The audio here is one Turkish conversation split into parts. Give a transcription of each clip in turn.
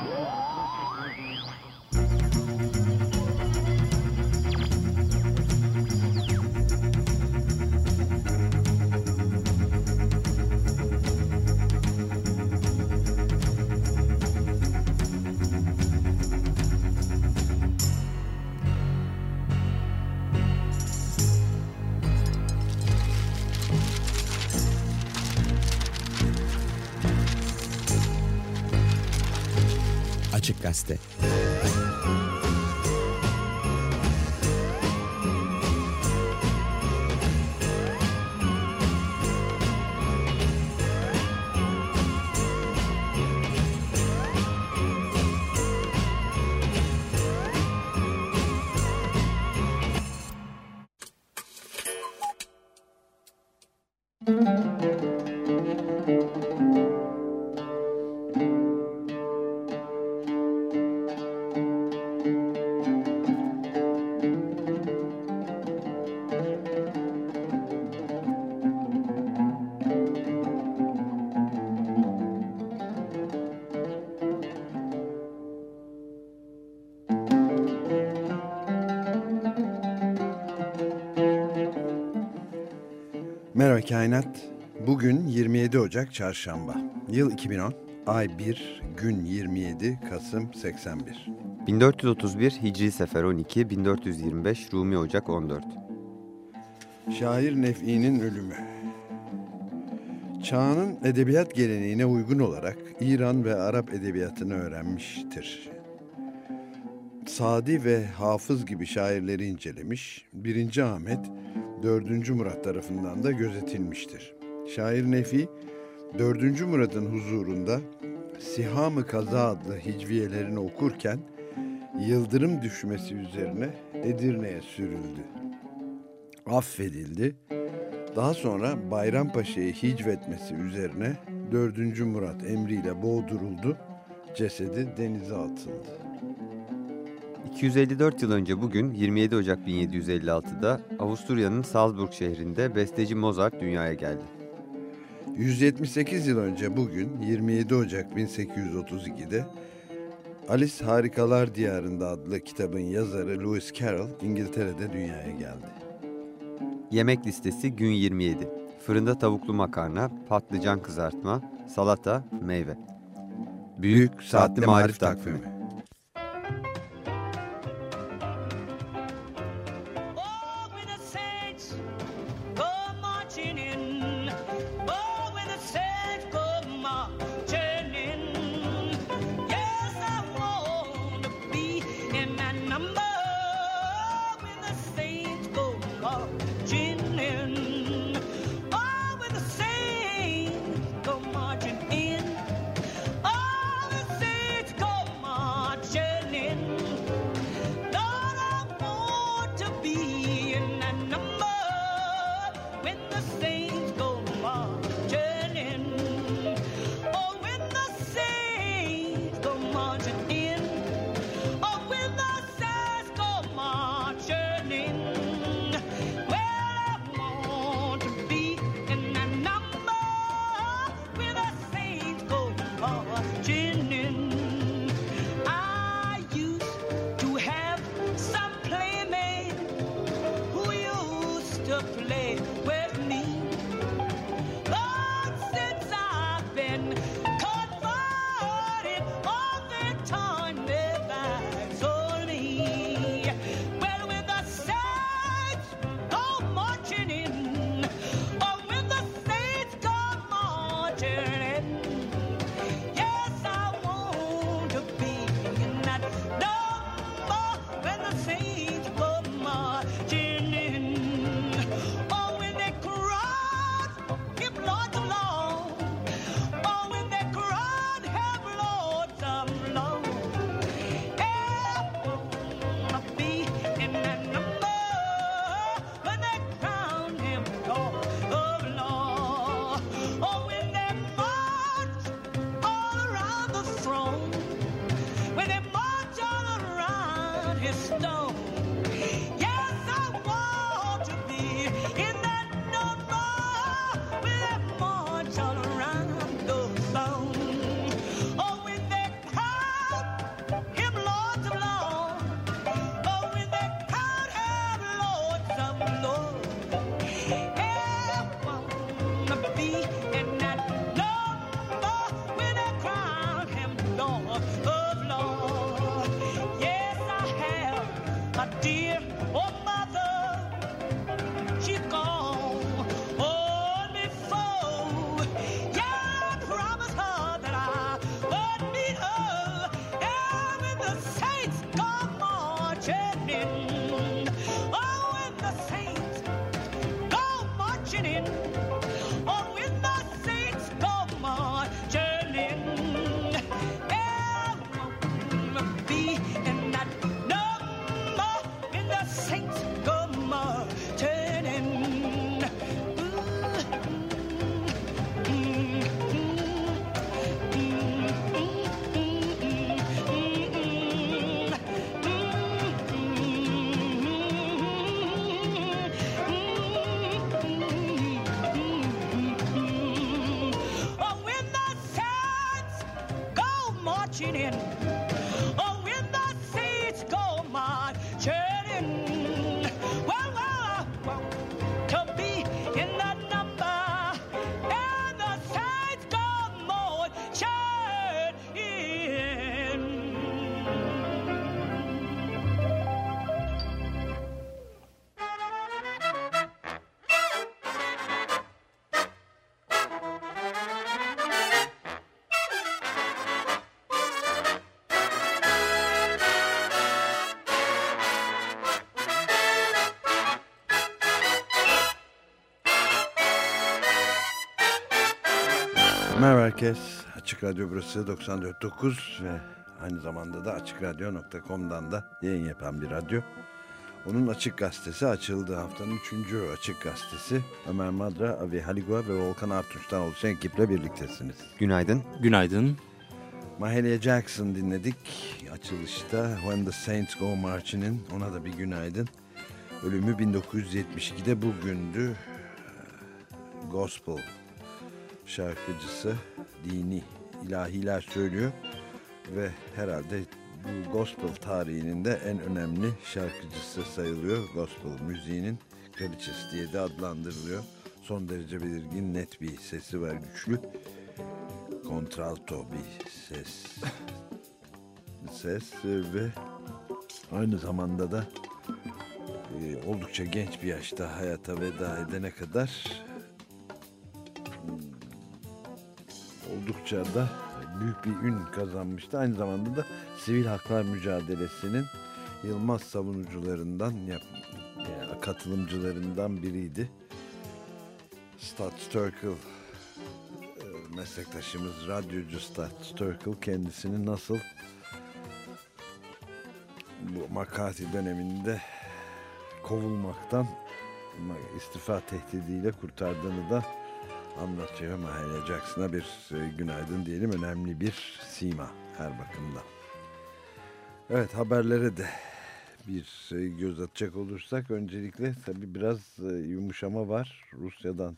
Açık Gazete. Kainat. Bugün 27 Ocak Çarşamba. Yıl 2010. Ay 1, gün 27, Kasım 81. 1431 Hicri Sefer 12, 1425 Rumi Ocak 14. Şair Nef'i'nin ölümü. Çağının edebiyat geleneğine uygun olarak İran ve Arap edebiyatını öğrenmiştir. Sadi ve Hafız gibi şairleri incelemiş, 1. Ahmet, 4. Murat tarafından da gözetilmiştir. Şair Nefi, 4. Murat'ın huzurunda Siham-ı Kaza adlı hicviyelerini okurken yıldırım düşmesi üzerine Edirne'ye sürüldü. Affedildi. Daha sonra Bayrampaşa'yı hicvetmesi üzerine 4. Murat emriyle boğduruldu. Cesedi denize atıldı. 254 yıl önce bugün 27 Ocak 1756'da Avusturya'nın Salzburg şehrinde besteci Mozart dünyaya geldi. 178 yıl önce bugün 27 Ocak 1832'de Alice Harikalar Diyarında adlı kitabın yazarı Lewis Carroll İngiltere'de dünyaya geldi. Yemek listesi gün 27. Fırında tavuklu makarna, patlıcan kızartma, salata, meyve. Büyük Saatli Marif Takvimi. With me. Merhaba herkes. Açık Radyo burası 94.9 ve aynı zamanda da açıkradyo.com'dan da yayın yapan bir radyo. Onun Açık Gazetesi açıldı. Haftanın 3. Açık Gazetesi. Ömer Madra, Avi Haligua ve Volkan Artunç'tan oluşan ekiple birliktesiniz. Günaydın. Günaydın. Mahalia Jackson dinledik. Açılışta When the Saints Go Marching'in ona da bir günaydın. Ölümü 1972'de bugündü. Gospel şarkıcısı dini ilahiler söylüyor ve herhalde bu gospel tarihinin de en önemli şarkıcısı sayılıyor. Gospel müziğinin kraliçesi diye de adlandırılıyor. Son derece belirgin net bir sesi var güçlü. Kontralto bir ses. Ses ve aynı zamanda da e, oldukça genç bir yaşta hayata veda edene kadar oldukça da büyük bir ün kazanmıştı. Aynı zamanda da sivil haklar mücadelesinin Yılmaz savunucularından, yani katılımcılarından biriydi. Stott Sturkle e, meslektaşımız radyocu Stott Sturkle kendisini nasıl bu McCarthy döneminde kovulmaktan istifa tehdidiyle kurtardığını da anlatıyor. Mahalia Jackson'a bir e, günaydın diyelim. Önemli bir sima her bakımdan. Evet haberlere de bir e, göz atacak olursak öncelikle tabii biraz e, yumuşama var. Rusya'dan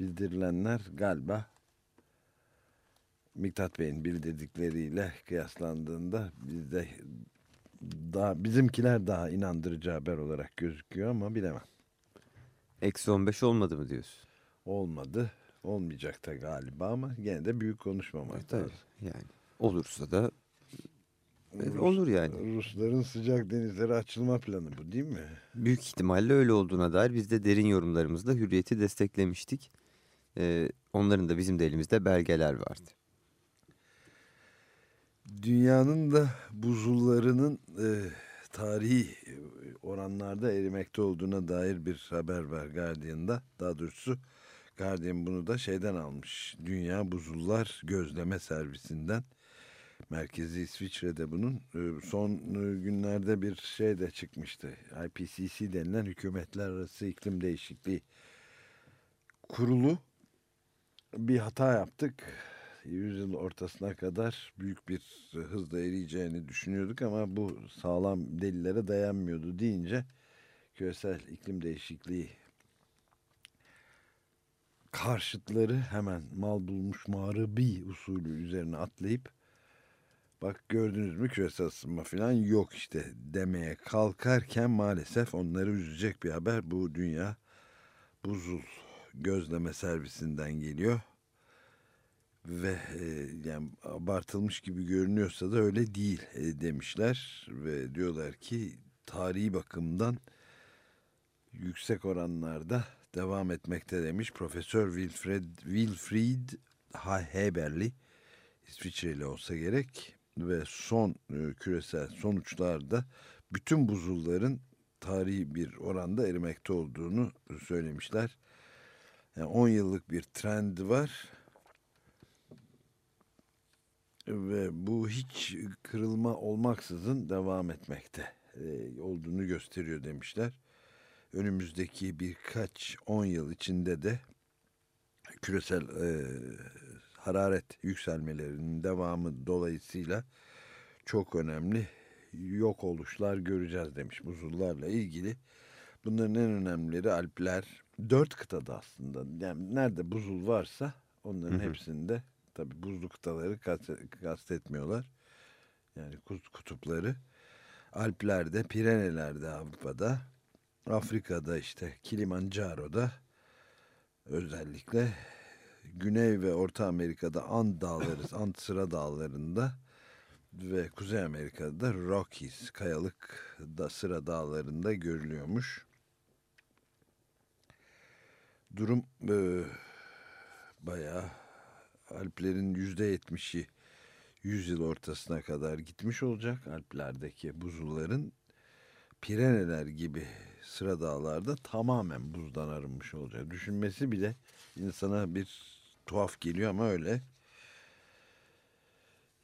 bildirilenler galiba Miktat Bey'in bildirdikleriyle kıyaslandığında bizde daha bizimkiler daha inandırıcı haber olarak gözüküyor ama bilemem. Eksi 15 olmadı mı diyorsun? Olmadı. Olmayacak da galiba ama gene de büyük konuşmamak Tabii. lazım. Yani olursa da e, Rus- olur yani. Rusların sıcak denizlere açılma planı bu değil mi? Büyük ihtimalle öyle olduğuna dair biz de derin yorumlarımızda hürriyeti desteklemiştik. Ee, onların da bizim de elimizde belgeler vardı. Dünyanın da buzullarının e, tarihi oranlarda erimekte olduğuna dair bir haber var Guardian'da. Daha doğrusu Guardian bunu da şeyden almış. Dünya Buzullar Gözleme Servisinden. Merkezi İsviçre'de bunun. E, son e, günlerde bir şey de çıkmıştı. IPCC denilen Hükümetler Arası İklim Değişikliği Kurulu bir hata yaptık. Yüzyıl ortasına kadar büyük bir hızla eriyeceğini düşünüyorduk ama bu sağlam delillere dayanmıyordu deyince küresel iklim değişikliği karşıtları hemen mal bulmuş mağrubi usulü üzerine atlayıp bak gördünüz mü küresel ısınma falan yok işte demeye kalkarken maalesef onları üzecek bir haber bu dünya buzul gözleme servisinden geliyor. ve e, yani abartılmış gibi görünüyorsa da öyle değil e, demişler ve diyorlar ki tarihi bakımdan yüksek oranlarda devam etmekte demiş Profesör Wilfred Wilfried Heberli İsviçreli olsa gerek ve son e, küresel sonuçlarda bütün buzulların tarihi bir oranda erimekte olduğunu söylemişler. Yani 10 yıllık bir trend var ve bu hiç kırılma olmaksızın devam etmekte e, olduğunu gösteriyor demişler. Önümüzdeki birkaç 10 yıl içinde de küresel e, hararet yükselmelerinin devamı dolayısıyla çok önemli yok oluşlar göreceğiz demiş buzullarla ilgili. Bunların en önemlileri Alpler. Dört kıtada aslında. Yani nerede buzul varsa onların Hı hı. hepsinde tabi buzlu kıtaları kast- kastetmiyorlar. Yani kut- kutupları. Alplerde, Pireneler'de Avrupa'da, Afrika'da işte Kilimancaro'da özellikle Güney ve Orta Amerika'da Ant Dağları, Ant Sıra Dağları'nda ve Kuzey Amerika'da Rockies, Kayalık da Sıra Dağları'nda görülüyormuş. Durum e, bayağı Alplerin yüzde yetmişi yüzyıl ortasına kadar gitmiş olacak. Alplerdeki buzulların Pireneler gibi sıra dağlarda tamamen buzdan arınmış olacak. Düşünmesi bile insana bir tuhaf geliyor ama öyle.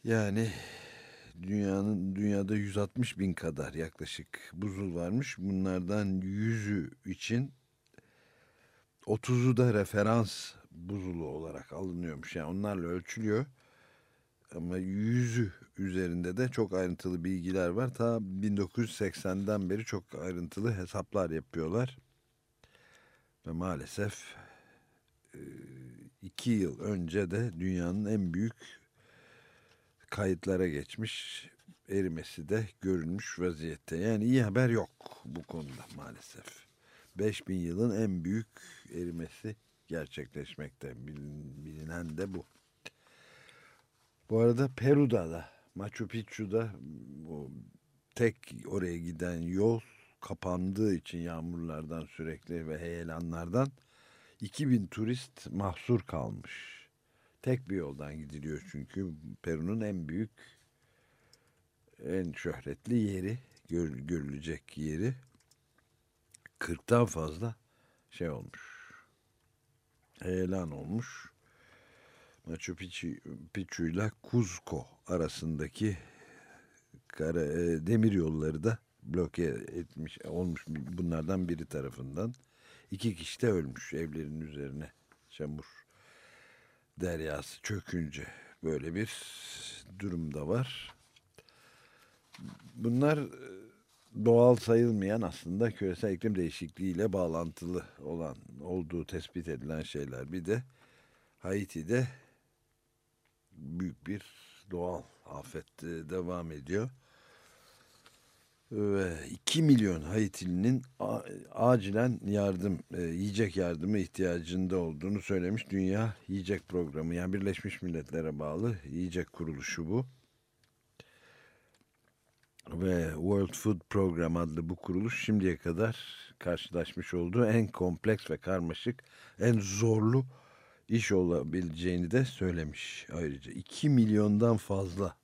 Yani dünyanın dünyada 160 bin kadar yaklaşık buzul varmış. Bunlardan 100'ü için 30'u da referans buzulu olarak alınıyormuş. Yani onlarla ölçülüyor. Ama yüzü üzerinde de çok ayrıntılı bilgiler var. Ta 1980'den beri çok ayrıntılı hesaplar yapıyorlar. Ve maalesef e, iki yıl önce de dünyanın en büyük kayıtlara geçmiş erimesi de görülmüş vaziyette. Yani iyi haber yok bu konuda maalesef. 5000 yılın en büyük erimesi gerçekleşmekte. Bilin- Bilinen de bu. Bu arada Peru'da da Machu Picchu'da o tek oraya giden yol kapandığı için yağmurlardan sürekli ve heyelanlardan 2000 turist mahsur kalmış. Tek bir yoldan gidiliyor çünkü Peru'nun en büyük en şöhretli yeri gör- görülecek yeri 40'tan fazla şey olmuş. Heyelan olmuş. Machu Picchu, ile Cuzco arasındaki kara, e, demir yolları da bloke etmiş olmuş bunlardan biri tarafından. İki kişi de ölmüş evlerin üzerine çamur deryası çökünce böyle bir durumda var. Bunlar e, doğal sayılmayan aslında küresel iklim değişikliğiyle bağlantılı olan olduğu tespit edilen şeyler. Bir de Haiti'de büyük bir doğal afet e, devam ediyor. Ve 2 milyon Haitilinin acilen yardım, e, yiyecek yardımı ihtiyacında olduğunu söylemiş Dünya Yiyecek Programı. Yani Birleşmiş Milletler'e bağlı yiyecek kuruluşu bu. Ve World Food Program adlı bu kuruluş şimdiye kadar karşılaşmış olduğu en kompleks ve karmaşık, en zorlu iş olabileceğini de söylemiş ayrıca. 2 milyondan fazla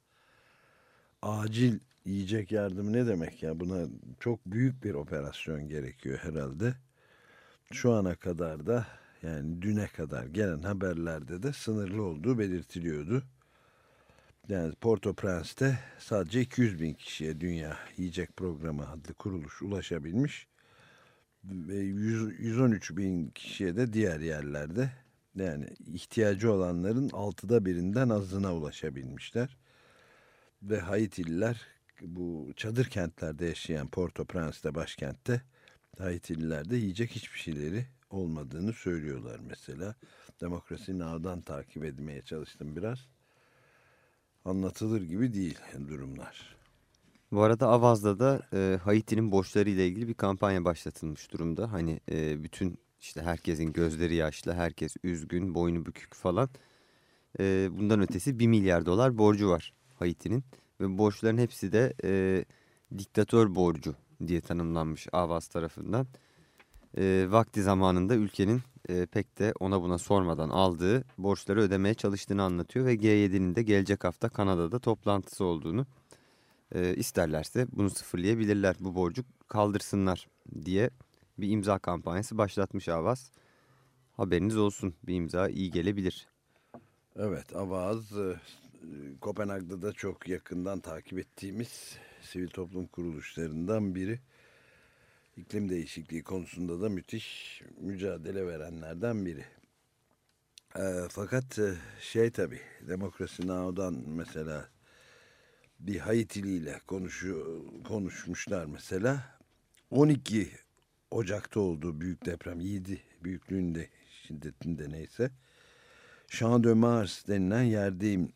acil yiyecek yardımı ne demek ya? Buna çok büyük bir operasyon gerekiyor herhalde. Şu ana kadar da yani düne kadar gelen haberlerde de sınırlı olduğu belirtiliyordu. Yani Port-au-Prince'te sadece 200 bin kişiye Dünya Yiyecek Programı adlı kuruluş ulaşabilmiş. Ve 100, 113 bin kişiye de diğer yerlerde yani ihtiyacı olanların altıda birinden azına ulaşabilmişler. Ve Haitililer bu çadır kentlerde yaşayan Port-au-Prince'te başkentte Haitililer de yiyecek hiçbir şeyleri olmadığını söylüyorlar mesela. Demokrasi Now'dan takip etmeye çalıştım biraz. Anlatılır gibi değil durumlar. Bu arada Avaz'da da e, Haiti'nin borçları ile ilgili bir kampanya başlatılmış durumda. Hani e, bütün işte herkesin gözleri yaşlı, herkes üzgün, boynu bükük falan. e, bundan ötesi 1 milyar dolar borcu var Haiti'nin. Ve borçların hepsi de e, diktatör borcu diye tanımlanmış Avaz tarafından. E, vakti zamanında ülkenin e, pek de ona buna sormadan aldığı borçları ödemeye çalıştığını anlatıyor. Ve G7'nin de gelecek hafta Kanada'da toplantısı olduğunu e, isterlerse bunu sıfırlayabilirler. Bu borcu kaldırsınlar diye bir imza kampanyası başlatmış Avaz. Haberiniz olsun bir imza iyi gelebilir. Evet Avaz e, Kopenhag'da da çok yakından takip ettiğimiz sivil toplum kuruluşlarından biri. İklim değişikliği konusunda da müthiş mücadele verenlerden biri. E, fakat e, şey tabi Demokrasi Now'dan mesela bir Haitili ile konuşmuşlar mesela. 12 Ocak'ta olduğu büyük deprem 7 büyüklüğünde şiddetinde neyse. Champ de Mars denilen yerdeyim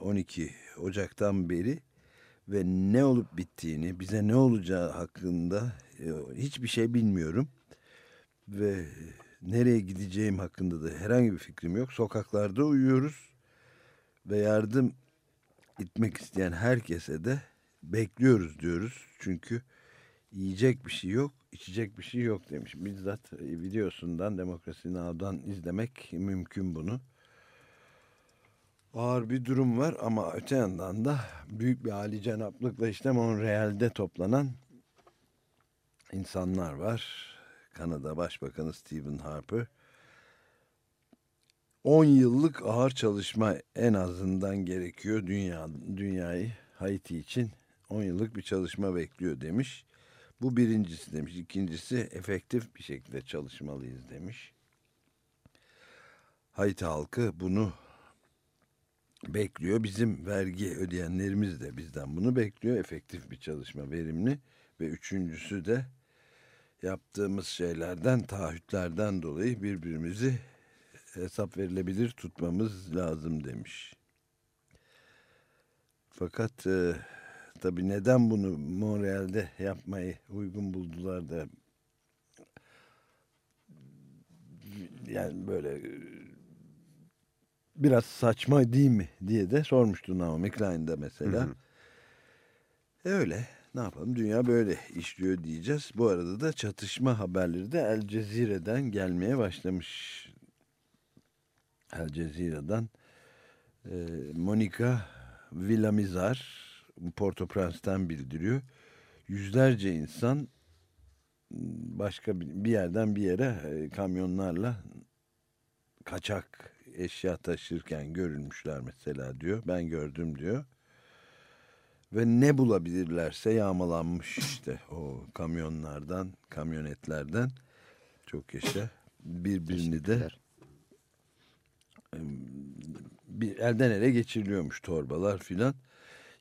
12 Ocak'tan beri ve ne olup bittiğini, bize ne olacağı hakkında e, hiçbir şey bilmiyorum. Ve nereye gideceğim hakkında da herhangi bir fikrim yok. Sokaklarda uyuyoruz ve yardım itmek isteyen herkese de bekliyoruz diyoruz. Çünkü yiyecek bir şey yok, içecek bir şey yok demiş. Bizzat videosundan Demokrasi Now'dan izlemek mümkün bunu. Ağır bir durum var ama öte yandan da büyük bir hali cenaplıkla işte Montreal'de toplanan insanlar var. Kanada Başbakanı Stephen Harper 10 yıllık ağır çalışma en azından gerekiyor dünya dünyayı Haiti için 10 yıllık bir çalışma bekliyor demiş. Bu birincisi demiş. İkincisi efektif bir şekilde çalışmalıyız demiş. Haiti halkı bunu bekliyor. Bizim vergi ödeyenlerimiz de bizden bunu bekliyor. Efektif bir çalışma, verimli. Ve üçüncüsü de yaptığımız şeylerden, taahhütlerden dolayı birbirimizi hesap verilebilir tutmamız lazım demiş. Fakat e, tabii neden bunu Montreal'de yapmayı uygun buldular da yani böyle e, biraz saçma değil mi diye de sormuştu Naomi Klein'de mesela. Hı hı. Öyle ne yapalım dünya böyle işliyor diyeceğiz. Bu arada da çatışma haberleri de El Cezire'den gelmeye başlamış. El Cezire'den e, Monica Villamizar Port-au-Prince'ten bildiriyor. Yüzlerce insan başka bir yerden bir yere e, kamyonlarla kaçak eşya taşırken görülmüşler mesela diyor. Ben gördüm diyor. Ve ne bulabilirlerse yağmalanmış işte o kamyonlardan, kamyonetlerden. Çok yaşa. Birbirini de bir elden ele geçiriliyormuş torbalar filan.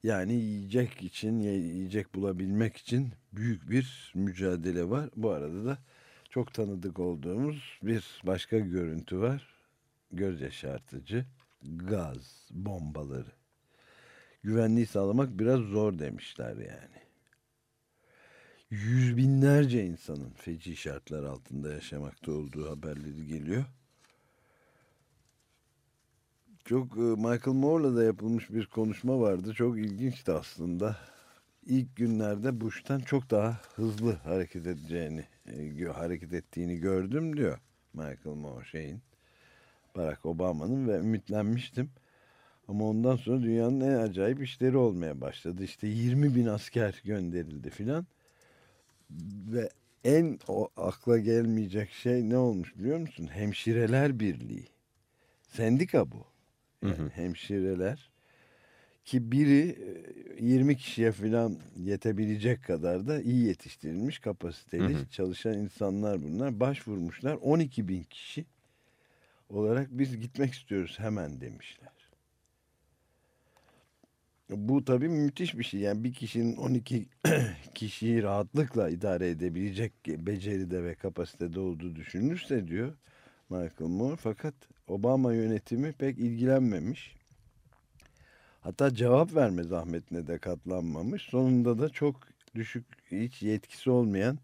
Yani yiyecek için, yiyecek bulabilmek için büyük bir mücadele var. Bu arada da çok tanıdık olduğumuz bir başka görüntü var. Göz yaşartıcı gaz bombaları. Güvenliği sağlamak biraz zor demişler yani. Yüz binlerce insanın feci şartlar altında yaşamakta olduğu haberleri geliyor. Çok e, Michael Moore'la da yapılmış bir konuşma vardı. Çok ilginçti aslında. İlk günlerde Bush'tan çok daha hızlı hareket edeceğini, e, hareket ettiğini gördüm diyor Michael Moore şeyin. Barack Obama'nın ve ümitlenmiştim. Ama ondan sonra dünyanın en acayip işleri olmaya başladı. İşte 20 bin asker gönderildi filan. Ve en o akla gelmeyecek şey ne olmuş biliyor musun? Hemşireler Birliği. Sendika bu. Yani hı hı. Hemşireler. Ki biri 20 e, kişiye falan yetebilecek kadar da iyi yetiştirilmiş kapasiteli hı hı. çalışan insanlar bunlar. Başvurmuşlar 12 bin kişi olarak biz gitmek istiyoruz hemen demişler. Bu tabii müthiş bir şey. Yani bir kişinin 12 kişiyi rahatlıkla idare edebilecek beceride ve kapasitede olduğu düşünülürse diyor Michael Moore. Fakat Obama yönetimi pek ilgilenmemiş. Hatta cevap verme zahmetine de katlanmamış. Sonunda da çok düşük hiç yetkisi olmayan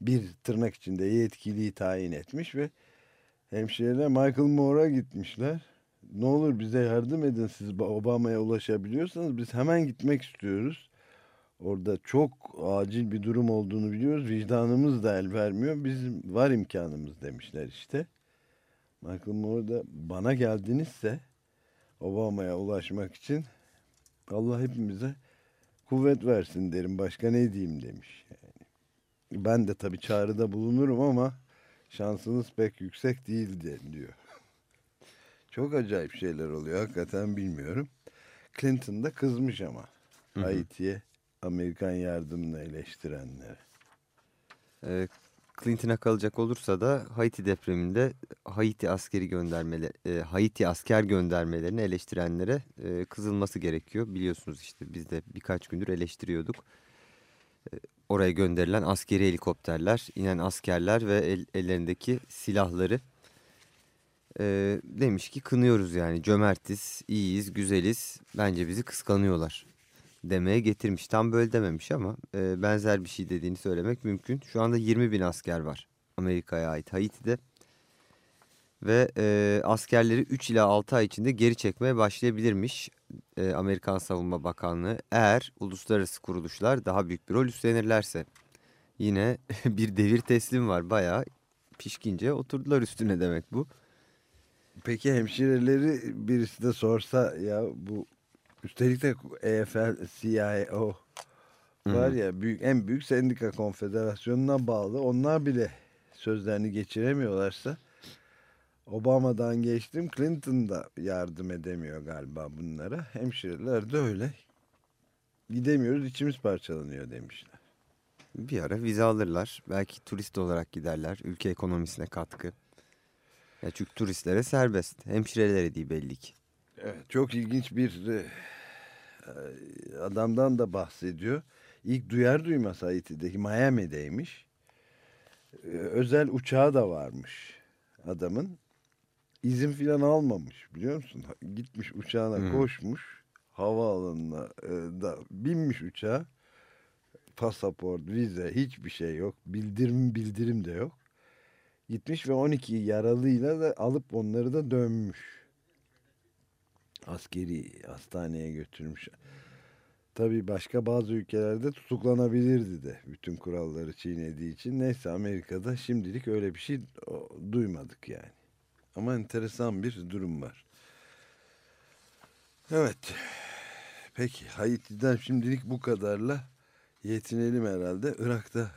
bir tırnak içinde yetkiliyi tayin etmiş ve hemşireler Michael Moore'a gitmişler. ne olur bize yardım edin siz Obama'ya ulaşabiliyorsanız biz hemen gitmek istiyoruz. Orada çok acil bir durum olduğunu biliyoruz. Vicdanımız da el vermiyor. Bizim var imkanımız demişler işte. Michael Moore da bana geldinizse Obama'ya ulaşmak için Allah hepimize kuvvet versin derim. Başka ne diyeyim demiş. Yani. Ben de tabii çağrıda bulunurum ama şansınız pek yüksek değildi diyor. Çok acayip şeyler oluyor. Hakikaten bilmiyorum. Clinton da kızmış ama. Haiti'ye Amerikan yardımını eleştirenlere. E, Clinton'a kalacak olursa da Haiti depreminde Haiti askeri göndermeleri, e, Haiti asker göndermelerini eleştirenlere e, kızılması gerekiyor. Biliyorsunuz işte biz de birkaç gündür eleştiriyorduk. E, oraya gönderilen askeri helikopterler, inen askerler ve el, ellerindeki silahları e, demiş ki kınıyoruz yani cömertiz, iyiyiz, güzeliz. Bence bizi kıskanıyorlar demeye getirmiş. Tam böyle dememiş ama e, benzer bir şey dediğini söylemek mümkün. Şu anda 20 bin asker var Amerika'ya ait Haiti'de. Ve e, askerleri 3 ila 6 ay içinde geri çekmeye başlayabilirmiş e, Amerikan Savunma Bakanlığı. Eğer uluslararası kuruluşlar daha büyük bir rol üstlenirlerse. Yine bir devir teslim var bayağı pişkince oturdular üstüne demek bu. Peki hemşireleri birisi de sorsa ya bu üstelik de EFL, CIO var ya büyük en büyük sendika konfederasyonuna bağlı. Onlar bile sözlerini geçiremiyorlarsa Obama'dan geçtim Clinton da yardım edemiyor galiba bunlara. Hemşireler de öyle. Gidemiyoruz içimiz parçalanıyor demişler. Bir ara vize alırlar. Belki turist olarak giderler. Ülke ekonomisine katkı. Ya çünkü turistlere serbest. Hemşirelere değil belli ki. Evet, çok ilginç bir e, adamdan da bahsediyor. İlk duyar duymaz Haiti'deki Miami'deymiş. E, özel uçağı da varmış adamın. İzin filan almamış biliyor musun? Gitmiş uçağına Hmm. koşmuş. Havaalanına e, da binmiş uçağa. Pasaport, vize hiçbir şey yok. Bildirim bildirim de yok. Gitmiş ve 12 yaralıyla da alıp onları da dönmüş askeri hastaneye götürmüş. Tabii başka bazı ülkelerde tutuklanabilirdi de bütün kuralları çiğnediği için. Neyse Amerika'da şimdilik öyle bir şey duymadık yani. Ama enteresan bir durum var. Evet. Peki Haiti'den şimdilik bu kadarla yetinelim herhalde. Irak'ta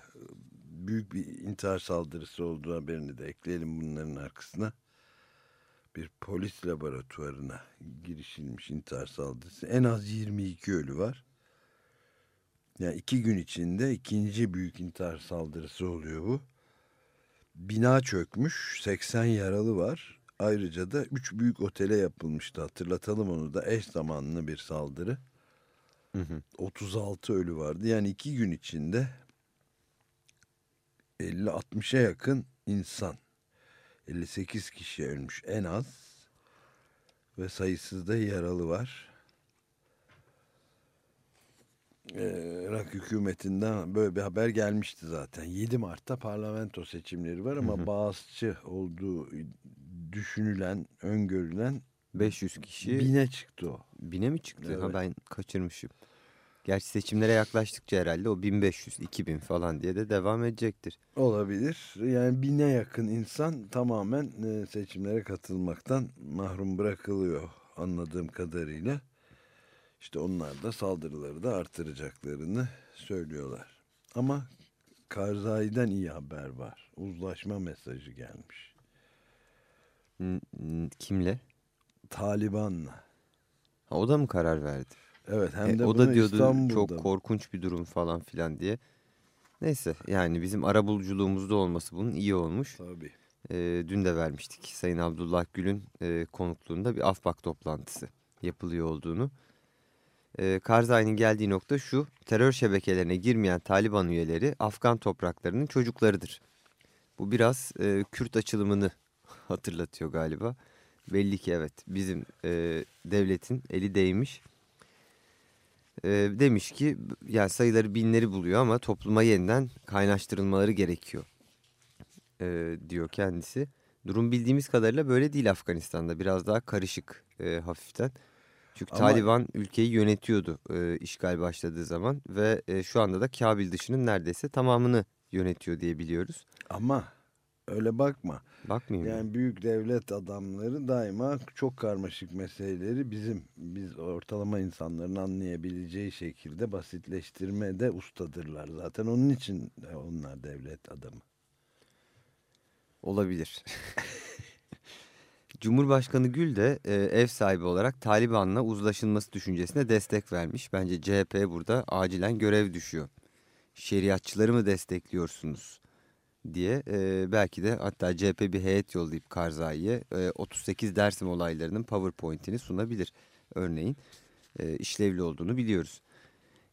büyük bir intihar saldırısı olduğu haberini de ekleyelim bunların arkasına bir polis laboratuvarına girişilmiş intihar saldırısı. En az 22 ölü var. Yani iki gün içinde ikinci büyük intihar saldırısı oluyor bu. Bina çökmüş, 80 yaralı var. Ayrıca da 3 büyük otele yapılmıştı. Hatırlatalım onu da eş zamanlı bir saldırı. Hı hı. 36 ölü vardı. Yani iki gün içinde 50-60'a yakın insan 58 kişi ölmüş en az ve sayısız da yaralı var. Ee, Irak hükümetinden böyle bir haber gelmişti zaten. 7 Mart'ta parlamento seçimleri var ama bağızçı olduğu düşünülen, öngörülen 500 kişi bine çıktı o. bine mi çıktı? Ha Evet. ben kaçırmışım. Gerçi seçimlere yaklaştıkça herhalde o 1500, 2000 falan diye de devam edecektir. Olabilir. Yani bine yakın insan tamamen e, seçimlere katılmaktan mahrum bırakılıyor anladığım kadarıyla. İşte onlar da saldırıları da artıracaklarını söylüyorlar. Ama Karzai'den iyi haber var. Uzlaşma mesajı gelmiş. Kimle? Taliban'la. Ha, o da mı karar verdi? Evet hem E, de o bunu da diyordu İstanbul'da. çok korkunç bir durum falan filan diye. Neyse yani bizim arabuluculuğumuzda olması bunun iyi olmuş. Tabii. E, dün de vermiştik Sayın Abdullah Gül'ün e, konukluğunda bir AFPAK toplantısı yapılıyor olduğunu. E, Karzai'nin geldiği nokta şu terör şebekelerine girmeyen Taliban üyeleri Afgan topraklarının çocuklarıdır. Bu biraz e, Kürt açılımını hatırlatıyor galiba. Belli ki evet bizim e, devletin eli değmiş. E, demiş ki yani sayıları binleri buluyor ama topluma yeniden kaynaştırılmaları gerekiyor e, diyor kendisi. Durum bildiğimiz kadarıyla böyle değil Afganistan'da. Biraz daha karışık e, hafiften. Çünkü Ama- Taliban ülkeyi yönetiyordu e, işgal başladığı zaman ve e, şu anda da Kabil dışının neredeyse tamamını yönetiyor diye biliyoruz. Ama öyle bakma. Bakmayayım mı? Yani büyük devlet adamları daima çok karmaşık meseleleri bizim biz ortalama insanların anlayabileceği şekilde basitleştirmede ustadırlar. Zaten onun için onlar devlet adamı. Olabilir. Cumhurbaşkanı Gül de e, ev sahibi olarak Taliban'la uzlaşılması düşüncesine destek vermiş. Bence CHP burada acilen görev düşüyor. Şeriatçıları mı destekliyorsunuz diye e, belki de hatta CHP bir heyet yollayıp Karzai'ye e, 38 Dersim olaylarının PowerPoint'ini sunabilir. Örneğin e, işlevli olduğunu biliyoruz.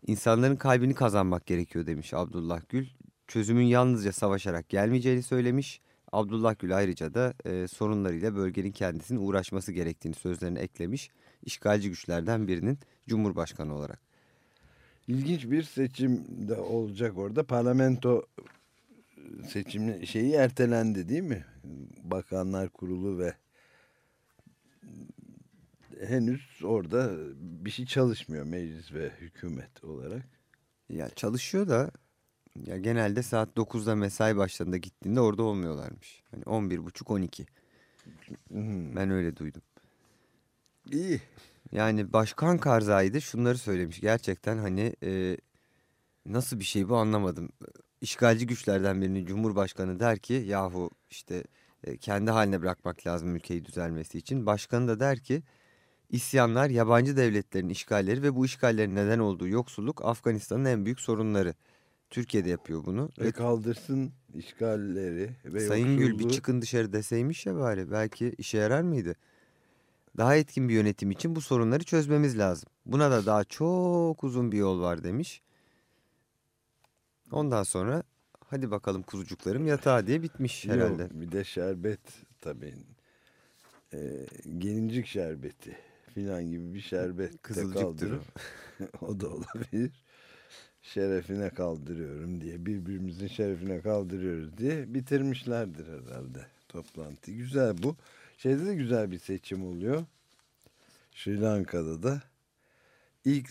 İnsanların kalbini kazanmak gerekiyor demiş Abdullah Gül. Çözümün yalnızca savaşarak gelmeyeceğini söylemiş. Abdullah Gül ayrıca da e, sorunlarıyla bölgenin kendisinin uğraşması gerektiğini sözlerine eklemiş. İşgalci güçlerden birinin Cumhurbaşkanı olarak. İlginç bir seçim de olacak orada. Parlamento seçimi şeyi ertelendi değil mi? Bakanlar Kurulu ve henüz orada bir şey çalışmıyor meclis ve hükümet olarak. Ya çalışıyor da ya genelde saat 9'da mesai başladığında gittiğinde orada olmuyorlarmış. Hani 11.30-12 Hmm. ben öyle duydum. İyi. Yani Başkan Karzai de şunları söylemiş. Gerçekten hani e, nasıl bir şey bu anlamadım. İşgalci güçlerden birinin Cumhurbaşkanı der ki yahu işte e, kendi haline bırakmak lazım ülkeyi düzelmesi için. Başkanı da der ki isyanlar yabancı devletlerin işgalleri ve bu işgallerin neden olduğu yoksulluk Afganistan'ın en büyük sorunları. Türkiye'de yapıyor bunu. Ve kaldırsın işgalleri ve Sayın Gül bir yoksulluğu. çıkın dışarı deseymiş ya bari belki işe yarar mıydı? Daha etkin bir yönetim için bu sorunları çözmemiz lazım. Buna da daha çok uzun bir yol var demiş. Ondan sonra hadi bakalım kuzucuklarım yatağa diye bitmiş Yok, herhalde. bir de şerbet tabii. Ee, gelincik şerbeti filan gibi bir şerbet kaldırıp o da olabilir. Şerefine kaldırıyorum diye birbirimizin şerefine kaldırıyoruz diye bitirmişlerdir herhalde toplantı. Güzel bu. Şeyde de güzel bir seçim oluyor. Sri Lanka'da da ilk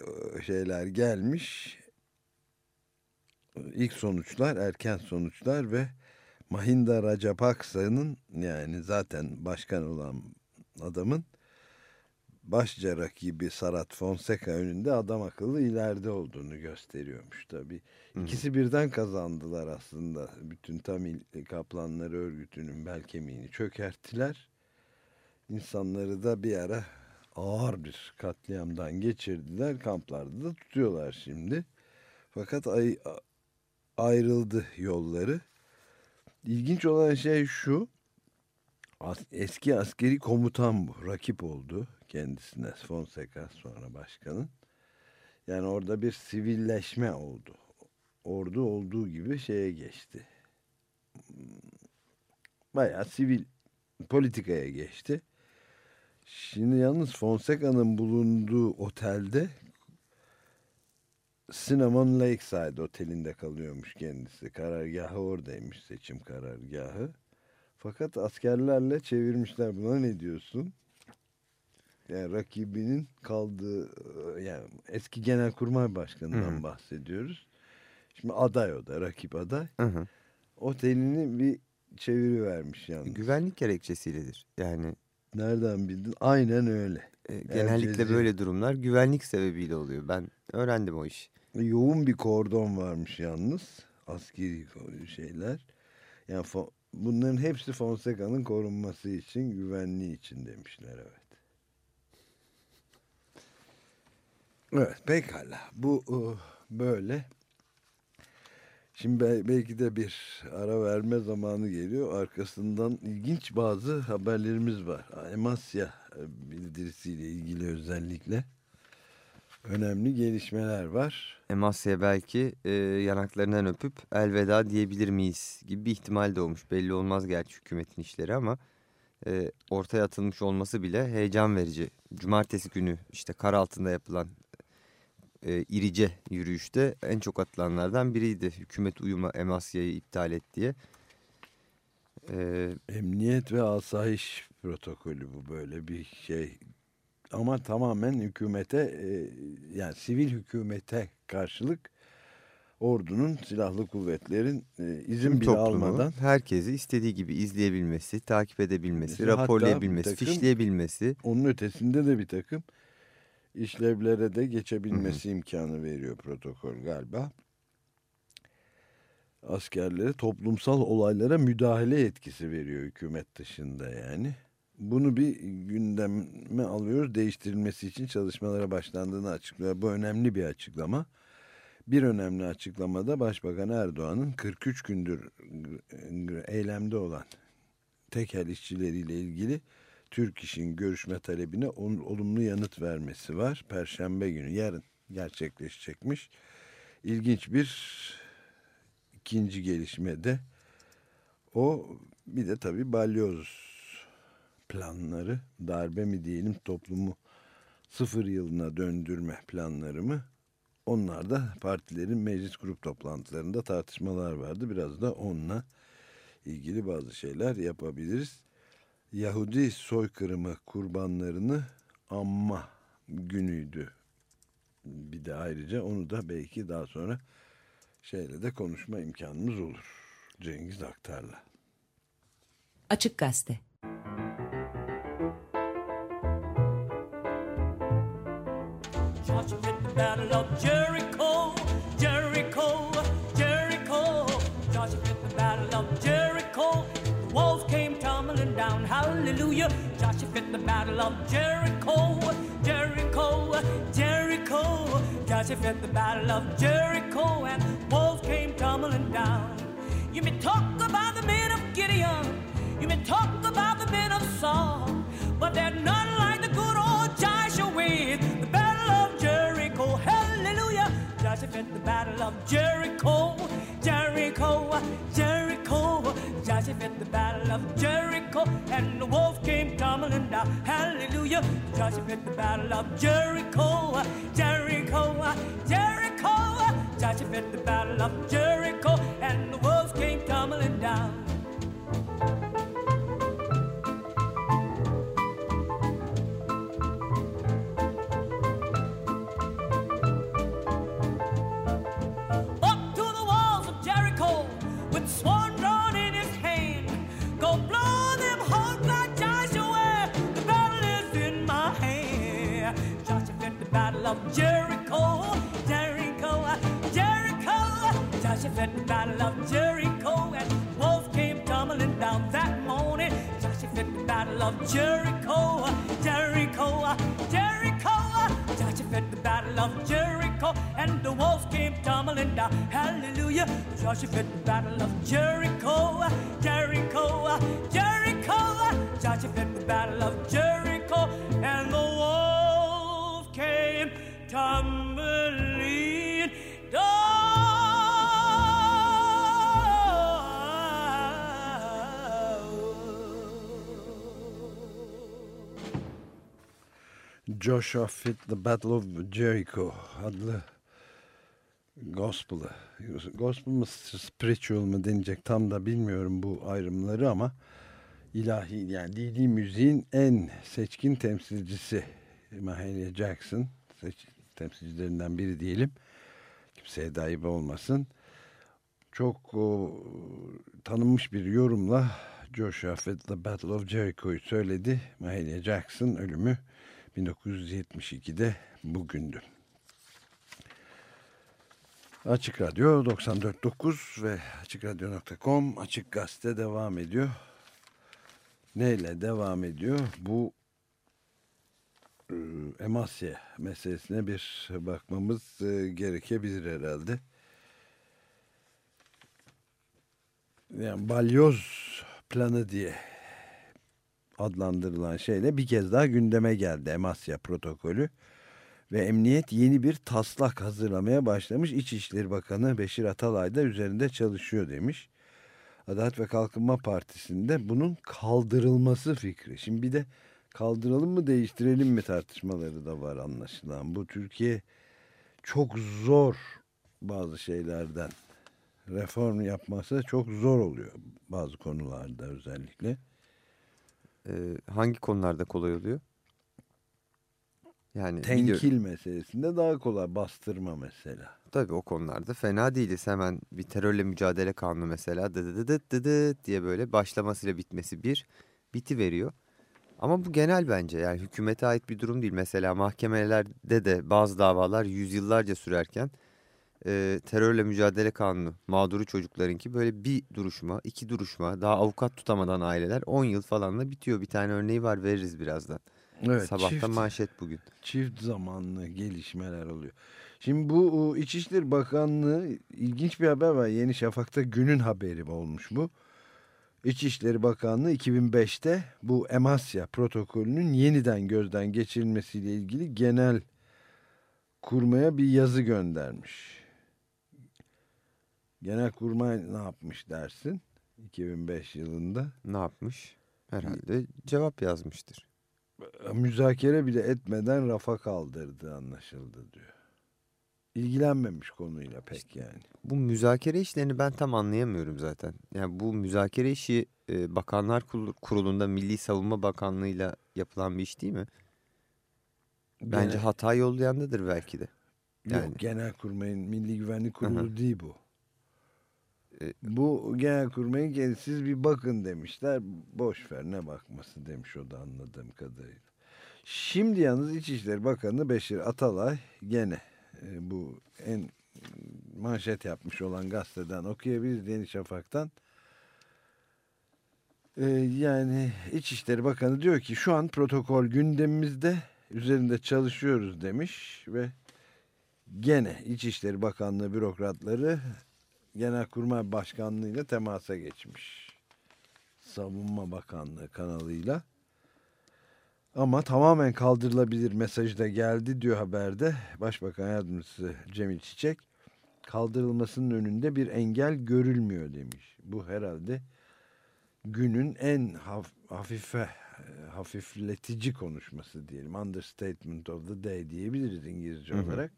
e, şeyler gelmiş. İlk sonuçlar, erken sonuçlar ve Mahinda Rajapaksa'nın yani zaten başkan olan adamın başça rakibi Sarat Fonseca önünde adam akıllı ileride olduğunu gösteriyormuş tabii. İkisi birden kazandılar aslında. Bütün Tamil Kaplanları örgütünün bel kemiğini çökerttiler. İnsanları da bir ara ağır bir katliamdan geçirdiler. Kamplarda da tutuyorlar şimdi. Fakat ay, ayrıldı yolları. İlginç olan şey şu. Eski askeri komutan bu. Rakip oldu kendisine Fonseca sonra başkanın. Yani orada bir sivilleşme oldu. Ordu olduğu gibi şeye geçti. Bayağı sivil politikaya geçti. Şimdi yalnız Fonseca'nın bulunduğu otelde Cinnamon Lakeside otelinde kalıyormuş kendisi. Karargahı oradaymış seçim karargahı. Fakat askerlerle çevirmişler. Buna ne diyorsun? Yani rakibinin kaldığı yani eski genelkurmay başkanından Hı. bahsediyoruz. Şimdi aday o da rakip aday. Hı hı. Otelini bir çeviri vermiş yalnız. Güvenlik gerekçesiyledir. Yani Nereden bildin? Aynen öyle. e, genellikle Cezire. böyle durumlar güvenlik sebebiyle oluyor. Ben öğrendim o işi. Yoğun bir kordon varmış yalnız. Askeri şeyler. Yani bunların hepsi Fonseca'nın korunması için, güvenliği için demişler evet. Evet pekala. Bu uh, böyle. Şimdi be- belki de bir ara verme zamanı geliyor. Arkasından ilginç bazı haberlerimiz var. Emasya e, bildirisiyle ilgili özellikle önemli gelişmeler var. Emasya'ya belki e, yanaklarından öpüp elveda diyebilir miyiz gibi bir ihtimal doğmuş. Belli olmaz gerçi hükümetin işleri ama e, ortaya atılmış olması bile heyecan verici. Cumartesi günü işte kar altında yapılan e, irice yürüyüşte en çok atılanlardan biriydi. Hükümet uyuma Emasya'yı iptal et diye. E, Emniyet ve asayiş protokolü bu böyle bir şey. Ama tamamen hükümete e, yani sivil hükümete karşılık ordunun silahlı kuvvetlerin e, izin tüm bile toplumu, almadan herkesi istediği gibi izleyebilmesi, takip edebilmesi, raporlayabilmesi, takım- fişleyebilmesi. onun ötesinde de bir takım işlevlere de geçebilmesi imkanı veriyor protokol galiba. Askerlere toplumsal olaylara müdahale yetkisi veriyor hükümet dışında yani. Bunu bir gündeme alıyoruz. Değiştirilmesi için çalışmalara başlandığını açıklıyor. Bu önemli bir açıklama. Bir önemli açıklamada Başbakan Erdoğan'ın 43 gündür eylemde olan tekel işçileriyle ilgili Türk İş'in görüşme talebine ol- olumlu yanıt vermesi var. Perşembe günü yarın gerçekleşecekmiş. İlginç bir ikinci gelişmede o bir de tabii balyoz planları darbe mi diyelim toplumu sıfır yılına döndürme planları mı onlar da partilerin meclis grup toplantılarında tartışmalar vardı. Biraz da onunla ilgili bazı şeyler yapabiliriz. Yahudi soykırımı kurbanlarını anma günüydü. Bir de ayrıca onu da belki daha sonra şeyle de konuşma imkanımız olur. Cengiz Aktar'la. Açık Gazete battle of Jericho, Jericho, Jericho. Joshua at the battle of Jericho. The walls came tumbling down. Hallelujah. Joshua at the battle of Jericho, Jericho, Jericho. Joshua at the battle of Jericho, and walls came tumbling down. You may talk about the men of Gideon. You may talk about the men of Saul, but they're none at the battle of Jericho, Jericho, Jericho. Joshua at the battle of Jericho, and the wolves came tumbling down. Hallelujah. Joshua at the battle of Jericho, Jericho, Jericho. Joshua at the battle of Jericho, and the wolves came tumbling down. Of Jericho, Jericho, Jericho. Joshua at the battle of Jericho, and wolves came tumbling down that morning. Joshua at the battle of Jericho, Jericho, Jericho. Joshua at the battle of Jericho, and the wolves came tumbling down. Hallelujah. Joshua at the battle of Jericho, Jericho, Jericho. Joshua at the battle of Jericho, Joshua Fit The Battle of Jericho adlı Gospel'ı. Gospel mı spiritual mı denecek tam da bilmiyorum bu ayrımları ama ilahi yani dini müziğin en seçkin temsilcisi Mahalia Jackson seç, temsilcilerinden biri diyelim. Kimseye dayıp olmasın. Çok o, tanınmış bir yorumla Joshua Fit The Battle of Jericho'yu söyledi. Mahalia Jackson ölümü 1972'de bugündü. Açık Radyo 94.9 ve AçıkRadyo.com Açık Gazete devam ediyor. Neyle devam ediyor? Bu e, Emasya meselesine bir bakmamız e, gerekebilir herhalde. Yani balyoz planı diye adlandırılan şeyle bir kez daha gündeme geldi Emasya protokolü ve emniyet yeni bir taslak hazırlamaya başlamış. İçişleri Bakanı Beşir Atalay da üzerinde çalışıyor demiş. Adalet ve Kalkınma Partisi'nde bunun kaldırılması fikri. Şimdi bir de kaldıralım mı değiştirelim mi tartışmaları da var anlaşılan. Bu Türkiye çok zor bazı şeylerden reform yapması çok zor oluyor bazı konularda özellikle. Ee, hangi konularda kolay oluyor? Yani Tenkil biliyorum- meselesinde daha kolay bastırma mesela. Tabii o konularda fena değiliz. Hemen bir terörle mücadele kanunu mesela dı dı dı dı dı diye böyle başlamasıyla bitmesi bir biti veriyor. Ama bu genel bence yani hükümete ait bir durum değil. Mesela mahkemelerde de bazı davalar yüzyıllarca sürerken e, terörle mücadele kanunu mağduru çocuklarınki böyle bir duruşma, iki duruşma daha avukat tutamadan aileler 10 yıl falanla bitiyor. Bir tane örneği var veririz birazdan. Evet, Sabahta çift, manşet bugün. çift zamanlı gelişmeler oluyor. Şimdi bu İçişleri Bakanlığı ilginç bir haber var. Yeni Şafak'ta günün haberi olmuş bu. İçişleri Bakanlığı 2005'te bu Emasya protokolünün yeniden gözden geçirilmesiyle ilgili genel kurmaya bir yazı göndermiş. Genel kurmay ne yapmış dersin 2005 yılında? Ne yapmış? Herhalde cevap yazmıştır. müzakere bile etmeden rafa kaldırdı anlaşıldı diyor. İlgilenmemiş konuyla pek yani. Bu müzakere işlerini ben tam anlayamıyorum zaten. Yani bu müzakere işi e, Bakanlar Kurulu- Kurulu'nda Milli Savunma Bakanlığı'yla yapılan bir iş değil mi? Bence Genel- hata yollayandadır belki de. Yani Yok genel kurmayın Milli Güvenlik. Kurulu değil bu. E, bu genel kurmayın gelin siz bir bakın demişler. Boş ver ne bakması demiş o da anladığım kadarıyla. Şimdi yalnız İçişleri Bakanı Beşir Atalay gene e, bu en manşet yapmış olan gazeteden okuyabiliriz Yeni Şafak'tan. E, yani İçişleri Bakanı diyor ki şu an protokol gündemimizde üzerinde çalışıyoruz demiş ve gene İçişleri Bakanlığı bürokratları Genelkurmay Başkanlığı ile temasa geçmiş. Savunma Bakanlığı kanalıyla. Ama tamamen kaldırılabilir mesajı da geldi diyor haberde. Başbakan Yardımcısı Cemil Çiçek kaldırılmasının önünde bir engel görülmüyor demiş. Bu herhalde günün en haf hafife hafifletici konuşması diyelim. Understatement of the day diyebiliriz İngilizce Hı hı. olarak.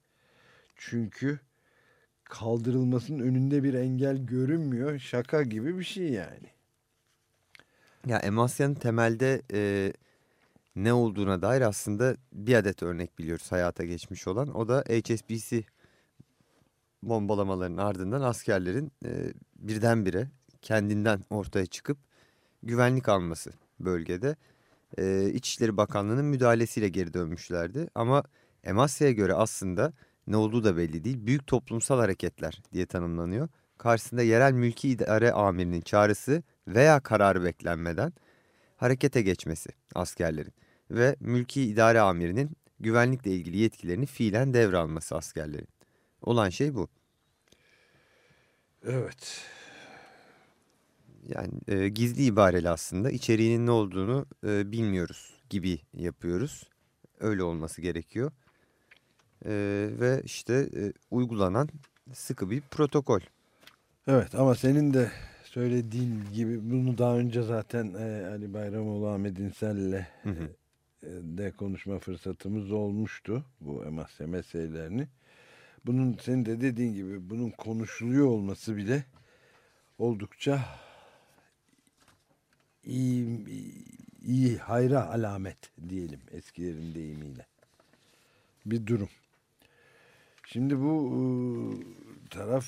Çünkü kaldırılmasının önünde bir engel görünmüyor. Şaka gibi bir şey yani. ya Emasya'nın temelde e, ne olduğuna dair aslında bir adet örnek biliyoruz hayata geçmiş olan. O da HSBC bombalamalarının ardından askerlerin e, birdenbire kendinden ortaya çıkıp güvenlik alması bölgede. E, İçişleri Bakanlığı'nın müdahalesiyle geri dönmüşlerdi. Ama Emasya'ya göre aslında ne olduğu da belli değil. Büyük toplumsal hareketler diye tanımlanıyor. Karşısında yerel mülki idare amirinin çağrısı veya kararı beklenmeden harekete geçmesi askerlerin. Ve mülki idare amirinin güvenlikle ilgili yetkilerini fiilen devralması askerlerin. Olan şey bu. Evet. Yani e, gizli ibareli aslında içeriğinin ne olduğunu e, bilmiyoruz gibi yapıyoruz. Öyle olması gerekiyor. E, ve işte e, uygulanan sıkı bir protokol. Evet ama senin de söylediğin gibi bunu daha önce zaten e, Ali Bayramoğlu Ahmet İnsel'le e, de konuşma fırsatımız olmuştu bu Emasya meselelerini. Bunun senin de dediğin gibi bunun konuşuluyor olması bile oldukça iyi, iyi hayra alamet diyelim eskilerin deyimiyle. Bir durum. Şimdi bu e, taraf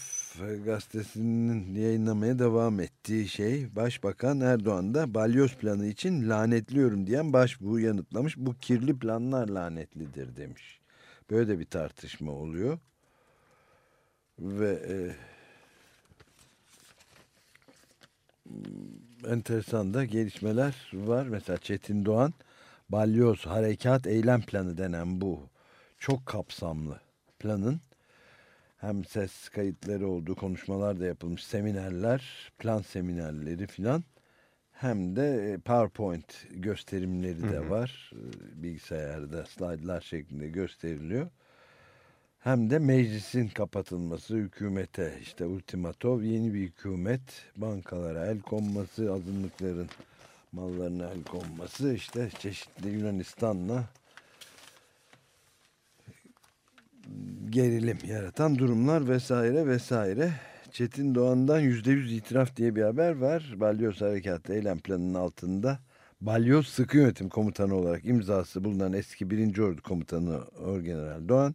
gazetesinin yayınlamaya devam ettiği şey Başbakan Erdoğan da balyoz planı için lanetliyorum diyen başbuğu yanıtlamış. Bu kirli planlar lanetlidir demiş. Böyle de bir tartışma oluyor. Ve e, enteresan da gelişmeler var. Mesela Çetin Doğan balyoz harekat eylem planı denen bu çok kapsamlı planın hem ses kayıtları olduğu konuşmalar da yapılmış seminerler, plan seminerleri filan hem de e, PowerPoint gösterimleri de Hı hı. var. E, Bilgisayarda slaytlar şeklinde gösteriliyor. Hem de meclisin kapatılması, hükümete işte ultimatov, yeni bir hükümet, bankalara el konması, azınlıkların mallarına el konması, işte çeşitli Yunanistan'la gerilim yaratan durumlar vesaire vesaire. Çetin Doğan'dan %100 itiraf diye bir haber var. Balyoz Harekatı eylem planının altında Balyoz Sıkı Yönetim Komutanı olarak imzası bulunan eski 1. Ordu Komutanı Orgeneral Doğan,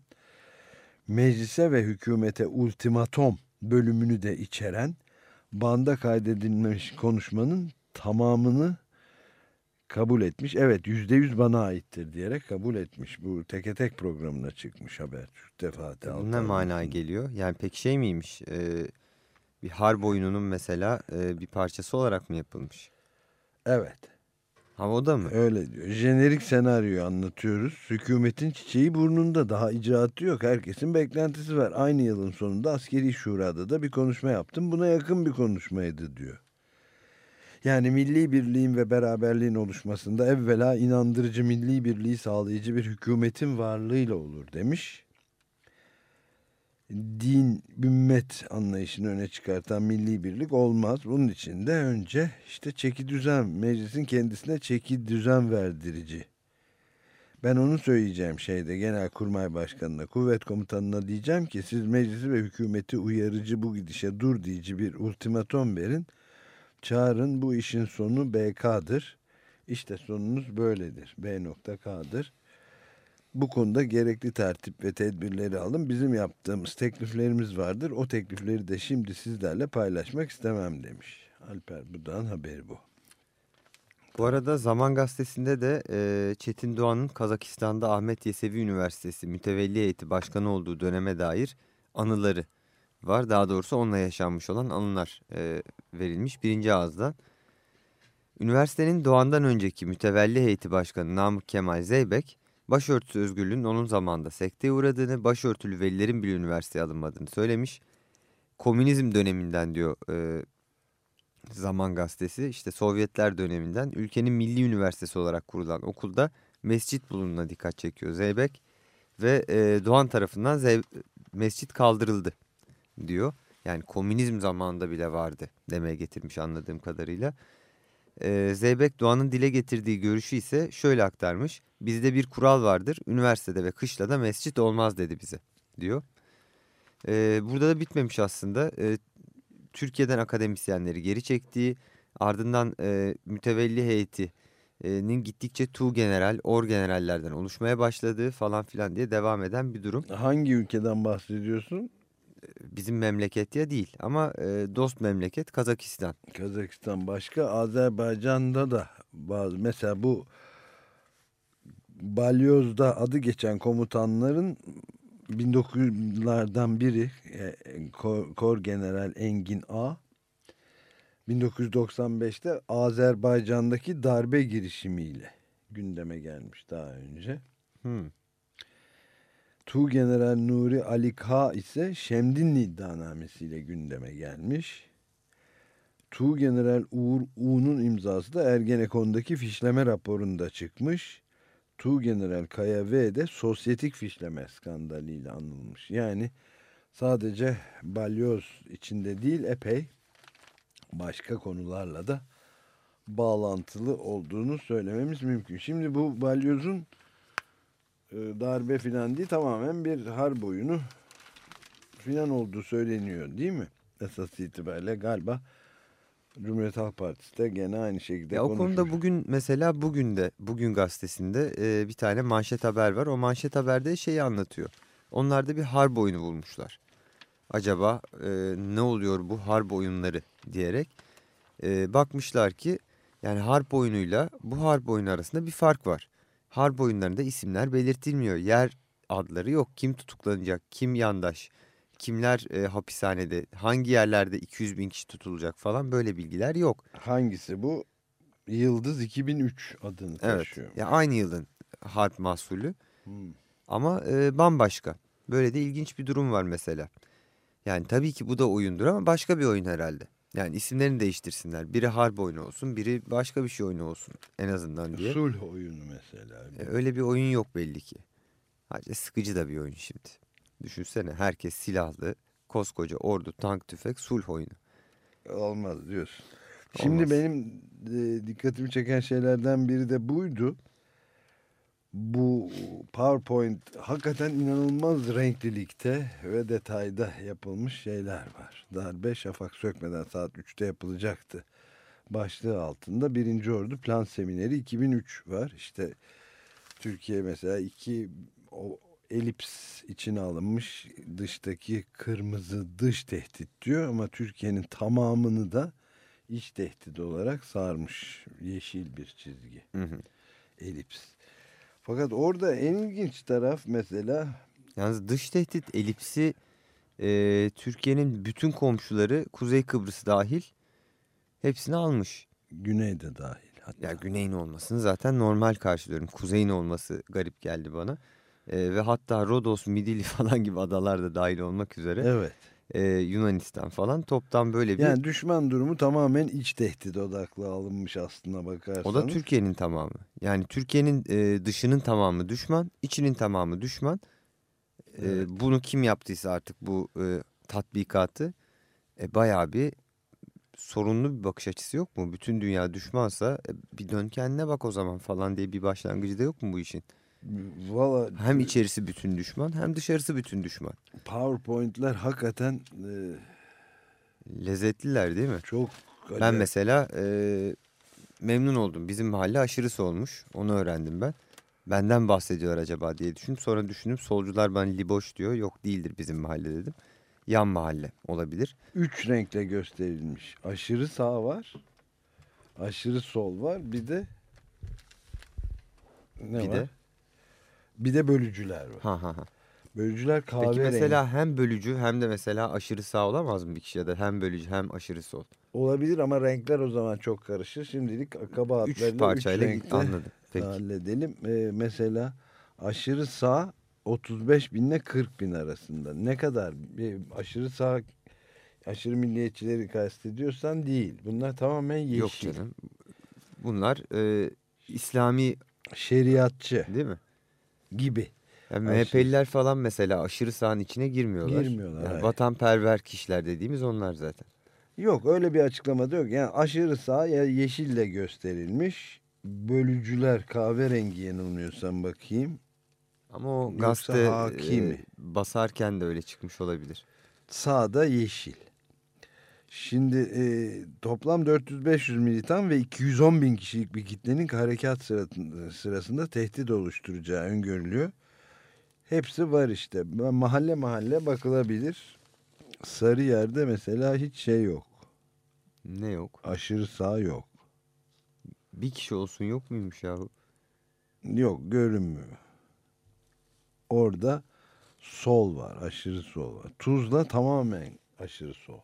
meclise ve hükümete ultimatom bölümünü de içeren banda kaydedilmiş konuşmanın tamamını kabul etmiş. Evet yüzde yüz bana aittir diyerek kabul etmiş. Bu teke tek programına çıkmış haber. Türk Defaati Bu ne Altan manaya geliyor? Yani pek şey miymiş? Ee, bir harp oyununun mesela e, bir parçası olarak mı yapılmış? Evet Havada mı? öyle diyor. Jenerik senaryoyu anlatıyoruz. Hükümetin çiçeği burnunda daha icraatı yok. Herkesin beklentisi var. Aynı yılın sonunda askeri şurada da bir konuşma yaptım. Buna yakın bir konuşmaydı diyor. Yani milli birliğin ve beraberliğin oluşmasında evvela inandırıcı milli birliği sağlayıcı bir hükümetin varlığıyla olur demiş. Din, ümmet anlayışını öne çıkartan milli birlik olmaz. Bunun için de önce işte çeki düzen, meclisin kendisine çeki düzen verdirici. Ben onu söyleyeceğim şeyde Genelkurmay Başkanı'na, kuvvet komutanına diyeceğim ki siz meclisi ve hükümeti uyarıcı bu gidişe dur diyici bir ultimatom verin. Çağırın bu işin sonu BK'dır. İşte sonunuz böyledir. B.K'dır. Bu konuda gerekli tertip ve tedbirleri alın. Bizim yaptığımız tekliflerimiz vardır. O teklifleri de şimdi sizlerle paylaşmak istemem demiş. Alper Budak'ın haberi bu. Bu arada Zaman Gazetesi'nde de e, Çetin Doğan'ın Kazakistan'da Ahmet Yesevi Üniversitesi mütevelli heyeti başkanı olduğu döneme dair anıları var. Daha doğrusu onunla yaşanmış olan anılar e, verilmiş birinci ağızdan. Üniversitenin Doğan'dan önceki mütevelli heyeti başkanı Namık Kemal Zeybek, başörtüsü özgürlüğünün onun zamanında sekteye uğradığını, başörtülü velilerin bile üniversiteye alınmadığını söylemiş. Komünizm döneminden diyor e, Zaman Gazetesi işte Sovyetler döneminden ülkenin milli üniversitesi olarak kurulan okulda mescit bulunduğuna dikkat çekiyor Zeybek ve e, Doğan tarafından Zey- mescit kaldırıldı diyor. Yani komünizm zamanında bile vardı demeye getirmiş anladığım kadarıyla. E, Zeybek Doğan'ın dile getirdiği görüşü ise şöyle aktarmış. Bizde bir kural vardır üniversitede ve kışlada mescit olmaz dedi bize diyor. E, burada da bitmemiş aslında. E, Türkiye'den akademisyenleri geri çektiği ardından e, mütevelli heyetinin gittikçe tu general, or generallerden oluşmaya başladığı falan filan diye devam eden bir durum. Hangi ülkeden bahsediyorsun? Bizim memleket ya değil ama e, dost memleket Kazakistan. Kazakistan başka. Azerbaycan'da da bazı mesela bu Balyoz'da adı geçen komutanların 1900'lardan biri e, Kor, Kor General Engin A 1995'te Azerbaycan'daki darbe girişimiyle gündeme gelmiş daha önce. Hmm. Tu General Nuri Ali K ise Şemdinli iddianamesiyle gündeme gelmiş. Tu General Uğur U'nun imzası da Ergenekon'daki fişleme raporunda çıkmış. Tu General Kaya V de sosyetik fişleme skandalıyla anılmış. Yani sadece balyoz içinde değil epey başka konularla da bağlantılı olduğunu söylememiz mümkün. Şimdi bu balyozun darbe filan değil tamamen bir harp oyunu filan olduğu söyleniyor değil mi? Esas itibariyle galiba Cumhuriyet Halk Partisi de gene aynı şekilde Ya o konuşmuş. konuda bugün mesela bugün de bugün gazetesinde e, bir tane manşet haber var. O manşet haberde şeyi anlatıyor. Onlar da bir harp oyunu bulmuşlar. Acaba e, ne oluyor bu harp oyunları diyerek e, bakmışlar ki yani harp oyunuyla bu harp oyunu arasında bir fark var. Harp oyunlarında isimler belirtilmiyor. Yer adları yok. Kim tutuklanacak, kim yandaş, kimler e, hapishanede, hangi yerlerde 200 bin kişi tutulacak falan böyle bilgiler yok. Hangisi bu? Yıldız 2003 adını Evet. taşıyor. Ya aynı yılın harp mahsulü Hmm. ama e, bambaşka. Böyle de ilginç bir durum var mesela. Yani tabii ki bu da oyundur ama başka bir oyun herhalde. Yani isimlerini değiştirsinler. Biri harp oyunu olsun, biri başka bir şey oyunu olsun en azından diye. Sulh oyunu mesela. E, öyle bir oyun yok belli ki. Sadece sıkıcı da bir oyun şimdi. Düşünsene herkes silahlı, koskoca ordu, tank, tüfek, sulh oyunu. Olmaz diyorsun. Şimdi Olmaz. benim e, dikkatimi çeken şeylerden biri de buydu. Bu PowerPoint hakikaten inanılmaz renklilikte ve detayda yapılmış şeyler var. Darbe şafak sökmeden saat 3'te yapılacaktı. Başlığı altında birinci Ordu Plan Semineri 2003 var. İşte Türkiye mesela iki o elips içine alınmış dıştaki kırmızı dış tehdit diyor ama Türkiye'nin tamamını da iç tehdit olarak sarmış yeşil bir çizgi. Hı hı. Elips. Fakat orada en ilginç taraf mesela Yalnız dış tehdit elipsi e, Türkiye'nin bütün komşuları Kuzey Kıbrıs dahil hepsini almış. güneyde dahil. Hatta. Ya güneyin olmasını zaten normal karşılıyorum. Kuzeyin olması garip geldi bana. E, ve hatta Rodos, Midilli falan gibi adalar da dahil olmak üzere Evet. E, Yunanistan falan toptan böyle bir... Yani düşman durumu tamamen iç tehdit odaklı alınmış aslına bakarsanız. O da Türkiye'nin tamamı. Yani Türkiye'nin e, dışının tamamı düşman, içinin tamamı düşman. E, Evet. Bunu kim yaptıysa artık bu e, tatbikatı e, bayağı bir sorunlu bir bakış açısı yok mu? Bütün dünya düşmansa e, bir dön kendine bak o zaman falan diye bir başlangıcı da yok mu bu işin? Valla Hem içerisi bütün düşman hem dışarısı bütün düşman. PowerPoint'ler hakikaten e, Lezzetliler değil mi? çok Ben acayip. mesela e, memnun oldum. Bizim mahalle aşırısı olmuş. Onu öğrendim ben. Benden bahsediyor acaba diye düşündüm. Sonra düşündüm solcular bana liboş diyor. Yok değildir bizim mahalle dedim. Yan mahalle olabilir. üç renkle gösterilmiş. Aşırı sağ var. Aşırı sol var. Bir de ne bir var? de Bir de bölücüler var. ha ha ha. Bölücüler kahverengi. Peki mesela hem bölücü hem de mesela aşırı sağ olamaz mı bir kişi ya da hem bölücü hem aşırı sol? Olabilir ama renkler o zaman çok karışır. Şimdilik kabahatlarıyla Üç parçayla renkte anladım. Peki. halledelim. Ee, mesela aşırı sağ 35 binle 40 bin arasında. Ne kadar bir aşırı sağ aşırı milliyetçileri kastediyorsan değil. Bunlar tamamen yeşil. Yok canım. Bunlar e, İslami Şeriatçı değil mi? Gibi. Yani Aşırı. MHP'liler falan mesela aşırı sağın içine girmiyorlar. Girmiyorlar, Yani vatanperver kişiler dediğimiz onlar zaten. Yok öyle bir açıklamada yok. Yani aşırı sağ ya yeşille gösterilmiş. Bölücüler kahverengi yanılmıyorsam bakayım. Ama o Yoksa gazete e, basarken de öyle çıkmış olabilir. Sağda yeşil. Şimdi e, toplam 400-500 militan ve 210 bin kişilik bir kitlenin harekat sırasında, sırasında tehdit oluşturacağı öngörülüyor. Hepsi var işte. Mahalle mahalle bakılabilir. Sarıyer'de mesela hiç şey yok. Ne yok? Aşırı sağ yok. Bir kişi olsun yok muymuş yahu? Yok görünmüyor. Orada sol var. Aşırı sol var. Tuzla tamamen aşırı sol.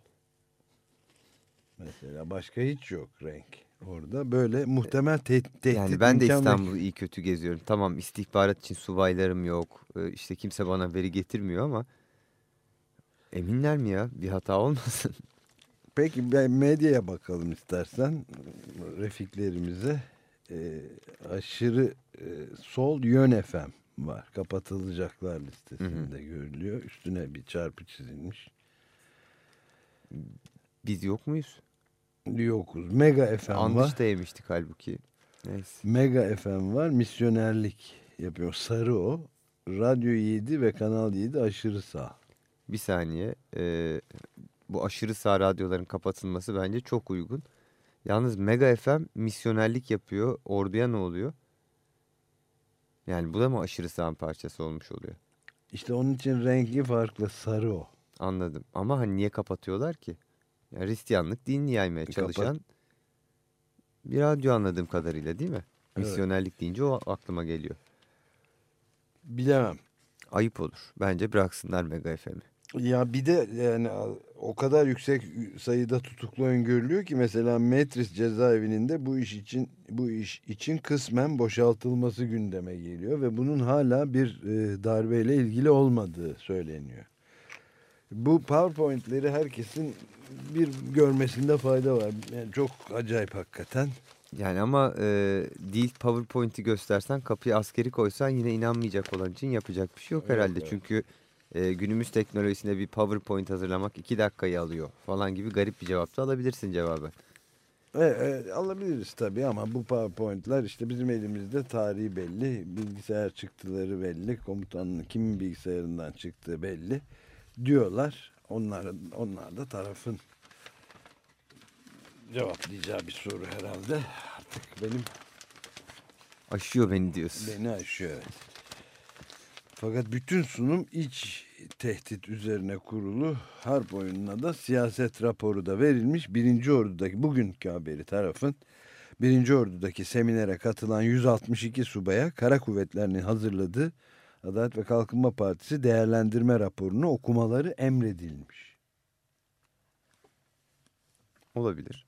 Mesela başka hiç yok renk. Orada böyle muhtemel te tehdit Yani ben de İstanbul'u iyi kötü geziyorum. Tamam istihbarat için subaylarım yok. e, İşte kimse bana veri getirmiyor ama eminler mi ya? Bir hata olmasın. Peki ben medyaya bakalım istersen. Refiklerimize. Ee, aşırı e, sol yön FM var. Kapatılacaklar listesinde görülüyor. Üstüne bir çarpı çizilmiş. Biz yok muyuz? Yokuz. Mega FM var. Andışta yemiştik halbuki. Neyse. Mega FM var. Misyonerlik yapıyor. Sarı o. Radyo 7 ve Kanal 7 aşırı sağ. Bir saniye. e, bu aşırı sağ radyoların kapatılması bence çok uygun. Yalnız Mega FM misyonerlik yapıyor. Orduya ne oluyor? Yani bu da mı aşırı sağın parçası olmuş oluyor? İşte onun için rengi farklı. Sarı o. Anladım. Ama hani niye kapatıyorlar ki? Ya Hristiyanlık dinini yaymaya Kapat- çalışan bir radyo anladığım kadarıyla değil mi? Evet. Misyonerlik deyince o aklıma geliyor. Bilemem. Ayıp olur. Bence bıraksınlar Mega FM'i. Ya bir de yani o kadar yüksek sayıda tutuklu öngörülüyor ki mesela Metris cezaevinin de bu iş için bu iş için kısmen boşaltılması gündeme geliyor ve bunun hala bir e, darbeyle ilgili olmadığı söyleniyor. Bu PowerPoint'leri herkesin bir görmesinde fayda var. Yani çok acayip hakikaten. Yani ama e, değil PowerPoint'i göstersen kapıya askeri koysan yine inanmayacak olan için yapacak bir şey yok herhalde. evet. Çünkü e, günümüz teknolojisinde bir PowerPoint hazırlamak iki dakikayı alıyor falan gibi garip bir cevap da alabilirsin cevabı. E, e, alabiliriz tabii ama bu PowerPoint'ler işte bizim elimizde tarihi belli, bilgisayar çıktıları belli, komutanın kimin bilgisayarından çıktığı belli diyorlar. Onlar, onlar da tarafın cevaplayacağı bir soru herhalde. Artık benim Aşıyor beni diyorsun. beni aşıyor. evet. Fakat bütün sunum iç tehdit üzerine kurulu harp oyununa da siyaset raporu da verilmiş. Birinci Ordu'daki bugünkü haberi tarafın Birinci Ordu'daki seminere katılan 162 subaya kara kuvvetlerinin hazırladığı Adalet ve Kalkınma Partisi değerlendirme raporunu okumaları emredilmiş. Olabilir.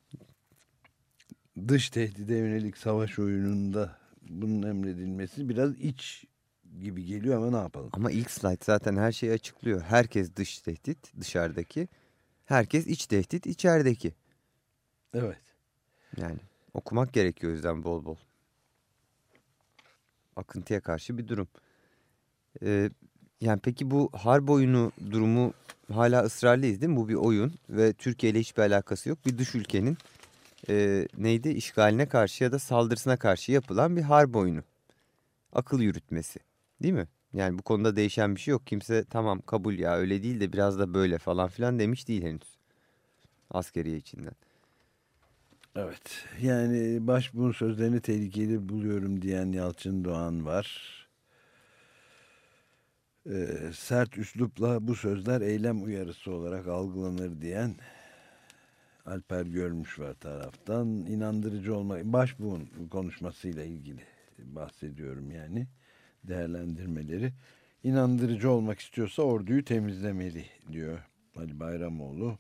Dış tehdide yönelik savaş oyununda bunun emredilmesi biraz iç gibi geliyor ama ne yapalım? Ama ilk slide zaten her şeyi açıklıyor. Herkes dış tehdit dışarıdaki. Herkes iç tehdit içerideki. Evet. Yani okumak gerekiyor o yüzden bol bol. Akıntıya karşı bir durum. Ee, yani peki bu harp oyunu durumu hala ısrarlıyız değil mi? Bu bir oyun ve Türkiye ile hiçbir alakası yok. Bir dış ülkenin e, neydi işgaline karşı ya da saldırısına karşı yapılan bir harp oyunu. Akıl yürütmesi değil mi? Yani bu konuda değişen bir şey yok. Kimse tamam kabul ya öyle değil de biraz da böyle falan filan demiş değil henüz. Askeriye içinden. Evet. Yani başbuğun sözlerini tehlikeli buluyorum diyen Yalçın Doğan var. Ee, sert üslupla bu sözler eylem uyarısı olarak algılanır diyen Alper Görmüş var taraftan. İnandırıcı olmak, başbuğun konuşmasıyla ilgili bahsediyorum yani değerlendirmeleri. İnandırıcı olmak istiyorsa orduyu temizlemeli diyor Ali Bayramoğlu.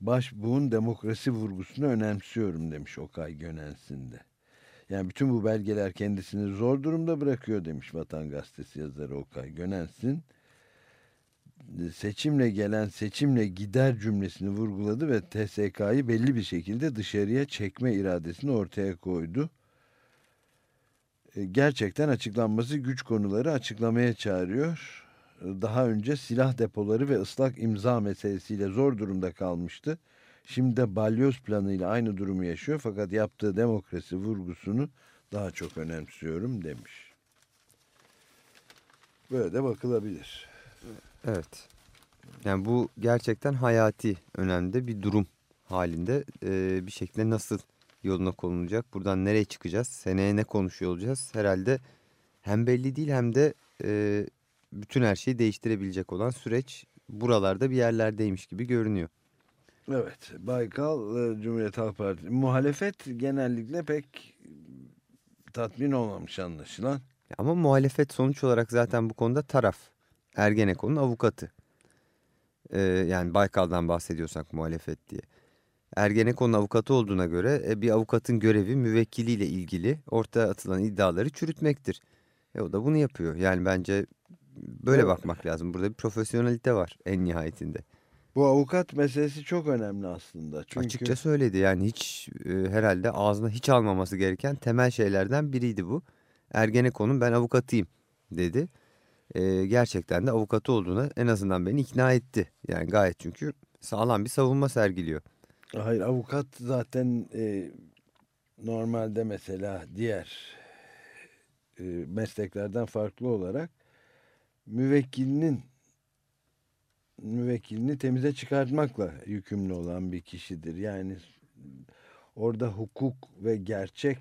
Başbuğun demokrasi vurgusunu önemsiyorum demiş Okay Gönensin'de. Yani bütün bu belgeler kendisini zor durumda bırakıyor demiş Vatan Gazetesi yazarı Okay Gönensin. Seçimle gelen seçimle gider cümlesini vurguladı ve TSK'yı belli bir şekilde dışarıya çekme iradesini ortaya koydu. E, Gerçekten açıklanması güç konuları açıklamaya çağırıyor daha önce silah depoları ve ıslak imza meselesiyle zor durumda kalmıştı. Şimdi de balyoz planıyla aynı durumu yaşıyor fakat yaptığı demokrasi vurgusunu daha çok önemsiyorum demiş. Böyle de bakılabilir. Evet. Yani bu gerçekten hayati önemli bir durum halinde e, bir şekilde nasıl yoluna konulacak? Buradan nereye çıkacağız? Seneye ne konuşuyor olacağız? Herhalde hem belli değil hem de e, bütün her şeyi değiştirebilecek olan süreç buralarda bir yerlerdeymiş gibi görünüyor. Evet, Baykal e, Cumhuriyet Halk Partisi muhalefet genellikle pek tatmin olmamış anlaşılan. Ama muhalefet sonuç olarak zaten bu konuda taraf. Ergenekon'un avukatı. Ee, yani Baykal'dan bahsediyorsak muhalefet diye. Ergenekon'un avukatı olduğuna göre e, bir avukatın görevi müvekkiliyle ilgili ortaya atılan iddiaları çürütmektir. E, o da bunu yapıyor. Yani bence böyle Evet. bakmak lazım. Burada bir profesyonelite var en nihayetinde. Bu avukat meselesi çok önemli aslında. Çünkü Açıkça söyledi yani hiç e, herhalde ağzına hiç almaması gereken temel şeylerden biriydi bu. Ergenekon'un ben avukatıyım dedi. E, gerçekten de avukatı olduğuna en azından beni ikna etti. Yani gayet çünkü sağlam bir savunma sergiliyor. Hayır avukat zaten e, normalde mesela diğer e, mesleklerden farklı olarak müvekkilinin müvekkilini temize çıkartmakla yükümlü olan bir kişidir. Yani orada hukuk ve gerçek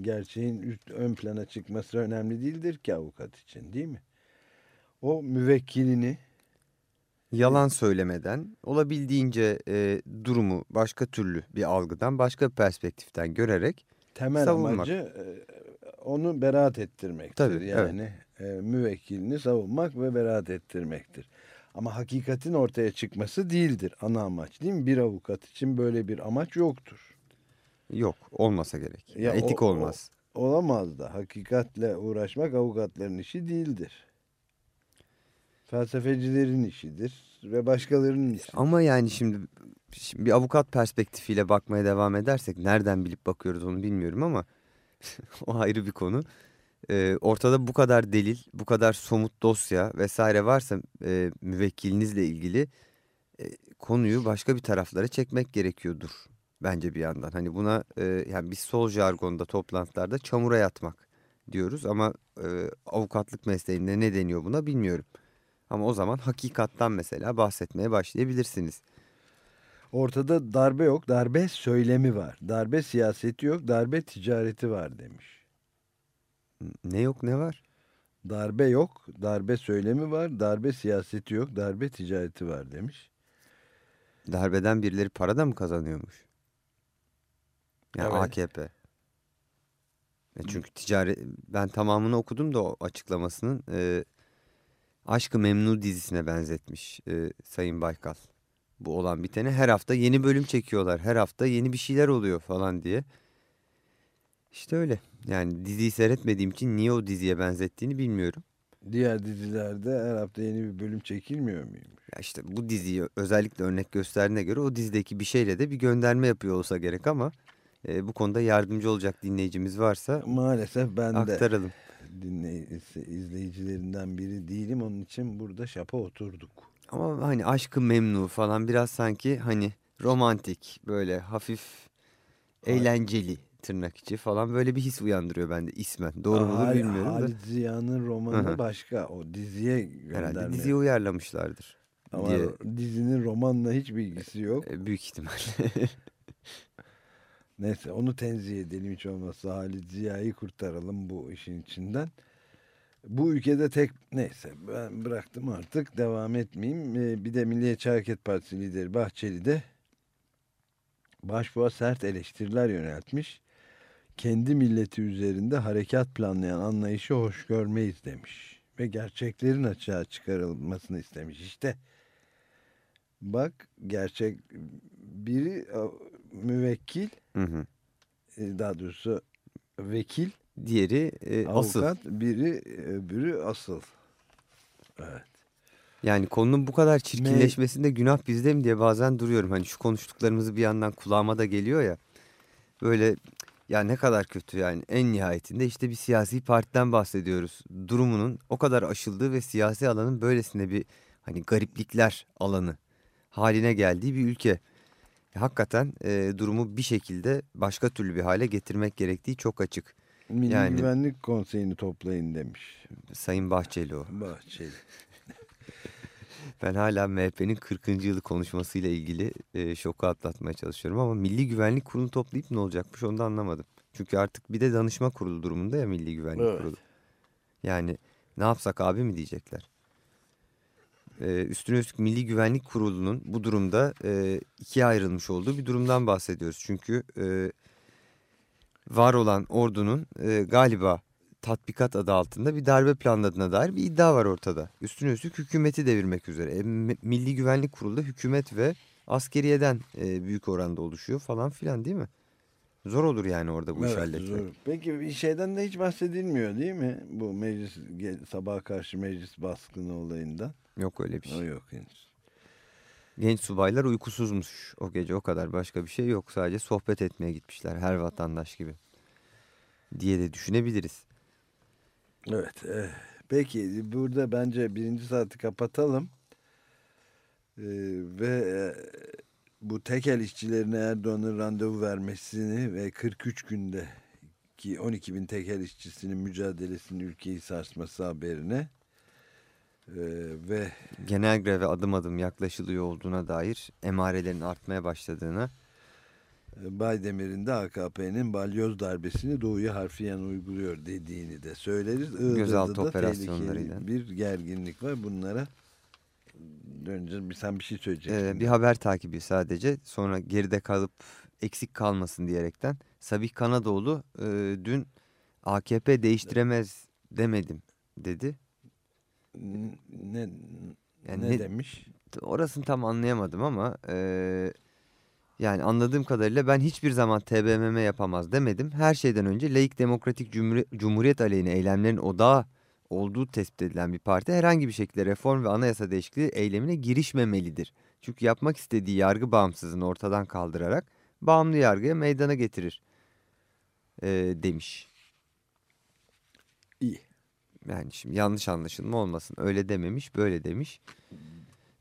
gerçeğin üst, ön plana çıkması önemli değildir ki avukat için değil mi? O müvekkilini Yalan söylemeden olabildiğince e, durumu başka türlü bir algıdan başka bir perspektiften görerek temel Savunmak. amacı e, onu beraat ettirmektir. Tabii, yani e, müvekkilini savunmak ve beraat ettirmektir. Ama hakikatin ortaya çıkması değildir ana amaç değil mi? Bir avukat için böyle bir amaç yoktur. yok olmasa gerek. Ya Etik o- olmaz. Olamaz da hakikatle uğraşmak avukatların işi değildir. Felsefecilerin işidir ve başkalarının işi. Ama yani şimdi, şimdi bir avukat perspektifiyle bakmaya devam edersek nereden bilip bakıyoruz onu bilmiyorum ama o ayrı bir konu. Ee, ortada bu kadar delil, bu kadar somut dosya vesaire varsa e, müvekkilinizle ilgili e, konuyu başka bir taraflara çekmek gerekiyordur bence bir yandan. Hani buna e, yani biz sol jargonda toplantılarda çamura yatmak diyoruz ama e, avukatlık mesleğinde ne deniyor buna bilmiyorum. Ama o zaman hakikattan mesela bahsetmeye başlayabilirsiniz. Ortada darbe yok, darbe söylemi var. Darbe siyaseti yok, darbe ticareti var demiş. Ne yok ne var? Darbe yok, darbe söylemi var, darbe siyaseti yok, darbe ticareti var demiş. Darbeden birileri para da mı kazanıyormuş? Yani Evet. AKP. E çünkü ticari ben tamamını okudum da o açıklamasının e, Aşkı Memnu dizisine benzetmiş e, Sayın Baykal. Bu olan biteni her hafta yeni bölüm çekiyorlar. Her hafta yeni bir şeyler oluyor falan diye. İşte öyle. Yani diziyi seyretmediğim için niye o diziye benzettiğini bilmiyorum. Diğer dizilerde her hafta yeni bir bölüm çekilmiyor muymuş? Ya işte bu diziyi özellikle örnek gösterdiğine göre o dizideki bir şeyle de bir gönderme yapıyor olsa gerek ama e, bu konuda yardımcı olacak dinleyicimiz varsa Maalesef ben de aktaralım. dinley- izleyicilerinden biri değilim. Onun için burada şapa oturduk. Ama hani aşkı memnu falan biraz sanki hani romantik böyle hafif eğlenceli tırnak içi falan böyle bir his uyandırıyor bende ismen. Doğru Hal- bilmiyorum da Halit Ziya'nın romanı hı. başka. O diziye herhalde gönderme. diziyi uyarlamışlardır Ama diye dizinin romanla hiç bilgisi yok. e, büyük ihtimal. Neyse onu tenzih edelim hiç olmazsa Halit Ziya'yı kurtaralım bu işin içinden. Bu ülkede tek neyse ben bıraktım artık devam etmeyeyim. Ee, bir de Milliyetçi Hareket Partisi lideri Bahçeli de başbuğa sert eleştiriler yöneltmiş. Kendi milleti üzerinde harekat planlayan anlayışı hoş görmeyiz demiş. Ve gerçeklerin açığa çıkarılmasını istemiş. İşte bak gerçek biri a, müvekkil Hı hı. e, daha doğrusu vekil, Diğeri e, asıl. avukat, biri öbürü asıl. Evet. Yani konunun bu kadar çirkinleşmesinde günah bizde mi diye bazen duruyorum. Hani şu konuştuklarımızı bir yandan kulağıma da geliyor ya. Böyle ya ne kadar kötü yani en nihayetinde işte bir siyasi partiden bahsediyoruz. Durumunun o kadar aşıldığı ve siyasi alanın böylesine bir hani gariplikler alanı haline geldiği bir ülke. Hakikaten e, durumu bir şekilde başka türlü bir hale getirmek gerektiği çok açık. Milli Yani- Güvenlik Konseyi'ni toplayın demiş Sayın Bahçeli o. Bahçeli. Ben hala MHP'nin 40. yılı konuşmasıyla ilgili e, şoku atlatmaya çalışıyorum ama Milli Güvenlik Kurulu toplayıp ne olacakmış onu da anlamadım. Çünkü artık bir de danışma kurulu durumunda ya Milli Güvenlik Evet. Kurulu. Yani ne yapsak abi mi diyecekler. Ee, üstüne üstlük Milli Güvenlik Kurulu'nun bu durumda e, ikiye ayrılmış olduğu bir durumdan bahsediyoruz. Çünkü e, var olan ordunun e, galiba tatbikat adı altında bir darbe planladığına dair bir iddia var ortada. Üstüne üstlük hükümeti devirmek üzere. E, Milli Güvenlik Kurulu da hükümet ve askeriyeden e, büyük oranda oluşuyor falan filan değil mi? Zor olur yani orada bu işi Evet, halletmek. zor. Peki bir şeyden de hiç bahsedilmiyor değil mi? Bu meclis sabaha karşı meclis baskını olayından. Yok öyle bir şey. O yok henüz. Genç subaylar uykusuzmuş o gece o kadar başka bir şey yok. Sadece sohbet etmeye gitmişler her vatandaş gibi diye de düşünebiliriz. Evet. eh, Peki burada bence birinci saati kapatalım. Ee, ve eh, bu tekel işçilerine Erdoğan'ın randevu vermesini ve 43 günde ki 12 bin tekel işçisinin mücadelesinin ülkeyi sarsması haberine eh, ve Genel greve adım adım yaklaşılıyor olduğuna dair emarelerin artmaya başladığına Baydemir'in de AKP'nin balyoz darbesini doğuya harfiyen uyguluyor dediğini de söyleriz. Gözaltı da operasyonlarıyla. Bir gerginlik var. Bunlara döneceğiz. Bir- Sen bir şey söyleyeceksin. Ee, bir haber takibi sadece sonra geride kalıp eksik kalmasın diyerekten Sabih Kanadoğlu e, dün AKP değiştiremez demedim dedi. Ne Yani ne, ne- demiş? Orasını tam anlayamadım ama e, yani anladığım kadarıyla ben hiçbir zaman TBMM yapamaz demedim. Her şeyden önce laik demokratik Cumhuri- cumhuriyet aleyhine eylemlerin odağı olduğu tespit edilen bir parti herhangi bir şekilde reform ve anayasa değişikliği eylemine girişmemelidir. Çünkü yapmak istediği yargı bağımsızlığını ortadan kaldırarak bağımlı yargıya meydana getirir e, demiş. İyi. Yani şimdi yanlış anlaşılma olmasın öyle dememiş böyle demiş.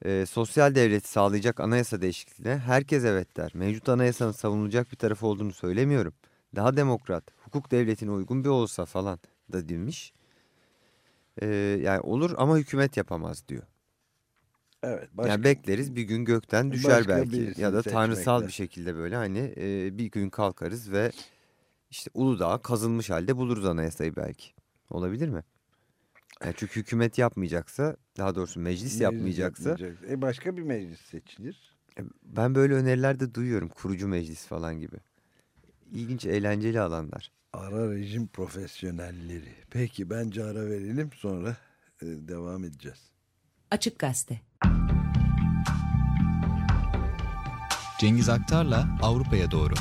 E, sosyal devleti sağlayacak anayasa değişikliğine herkes evet der. Mevcut anayasanın savunulacak bir tarafı olduğunu söylemiyorum. Daha demokrat, hukuk devletine uygun bir olsa falan da demiş. E, yani olur ama hükümet yapamaz diyor. Evet. Başka, Yani bekleriz bir gün gökten düşer belki ya da tanrısal seçmekle. bir şekilde böyle hani e, bir gün kalkarız ve işte Uludağ kazılmış halde buluruz anayasayı belki. Olabilir mi? Yani çünkü hükümet yapmayacaksa daha doğrusu meclis, meclis yapmayacaksa yapmayacak. E başka bir meclis seçilir. e, ben böyle öneriler de duyuyorum kurucu meclis falan gibi. İlginç eğlenceli alanlar. Ara rejim profesyonelleri. Peki bence ara verelim sonra e, devam edeceğiz. Açık Gazete. Cengiz Aktar'la Avrupa'ya doğru.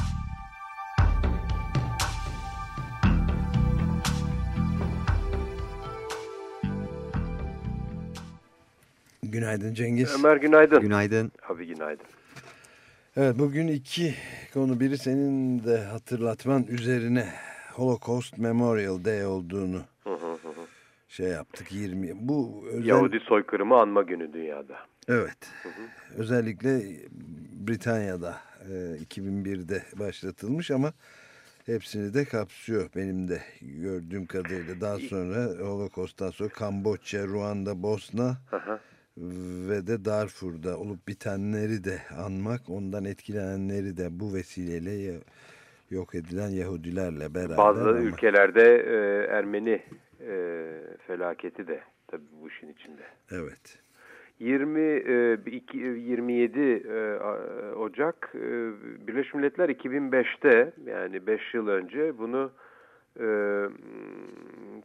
Günaydın Cengiz. Ömer günaydın. Günaydın. Abi günaydın. Evet bugün iki konu biri senin de hatırlatman üzerine Holocaust Memorial Day olduğunu şey yaptık 20 bu özel, Yahudi soykırımı anma günü dünyada. evet özellikle Britanya'da e, 2001'de başlatılmış ama hepsini de kapsıyor benim de gördüğüm kadarıyla daha sonra Holocaust'tan sonra Kamboçya, Ruanda, Bosna hı. Ve de Darfur'da olup bitenleri de anmak ondan etkilenenleri de bu vesileyle yok edilen Yahudilerle beraber Bazı anmak. ülkelerde e, Ermeni e, felaketi de tabii bu işin içinde. Evet. 20 e, iki- 27 e, a- Ocak e, Birleşmiş Milletler 2005'te yani 5 yıl önce bunu e,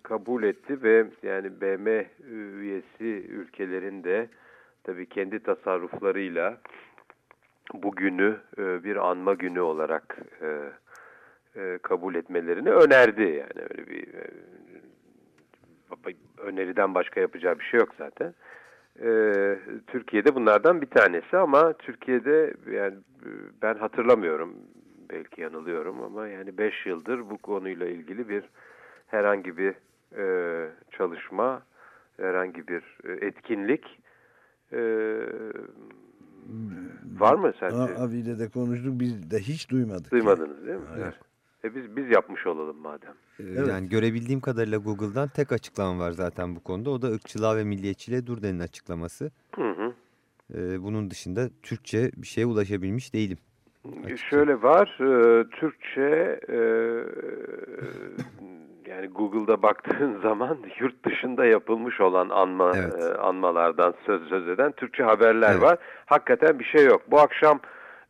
kabul etti ve yani BM üyesi ülkelerin de tabii kendi tasarruflarıyla bugünü e, bir anma günü olarak e, e, kabul etmelerini önerdi. Yani öyle bir e, öneriden başka yapacağı bir şey yok zaten. Ee, Türkiye'de bunlardan bir tanesi ama Türkiye'de yani e, ben hatırlamıyorum belki yanılıyorum ama yani 5 yıldır bu konuyla ilgili bir herhangi bir e, çalışma, herhangi bir e, etkinlik e, var mı sence? Abiyle de konuştuk biz de hiç duymadık. Duymadınız değil mi? Hayır. Evet. E biz biz yapmış olalım madem. Evet. Yani görebildiğim kadarıyla Google'dan tek açıklama var zaten bu konuda. O da ırkçılığa ve milliyetçiliğe dur denin açıklaması. Hı hı. Ee, bunun dışında Türkçe bir şeye ulaşabilmiş değilim. Açıkça. Şöyle var, e, Türkçe e, yani Google'da baktığın zaman yurt dışında yapılmış olan anma Evet. e, anmalardan söz söz eden Türkçe haberler Evet. var. Hakikaten bir şey yok. Bu akşam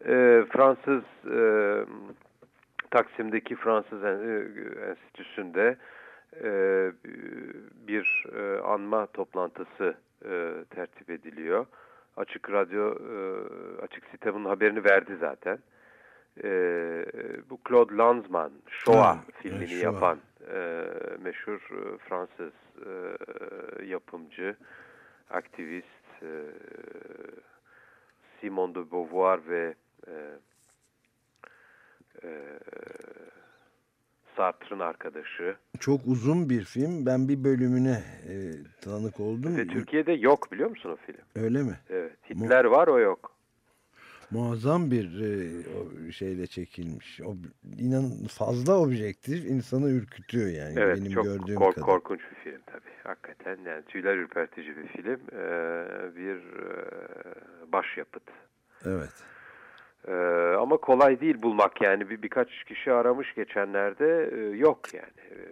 e, Fransız e, Taksim'deki Fransız e, Enstitüsü'nde e, bir e, anma toplantısı e, tertip ediliyor. Açık Radyo, e, Açık Site bunun haberini verdi zaten. E, bu Claude Lanzmann, Shoah Ha, filmini Shoah. yapan e, meşhur Fransız e, yapımcı, aktivist e, Simone de Beauvoir ve e, e, Sartre'ın arkadaşı. Çok uzun bir film. Ben bir bölümüne e, tanık oldum. Ve Türkiye'de yok biliyor musun o film? Öyle mi? Evet. Hitler var o yok. Muazzam bir e, şeyle çekilmiş. O inan fazla objektif insanı ürkütüyor yani Evet benim çok gördüğüm kork- kadar. korkunç bir film tabii. Hakikaten yani tüyler ürpertici bir film. Ee, bir e, başyapıt. Evet. Ee, ama kolay değil bulmak yani bir birkaç kişi aramış geçenlerde Ee, yok yani Ee,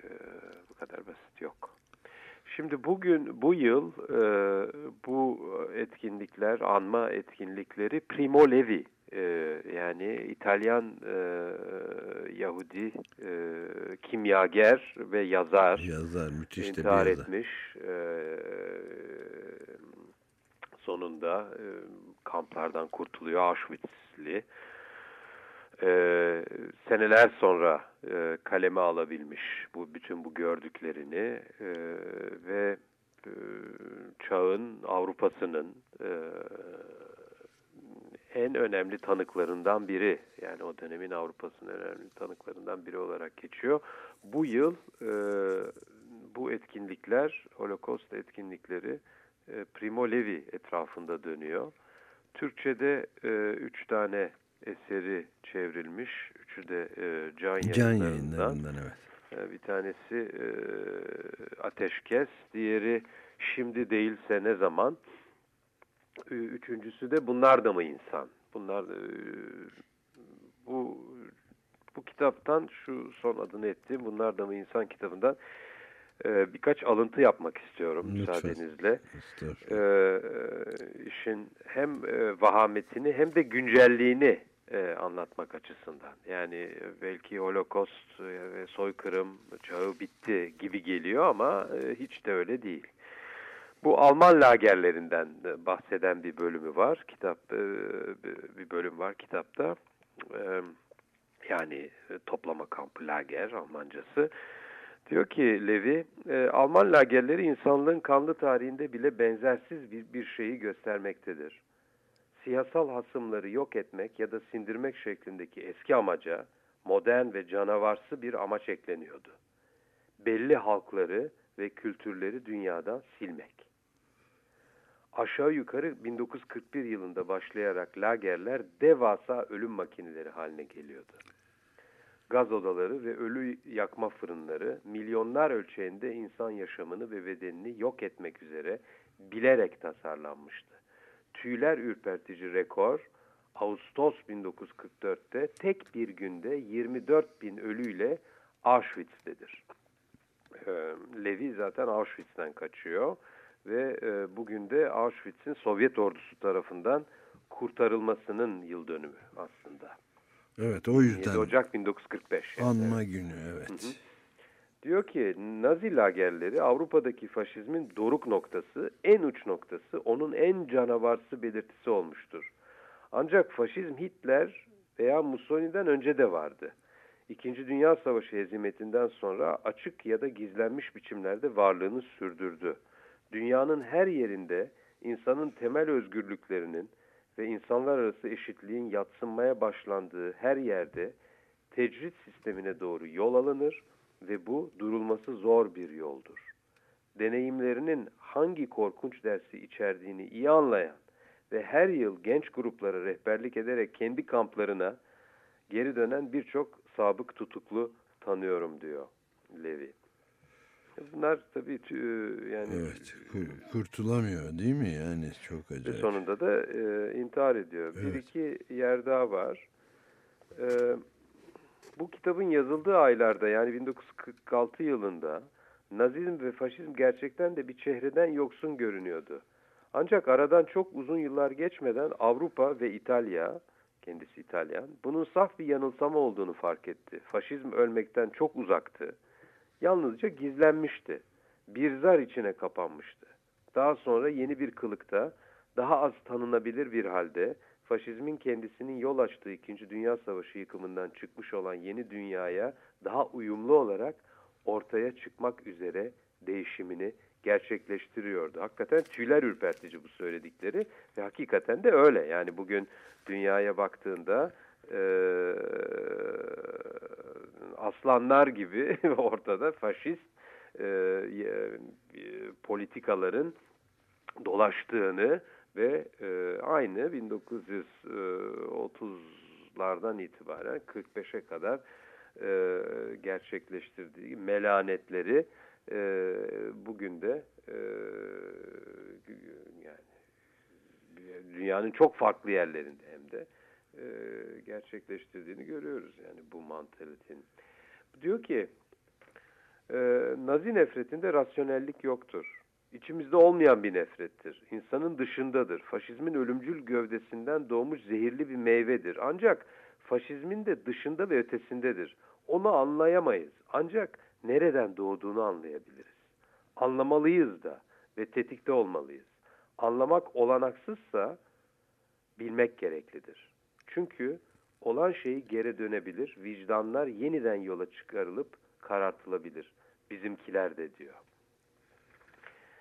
bu kadar basit yok. Şimdi bugün bu yıl e, bu etkinlikler anma etkinlikleri Primo Levi e, yani İtalyan e, Yahudi e, kimyager ve yazar Yazar müthiş de bir intihar yazar. etmiş. Ee, sonunda e, kamplardan kurtuluyor Auschwitz'li. Ee, seneler sonra e, kaleme alabilmiş bu bütün bu gördüklerini e, ve e, çağın Avrupa'sının e, en önemli tanıklarından biri yani o dönemin Avrupa'sının önemli tanıklarından biri olarak geçiyor. Bu yıl e, bu etkinlikler, Holocaust etkinlikleri e, Primo Levi etrafında dönüyor. Türkçe'de e, üç tane eseri çevrilmiş. Üçü de e, can, Can yayınlarından. yayınlarından evet. E, Bir tanesi e, Ateşkes, diğeri Şimdi değilse ne zaman? Üçüncüsü de Bunlar da mı insan? Bunlar e, bu bu kitaptan şu son adını ettiğim Bunlar da mı insan kitabından e, birkaç alıntı yapmak istiyorum Lütfen. müsaadenizle. E, işin hem e, vahametini hem de güncelliğini e, anlatmak açısından. Yani belki Holocaust e, ve soykırım çağı bitti gibi geliyor ama e, hiç de öyle değil. Bu Alman lagerlerinden bahseden bir bölümü var. Kitap e, bir bölüm var kitapta. E, Yani e, toplama kampı lager Almancası. Diyor ki Levi, e, Alman lagerleri insanlığın kanlı tarihinde bile benzersiz bir, bir şeyi göstermektedir. Siyasal hasımları yok etmek ya da sindirmek şeklindeki eski amaca modern ve canavarsı bir amaç ekleniyordu. Belli halkları ve kültürleri dünyadan silmek. Aşağı yukarı 1941 yılında başlayarak lagerler devasa ölüm makineleri haline geliyordu. Gaz odaları ve ölü yakma fırınları milyonlar ölçeğinde insan yaşamını ve bedenini yok etmek üzere bilerek tasarlanmıştı. Tüyler ürpertici rekor Ağustos 1944'te tek bir günde 24 bin ölüyle Auschwitz'tedir. Ee, Levi zaten Auschwitz'ten kaçıyor ve e, bugün de Auschwitz'in Sovyet ordusu tarafından kurtarılmasının yıl dönümü aslında. Evet o 7 yüzden Ocak 1945. yani. anma günü evet. Diyor ki Nazi lagerleri Avrupa'daki faşizmin doruk noktası, en uç noktası, onun en canavarsı belirtisi olmuştur. Ancak faşizm Hitler veya Mussolini'den önce de vardı. İkinci Dünya Savaşı hezimetinden sonra açık ya da gizlenmiş biçimlerde varlığını sürdürdü. Dünyanın her yerinde insanın temel özgürlüklerinin ve insanlar arası eşitliğin yatsınmaya başlandığı her yerde tecrit sistemine doğru yol alınır ve bu durulması zor bir yoldur. Deneyimlerinin hangi korkunç dersi içerdiğini iyi anlayan ve her yıl genç gruplara rehberlik ederek kendi kamplarına geri dönen birçok sabık tutuklu tanıyorum diyor Levi. Bunlar tabii tü- yani Evet kur- kurtulamıyor değil mi yani çok acayip. sonunda da e, intihar ediyor. Bir Evet. iki yer daha var. E, bu kitabın yazıldığı aylarda yani 1946 yılında Nazizm ve faşizm gerçekten de bir çehreden yoksun görünüyordu. Ancak aradan çok uzun yıllar geçmeden Avrupa ve İtalya, kendisi İtalyan, bunun saf bir yanılsama olduğunu fark etti. Faşizm ölmekten çok uzaktı. Yalnızca gizlenmişti. Bir zar içine kapanmıştı. Daha sonra yeni bir kılıkta, daha az tanınabilir bir halde faşizmin kendisinin yol açtığı 2. Dünya Savaşı yıkımından çıkmış olan yeni dünyaya daha uyumlu olarak ortaya çıkmak üzere değişimini gerçekleştiriyordu. Hakikaten tüyler ürpertici bu söyledikleri ve hakikaten de öyle. Yani bugün dünyaya baktığında eee, aslanlar gibi ortada faşist eee, e, politikaların dolaştığını ve e, aynı 1930'lardan itibaren 45'e kadar e, gerçekleştirdiği melanetleri e, bugün de e, yani dünyanın çok farklı yerlerinde hem de e, gerçekleştirdiğini görüyoruz yani bu mantalitenin. Diyor ki e, Nazi nefretinde rasyonellik yoktur. İçimizde olmayan bir nefrettir. İnsanın dışındadır. Faşizmin ölümcül gövdesinden doğmuş zehirli bir meyvedir. Ancak faşizmin de dışında ve ötesindedir. Onu anlayamayız. Ancak nereden doğduğunu anlayabiliriz. Anlamalıyız da ve tetikte olmalıyız. Anlamak olanaksızsa bilmek gereklidir. Çünkü olan şeyi geri dönebilir, vicdanlar yeniden yola çıkarılıp karartılabilir. Bizimkiler de diyor.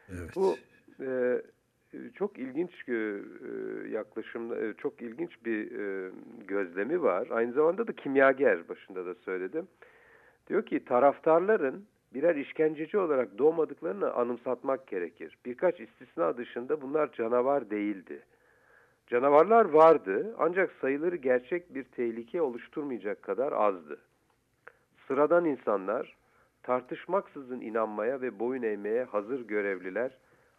Evet. Bu e, çok ilginç e, yaklaşım, e, çok ilginç bir e, gözlemi var. Aynı zamanda da kimyager başında da söyledim. Diyor ki taraftarların birer işkenceci olarak doğmadıklarını anımsatmak gerekir. Birkaç istisna dışında bunlar canavar değildi. Canavarlar vardı ancak sayıları gerçek bir tehlike oluşturmayacak kadar azdı. Sıradan insanlar, tartışmaksızın inanmaya ve boyun eğmeye hazır görevliler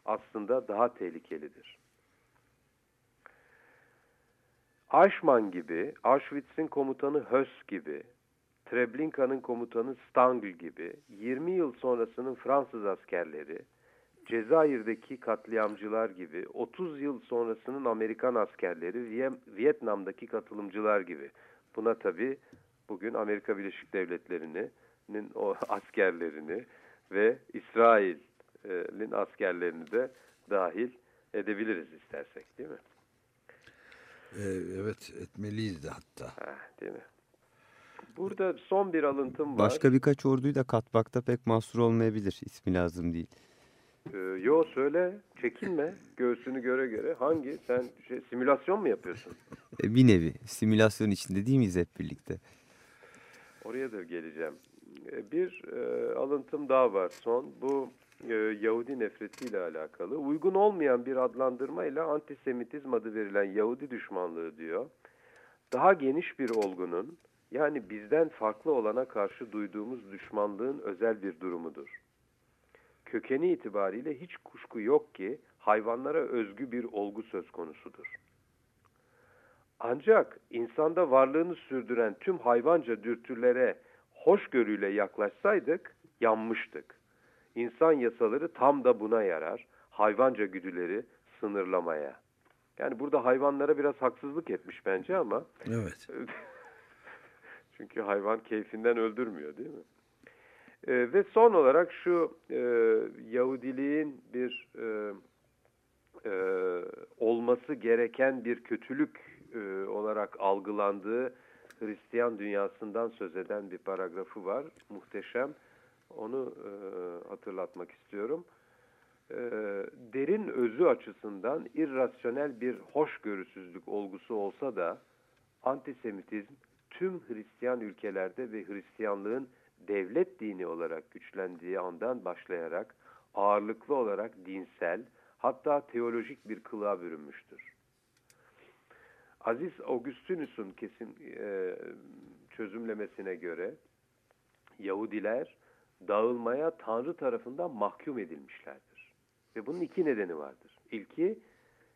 aslında daha tehlikelidir. Eichmann gibi, Auschwitz'in komutanı Höss gibi, Treblinka'nın komutanı Stangl gibi 20 yıl sonrasının Fransız askerleri, Cezayir'deki katliamcılar gibi 30 yıl sonrasının Amerikan askerleri, Vietnam'daki katılımcılar gibi. Buna tabi bugün Amerika Birleşik Devletleri'nin o askerlerini ve İsrail'in askerlerini de dahil edebiliriz istersek değil mi? Ee, evet etmeliyiz de hatta. Ha, değil mi? Burada son bir alıntım var. Başka birkaç orduyu da katmakta pek mahsur olmayabilir. İsmi lazım değil. Ee, yo söyle, çekinme. Göğsünü göre göre. Hangi? Sen şey, simülasyon mu yapıyorsun? E, bir nevi simülasyon içinde değil miyiz hep birlikte? Oraya da geleceğim. Ee, Bir e, alıntım daha var son. Bu e, Yahudi nefretiyle alakalı. Uygun olmayan bir adlandırmayla antisemitizm adı verilen Yahudi düşmanlığı diyor. Daha geniş bir olgunun yani bizden farklı olana karşı duyduğumuz düşmanlığın özel bir durumudur. Kökeni itibariyle hiç kuşku yok ki hayvanlara özgü bir olgu söz konusudur. Ancak insanda varlığını sürdüren tüm hayvanca dürtülere hoşgörüyle yaklaşsaydık yanmıştık. İnsan yasaları tam da buna yarar. Hayvanca güdüleri sınırlamaya. Yani burada hayvanlara biraz haksızlık etmiş bence ama Evet. çünkü hayvan keyfinden öldürmüyor değil mi? Ee, ve son olarak şu e, Yahudiliğin bir e, e, olması gereken bir kötülük e, olarak algılandığı Hristiyan dünyasından söz eden bir paragrafı var. Muhteşem. Onu e, hatırlatmak istiyorum. E, derin özü açısından irrasyonel bir hoşgörüsüzlük olgusu olsa da antisemitizm tüm Hristiyan ülkelerde ve Hristiyanlığın devlet dini olarak güçlendiği andan başlayarak ağırlıklı olarak dinsel hatta teolojik bir kılığa bürünmüştür. Aziz Augustinus'un kesin e, çözümlemesine göre Yahudiler dağılmaya Tanrı tarafından mahkum edilmişlerdir. Ve bunun iki nedeni vardır. İlki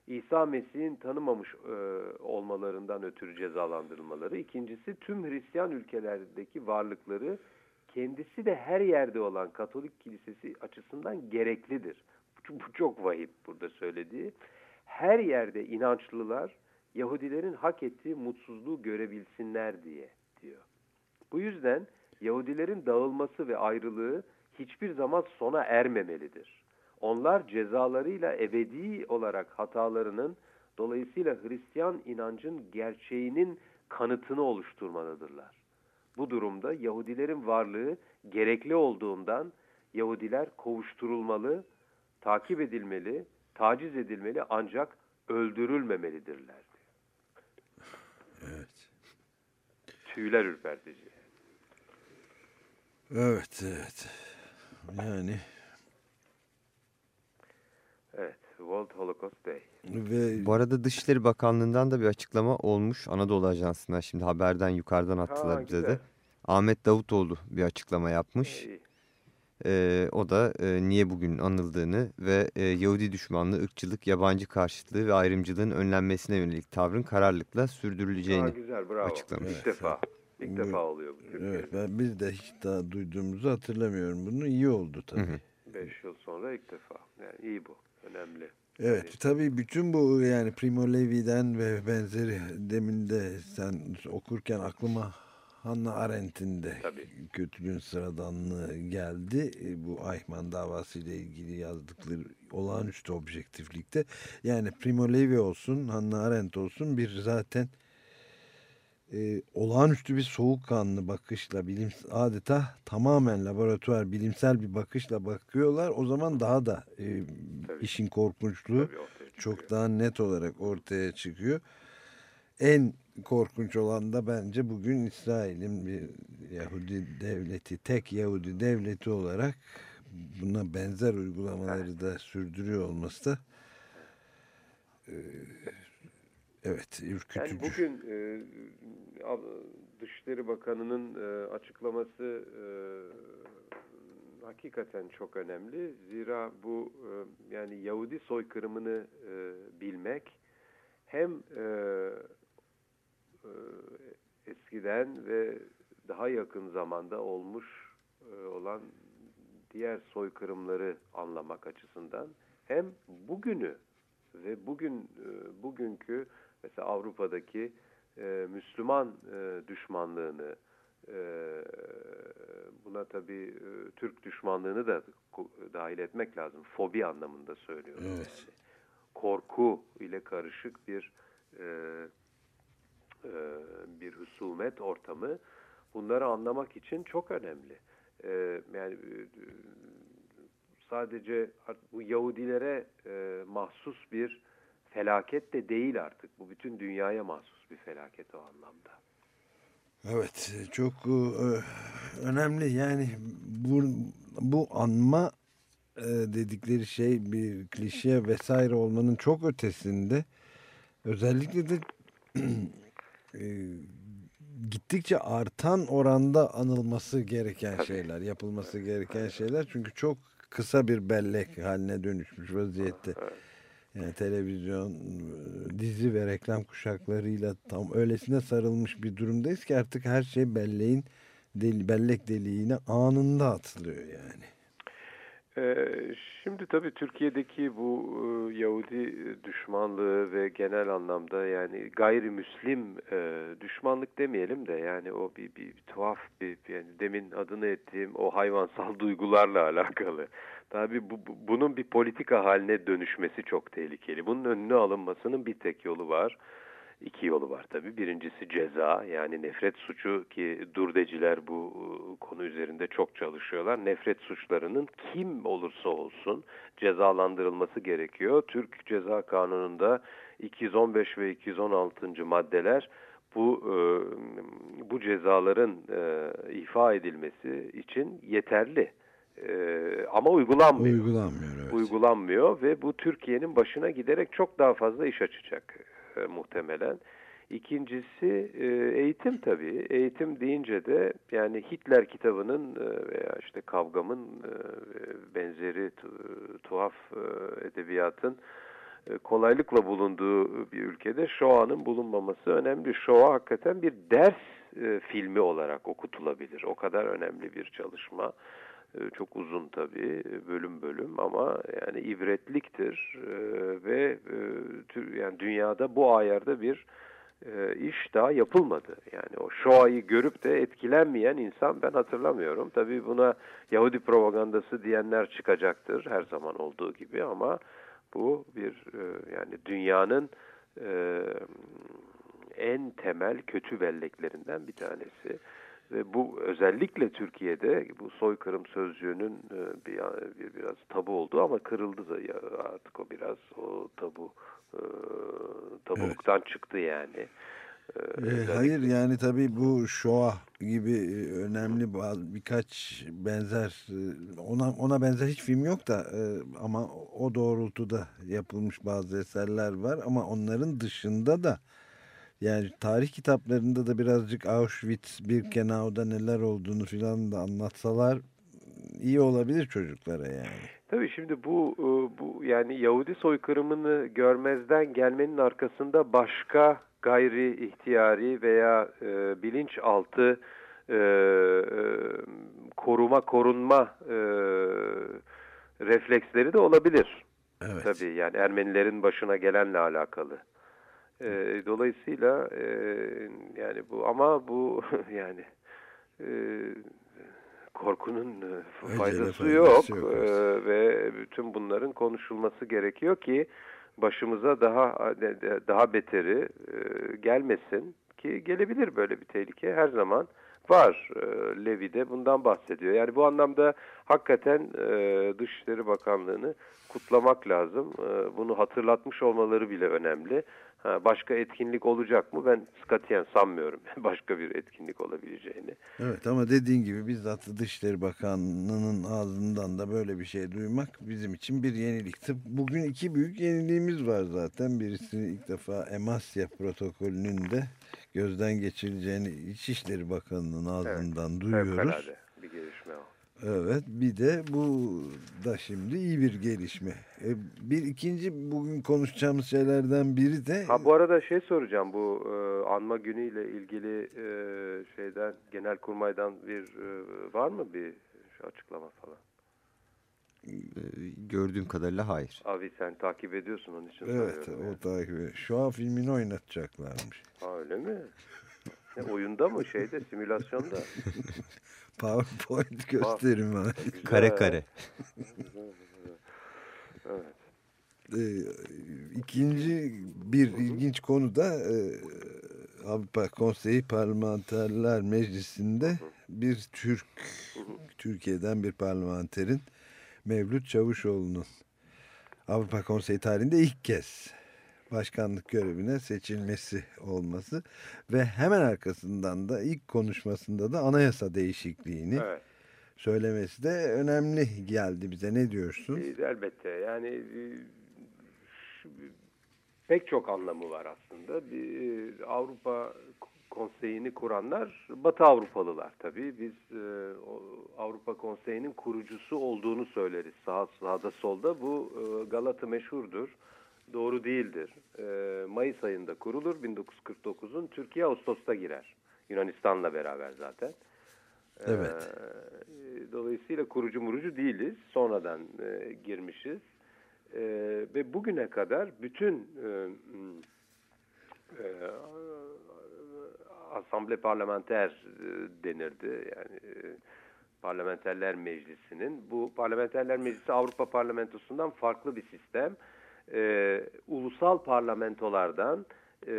İsa Mesih'in tanımamış e, olmalarından ötürü cezalandırılmaları. İkincisi tüm Hristiyan ülkelerdeki varlıkları kendisi de her yerde olan Katolik Kilisesi açısından gereklidir. Bu, çok vahim burada söylediği. Her yerde inançlılar Yahudilerin hak ettiği mutsuzluğu görebilsinler diye diyor. Bu yüzden Yahudilerin dağılması ve ayrılığı hiçbir zaman sona ermemelidir. Onlar cezalarıyla ebedi olarak hatalarının dolayısıyla Hristiyan inancın gerçeğinin kanıtını oluşturmalıdırlar. Bu durumda Yahudilerin varlığı gerekli olduğundan Yahudiler kovuşturulmalı, takip edilmeli, taciz edilmeli ancak öldürülmemelidirler. Evet. Tüyler ürpertici. Evet, evet. Yani Evet, World Holocaust Day. ve Bu arada Dışişleri Bakanlığı'ndan da bir açıklama olmuş. Anadolu Ajansı'ndan şimdi haberden yukarıdan attılar Ha, bize güzel. de. Ahmet Davutoğlu bir açıklama yapmış. İyi. Ee, o da e, niye bugün anıldığını ve e, Yahudi düşmanlığı, ırkçılık, yabancı karşıtlığı ve ayrımcılığın önlenmesine yönelik tavrın kararlılıkla Ha, sürdürüleceğini güzel, bravo. açıklamış. İlk defa. İlk Bu- defa oluyor bu Türkiye'de. evet ben biz de hiç daha duyduğumuzu hatırlamıyorum. Bunu iyi oldu tabii. Hı hı. Beş yıl sonra ilk defa. Yani iyi bu. Önemli. Evet tabii bütün bu yani Primo Levi'den ve benzeri demin de sen okurken aklıma Hannah Arendt'in de Tabii. kötülüğün sıradanlığı geldi. E, Bu Eichmann davası ile ilgili yazdıkları olağanüstü objektiflikte. Yani Primo Levi olsun, Hannah Arendt olsun bir zaten e, olağanüstü bir soğukkanlı bakışla bilim adeta tamamen laboratuvar bilimsel bir bakışla bakıyorlar. O zaman daha da e, Tabii. işin korkunçluğu çok daha net olarak ortaya çıkıyor. en korkunç olan da bence bugün İsrail'in bir Yahudi devleti, tek Yahudi devleti olarak buna benzer uygulamaları da sürdürüyor olması da e, evet ürkütücü. Yani bugün e, Dışişleri Bakanı'nın e, açıklaması e, hakikaten çok önemli. Zira bu e, yani Yahudi soykırımını e, bilmek hem eskiden ve daha yakın zamanda olmuş olan diğer soykırımları anlamak açısından hem bugünü ve bugün bugünkü mesela Avrupa'daki e, Müslüman e, düşmanlığını e, buna tabii e, Türk düşmanlığını da dahil etmek lazım. Fobi anlamında söylüyorum. Evet. Yani. Korku ile karışık bir e, e, bir husumet ortamı bunları anlamak için çok önemli. E, yani e, sadece bu Yahudilere e, mahsus bir felaket de değil artık. Bu bütün dünyaya mahsus bir felaket o anlamda. Evet çok e, önemli yani bu, bu anma e, dedikleri şey bir klişe vesaire olmanın çok ötesinde özellikle de e, gittikçe artan oranda anılması gereken Tabii. şeyler yapılması gereken şeyler çünkü çok kısa bir bellek haline dönüşmüş vaziyette. Evet. Yani televizyon, dizi ve reklam kuşaklarıyla tam öylesine sarılmış bir durumdayız ki artık her şey belleğin deli, bellek deliğine anında atılıyor yani. Ee, şimdi tabii Türkiye'deki bu e, Yahudi düşmanlığı ve genel anlamda yani gayrimüslim e, düşmanlık demeyelim de yani o bir, bir, bir tuhaf bir yani demin adını ettiğim o hayvansal duygularla alakalı. Tabii bu, bu, bunun bir politika haline dönüşmesi çok tehlikeli. Bunun önüne alınmasının bir tek yolu var. İki yolu var tabii. Birincisi ceza yani nefret suçu ki durdeciler bu e, konu üzerinde çok çalışıyorlar. Nefret suçlarının kim olursa olsun cezalandırılması gerekiyor. Türk Ceza Kanunu'nda 215 ve 216. maddeler bu e, bu cezaların e, ifa edilmesi için yeterli. Ee, ama uygulanmıyor. Uygulanmıyor evet. Uygulanmıyor ve bu Türkiye'nin başına giderek çok daha fazla iş açacak e, muhtemelen. İkincisi e, eğitim tabii. Eğitim deyince de yani Hitler kitabının e, veya işte kavgamın e, benzeri tuhaf edebiyatın kolaylıkla bulunduğu bir ülkede Shoah'nın bulunmaması önemli. Shoah hakikaten bir ders filmi olarak okutulabilir. O kadar önemli bir çalışma. Çok uzun tabii bölüm bölüm ama yani ibretliktir ve yani dünyada bu ayarda bir iş daha yapılmadı. Yani o Shoah'yı görüp de etkilenmeyen insan ben hatırlamıyorum. Tabii buna Yahudi propagandası diyenler çıkacaktır her zaman olduğu gibi ama bu bir yani dünyanın en temel kötü belleklerinden bir tanesi. Ve bu özellikle Türkiye'de bu soykırım sözcüğünün bir, bir biraz tabu oldu ama kırıldı da ya artık o biraz o tabu tabuluktan evet. çıktı yani. Ee, hayır yani tabii bu Shoah gibi önemli birkaç benzer ona ona benzer hiç film yok da ama o doğrultuda yapılmış bazı eserler var ama onların dışında da yani tarih kitaplarında da birazcık Auschwitz, Birkenau'da neler olduğunu filan da anlatsalar iyi olabilir çocuklara yani. Tabii şimdi bu bu yani Yahudi soykırımını görmezden gelmenin arkasında başka gayri ihtiyari veya e, bilinçaltı e, e, koruma korunma e, refleksleri de olabilir. Evet. Tabii yani Ermenilerin başına gelenle alakalı. E, dolayısıyla e, yani bu ama bu yani e, korkunun faydası, faydası yok, yok e, ve bütün bunların konuşulması gerekiyor ki başımıza daha daha beteri e, gelmesin ki gelebilir böyle bir tehlike. Her zaman var. E, Levi de bundan bahsediyor. Yani bu anlamda hakikaten e, Dışişleri Bakanlığı'nı kutlamak lazım. E, bunu hatırlatmış olmaları bile önemli. Başka etkinlik olacak mı? Ben katiyen sanmıyorum başka bir etkinlik olabileceğini. Evet ama dediğin gibi bizzat Dışişleri Bakanlığı'nın ağzından da böyle bir şey duymak bizim için bir yenilik. Tıp bugün iki büyük yeniliğimiz var zaten. Birisini ilk defa Emasya protokolünün de gözden geçirileceğini İçişleri Bakanı'nın ağzından duyuyoruz. Fevkalade bir gelişme o. Evet bir de bu da şimdi iyi bir gelişme. E, bir ikinci bugün konuşacağımız şeylerden biri de Ha bu arada şey soracağım bu e, anma günüyle ilgili e, şeyden Genelkurmay'dan bir e, var mı bir açıklama falan? Ee, gördüğüm kadarıyla hayır. Abi sen takip ediyorsun onun için evet o takip ediyor. Şu an filmini oynatacaklarmış. Ha, öyle mi? Ne, oyunda mı şeyde simülasyonda? PowerPoint gösterimi. Güzel. Kare kare. Evet. E, ikinci bir ilginç konu da e, Avrupa Konseyi Parlamenterler Meclisi'nde bir Türk Türkiye'den bir parlamenterin Mevlüt Çavuşoğlu'nun Avrupa Konseyi tarihinde ilk kez başkanlık görevine seçilmesi olması ve hemen arkasından da ilk konuşmasında da anayasa değişikliğini Evet. söylemesi de önemli geldi bize. Ne diyorsun? E, Elbette yani e, pek çok anlamı var aslında. Bir, e, Avrupa Konseyi'ni kuranlar Batı Avrupalılar tabii. Biz e, Avrupa Konseyi'nin kurucusu olduğunu söyleriz sağ, sağda solda. Bu e, Galata meşhurdur. Doğru değildir. E, Mayıs ayında kurulur 1949'un. Türkiye Ağustos'ta girer. Yunanistan'la beraber zaten. Evet. Ee, Dolayısıyla kurucu murucu değiliz. Sonradan e, girmişiz. E, ve bugüne kadar bütün e, e, asamble parlamenter e, denirdi. Yani e, parlamenterler meclisinin. Bu parlamenterler meclisi Avrupa parlamentosundan farklı bir sistem. E, ulusal parlamentolardan e,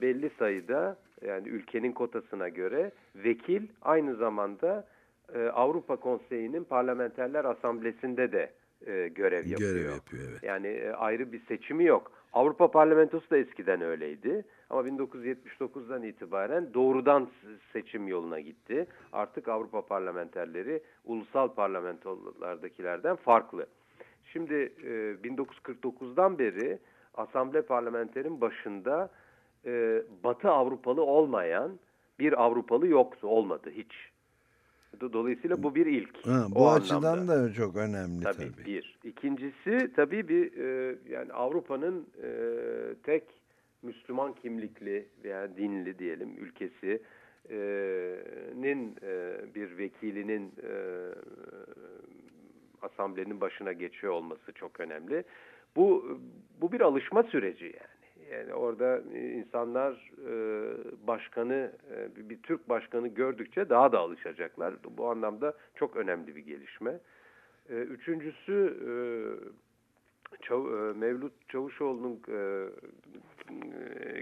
belli sayıda yani ülkenin kotasına göre vekil aynı zamanda e, Avrupa Konseyi'nin parlamenterler asamblesinde de e, görev yapıyor. Görev yapıyor evet. Yani e, ayrı bir seçimi yok. Avrupa Parlamentosu da eskiden öyleydi. Ama 1979'dan itibaren doğrudan seçim yoluna gitti. Artık Avrupa parlamenterleri ulusal parlamentolardakilerden farklı. Şimdi e, 1949'dan beri asamble parlamenterin başında e, Batı Avrupalı olmayan bir Avrupalı yoktu, olmadı hiç. Do- Dolayısıyla bu bir ilk. Ha, o bu anlamda. açıdan da çok önemli Tabii, tabii. bir. İkincisi tabii bir e, yani Avrupa'nın e, tek Müslüman kimlikli veya dinli diyelim ülkesi e, nin e, bir vekilinin e, asamblenin başına geçiyor olması çok önemli. Bu bu bir alışma süreci yani. Yani orada insanlar e, başkanı e, bir, Türk başkanı gördükçe daha da alışacaklar. Bu anlamda çok önemli bir gelişme. E, Üçüncüsü e, Çav- e, Mevlüt Çavuşoğlu'nun e, e,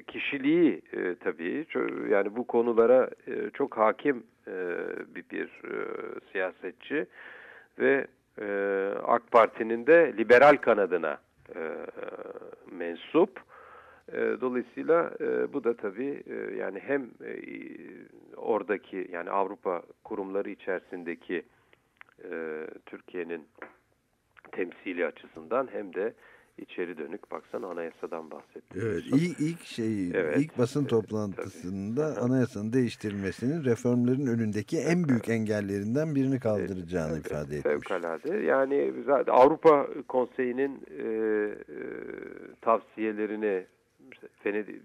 kişiliği e, tabii yani bu konulara e, çok hakim e, bir, bir e, siyasetçi ve e, AK Parti'nin de liberal kanadına e, mensup. E, dolayısıyla e, bu da tabii e, yani hem e, oradaki yani Avrupa kurumları içerisindeki e, Türkiye'nin temsili açısından hem de içeri dönük baksan anayasadan bahsettik. Evet, ilk, ilk şeyi, Evet, ilk basın evet, toplantısında tabii. anayasanın değiştirilmesinin reformların önündeki en büyük engellerinden birini kaldıracağını Evet, ifade etmiş. Fevkalade. Yani zaten Avrupa Konseyi'nin e, e, tavsiyelerini Venedik,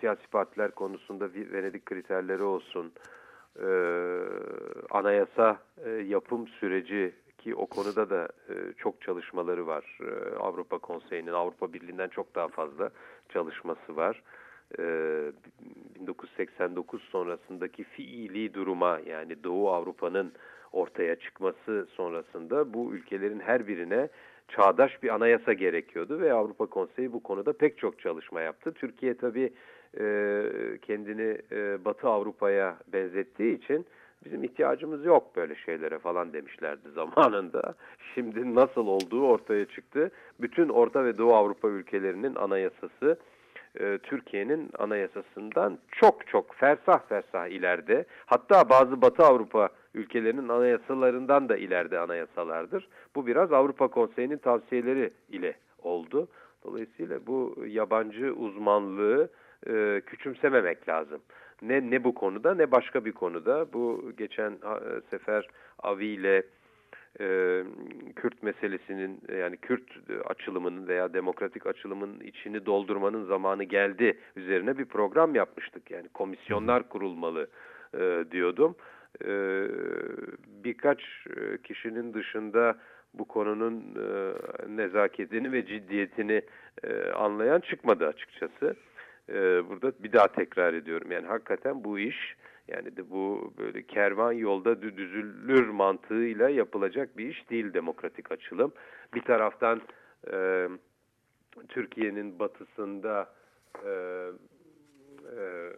siyasi partiler konusunda Venedik kriterleri olsun, e, anayasa e, yapım süreci ki o konuda da e, çok çalışmaları var. E, Avrupa Konseyi'nin Avrupa Birliği'nden çok daha fazla çalışması var. E, 1989 sonrasındaki fiili duruma yani Doğu Avrupa'nın ortaya çıkması sonrasında bu ülkelerin her birine çağdaş bir anayasa gerekiyordu ve Avrupa Konseyi bu konuda pek çok çalışma yaptı. Türkiye tabii e, kendini e, Batı Avrupa'ya benzettiği için bizim ihtiyacımız yok böyle şeylere falan demişlerdi zamanında. Şimdi nasıl olduğu ortaya çıktı. Bütün Orta ve Doğu Avrupa ülkelerinin anayasası e, Türkiye'nin anayasasından çok çok fersah fersah ileride. Hatta bazı Batı Avrupa ülkelerinin anayasalarından da ileride anayasalardır. Bu biraz Avrupa Konseyi'nin tavsiyeleri ile oldu. Dolayısıyla bu yabancı uzmanlığı e, küçümsememek lazım. Ne ne bu konuda ne başka bir konuda. Bu geçen e, sefer Avi ile e, Kürt meselesinin yani Kürt açılımının veya demokratik açılımın içini doldurmanın zamanı geldi üzerine bir program yapmıştık. Yani komisyonlar kurulmalı e, diyordum. E, birkaç e, kişinin dışında bu konunun e, nezaketini ve ciddiyetini e, anlayan çıkmadı açıkçası. E, burada bir daha tekrar ediyorum. Yani hakikaten bu iş yani de bu böyle kervan yolda düzülür mantığıyla yapılacak bir iş değil demokratik açılım. Bir taraftan e, Türkiye'nin batısında e, e,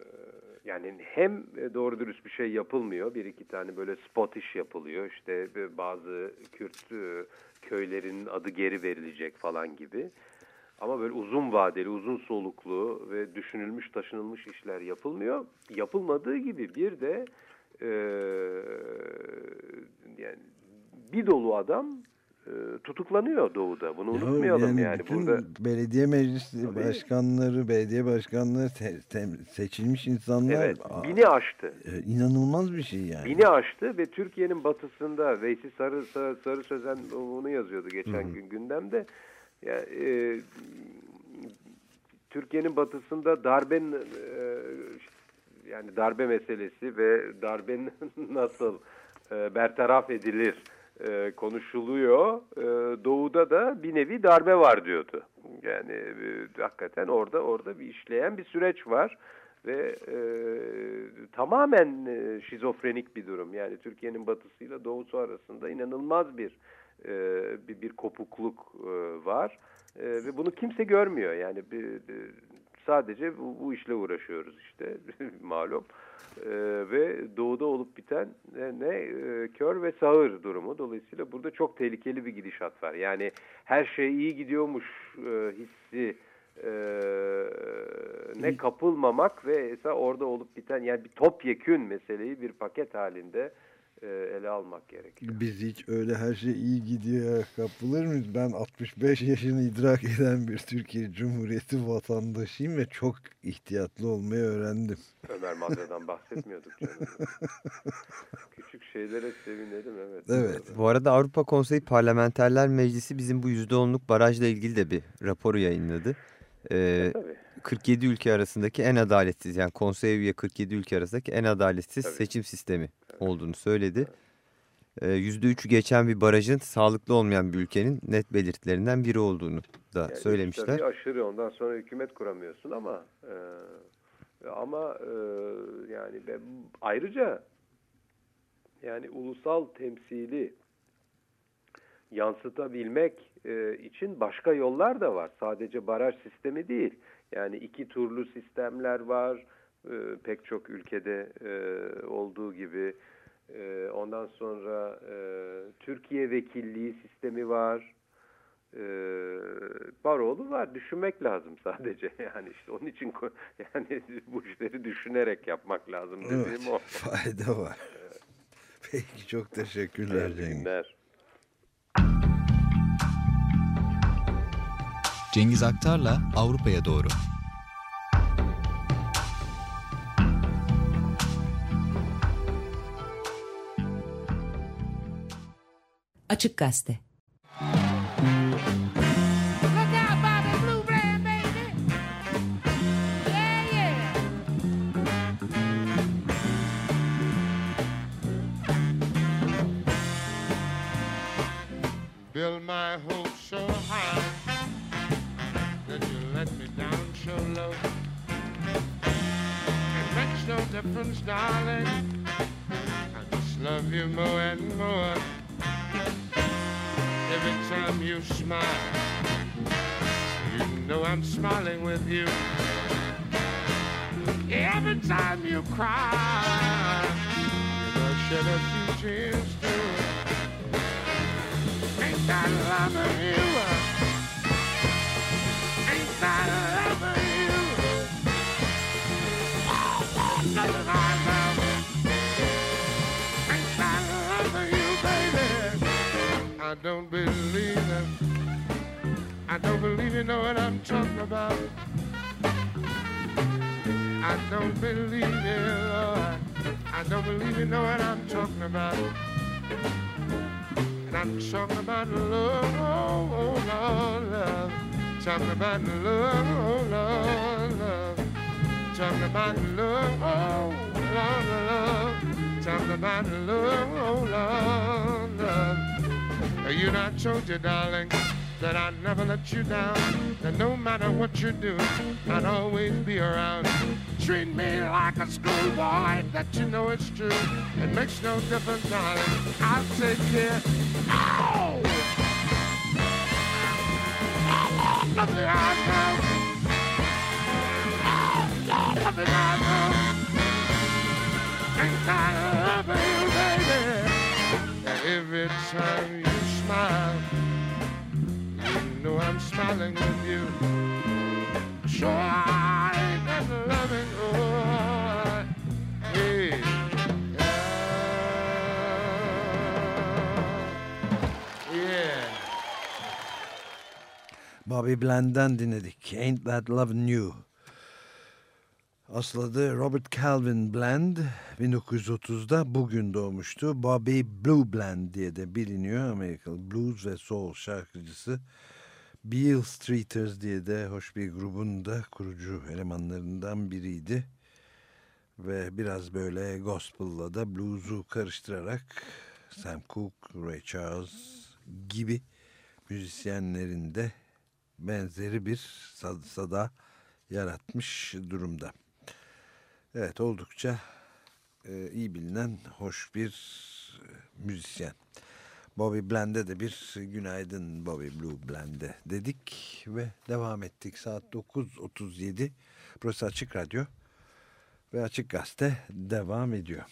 yani hem doğru dürüst bir şey yapılmıyor. Bir iki tane böyle spot iş yapılıyor. İşte bazı Kürt e, köylerin adı geri verilecek falan gibi. Ama böyle uzun vadeli, uzun soluklu ve düşünülmüş, taşınılmış işler yapılmıyor. Yapılmadığı gibi bir de e, yani bir dolu adam e, tutuklanıyor doğuda. Bunu unutmayalım yani. yani burada belediye meclisi Tabii. başkanları, belediye başkanları te- te- seçilmiş insanlar evet bini aştı. e, inanılmaz bir şey yani. Bini aştı ve Türkiye'nin batısında Veysi Sarı, Sarı, Sarı Sözen onu yazıyordu geçen gün gündemde. Yani, e, Türkiye'nin batısında darbenin e, yani darbe meselesi ve darbenin nasıl e, bertaraf edilir e, konuşuluyor. E, doğuda da bir nevi darbe var diyordu. Yani e, hakikaten orada orada bir işleyen bir süreç var ve e, tamamen e, şizofrenik bir durum. Yani Türkiye'nin batısıyla doğusu arasında inanılmaz bir e, bir, bir kopukluk e, var E, ve bunu kimse görmüyor. Yani bir, bir- sadece bu, bu işle uğraşıyoruz işte malum E, ve doğuda olup biten ne, ne e, kör ve sağır durumu. Dolayısıyla burada çok tehlikeli bir gidişat var. Yani her şey iyi gidiyormuş e, hissi e, ne kapılmamak ve orada olup biten yani bir topyekün meseleyi bir paket halinde ele almak gerekiyor. Biz hiç öyle her şey iyi gidiyor kapılır mıyız? Ben 65 yaşını idrak eden bir Türkiye Cumhuriyeti vatandaşıyım ve çok ihtiyatlı olmayı öğrendim. Ömer Madra'dan bahsetmiyorduk canım. Küçük şeylere sevinelim evet. Evet. Bu arada Avrupa Konseyi Parlamenterler Meclisi bizim bu %10'luk barajla ilgili de bir raporu yayınladı. Ee, Tabii. 47 ülke arasındaki en adaletsiz yani konseye üye 47 ülke arasındaki en adaletsiz Tabii. seçim sistemi olduğunu söyledi. Ee, %3'ü geçen bir barajın sağlıklı olmayan bir ülkenin net belirtilerinden biri olduğunu da Yani söylemişler. Tabii aşırı ondan sonra hükümet kuramıyorsun ama e, ama e, yani ben, ayrıca yani ulusal temsili yansıtabilmek e, için başka yollar da var. Sadece baraj sistemi değil. Yani iki turlu sistemler var. E, pek çok ülkede e, olduğu gibi. E, ondan sonra e, Türkiye vekilliği sistemi var. E, Baroğlu var. Düşünmek lazım sadece. Yani işte onun için yani bu işleri düşünerek yapmak lazım dediğim Evet, o. fayda var. Peki çok teşekkürler İyi Cengiz. günler. Cengiz Aktar'la Avrupa'ya doğru. Yeah, yeah. Build my hopes so high that you let me down so low. It makes no difference, darling. I just love you more and more. Every time you smile, you know I'm smiling with you. Every time you cry, you know shed a few tears too. Ain't that loving you? I don't believe it. I don't believe you know what I'm talking about. I don't believe it, Lord. I don't believe you know what I'm talking about. And I'm talking about love, oh, oh Lord, love. Talking about love, oh Lord, love. Talking about love, oh Lord, love. Talking about love, oh Lord, love. You know, I told you, darling, that I'd never let you down. That no matter what you do, I'd always be around. Treat me like a schoolboy, that you know it's true. It makes no difference, darling. I'll take care. Ow! Nothing I know. Nothing I know. You, baby? Every time you smile, you know I'm smiling with you. Sure, I ain't that loving, oh, hey. yeah. Yeah. Bobby dinledik. Ain't That You. Asıl adı Robert Calvin Bland. 1930'da bugün doğmuştu. Bobby Blue Bland diye de biliniyor. Amerikalı blues ve soul şarkıcısı. Beale Streeters diye de hoş bir grubun da kurucu elemanlarından biriydi. Ve biraz böyle gospel'la da blues'u karıştırarak Sam Cooke, Ray Charles gibi müzisyenlerin de benzeri bir sad- sada yaratmış durumda. Evet oldukça e, iyi bilinen hoş bir e, müzisyen. Bobby Bland'e de bir günaydın Bobby Blue Bland'e dedik ve devam ettik. Saat 9.37 burası Açık Radyo ve Açık Gazete devam ediyor.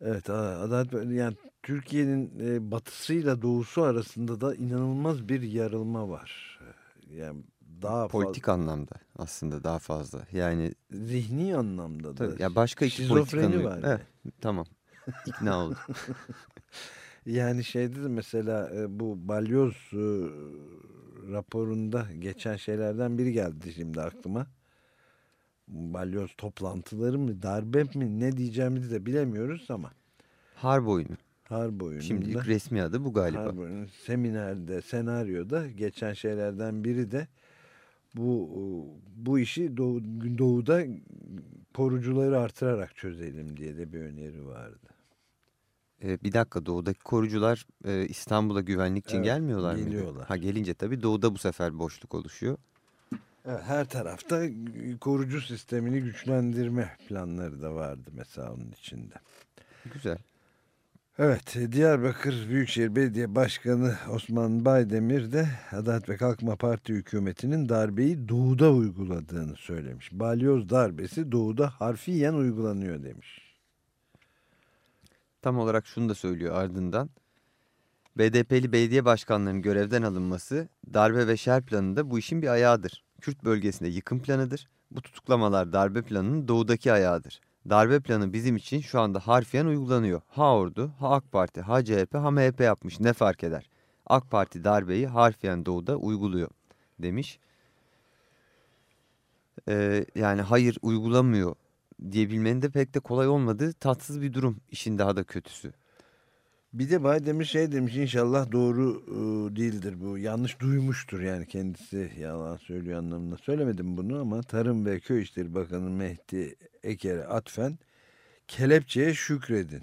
Evet Adalet yani Türkiye'nin e, batısıyla doğusu arasında da inanılmaz bir yarılma var. Yani daha Politik anlamda aslında daha fazla. Yani fazla, zihni anlamda da. ya başka iki politik Şizofreni anlamda. var. Evet, tamam. İkna oldum. Yani şeyde de mesela e, bu balyoz e, raporunda geçen şeylerden biri geldi şimdi aklıma. Balyoz toplantıları mı darbe mi ne diyeceğimizi de bilemiyoruz ama Harp oyunu. harp oyununda. Şimdilik resmi adı bu galiba. Harp oyunu, seminerde, senaryoda geçen şeylerden biri de bu bu işi doğu, doğuda korucuları artırarak çözelim diye de bir öneri vardı. Ee, bir dakika doğudaki korucular e, İstanbul'a güvenlik için Evet, gelmiyorlar mı? geliyorlar. Ha gelince tabii doğuda bu sefer boşluk oluşuyor. Evet, her tarafta korucu sistemini güçlendirme planları da vardı mesela onun içinde. Güzel. Evet, Diyarbakır Büyükşehir Belediye Başkanı Osman Baydemir de Adalet ve Kalkınma Parti hükümetinin darbeyi doğuda uyguladığını söylemiş. Balyoz darbesi doğuda harfiyen uygulanıyor demiş. Tam olarak şunu da söylüyor ardından. BDP'li belediye başkanlarının görevden alınması darbe ve şer planında bu işin bir ayağıdır. Kürt bölgesinde yıkım planıdır. Bu tutuklamalar darbe planının doğudaki ayağıdır. Darbe planı bizim için şu anda harfiyen uygulanıyor. Ha Ordu, ha AK Parti, ha CHP, ha MHP yapmış ne fark eder? AK Parti darbeyi harfiyen doğuda uyguluyor demiş. Ee, yani hayır uygulamıyor diyebilmenin de pek de kolay olmadığı tatsız bir durum işin daha da kötüsü. Bir de Baydemir şey demiş inşallah doğru e, değildir bu. Yanlış duymuştur yani kendisi yalan söylüyor anlamında. Söylemedim bunu ama Tarım ve Köy İşleri Bakanı Mehdi Eker'e atfen kelepçeye şükredin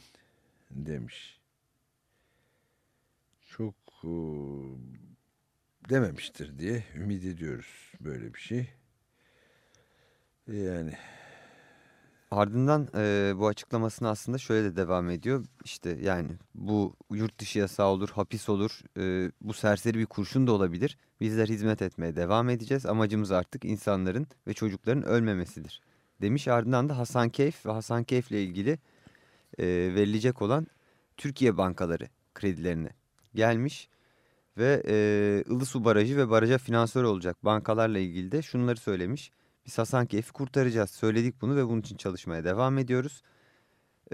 demiş. Çok e, dememiştir diye ümit ediyoruz böyle bir şey. Yani Ardından e, bu açıklamasını aslında şöyle de devam ediyor. İşte yani bu yurt dışı yasağı olur, hapis olur, e, bu serseri bir kurşun da olabilir. Bizler hizmet etmeye devam edeceğiz. Amacımız artık insanların ve çocukların ölmemesidir. Demiş ardından da Hasan Keyf ve Hasan Keyf'le ilgili e, verilecek olan Türkiye bankaları kredilerine gelmiş. Ve e, Ilısu Barajı ve baraja finansör olacak bankalarla ilgili de şunları söylemiş. Biz Hasankeyf'i kurtaracağız. Söyledik bunu ve bunun için çalışmaya devam ediyoruz.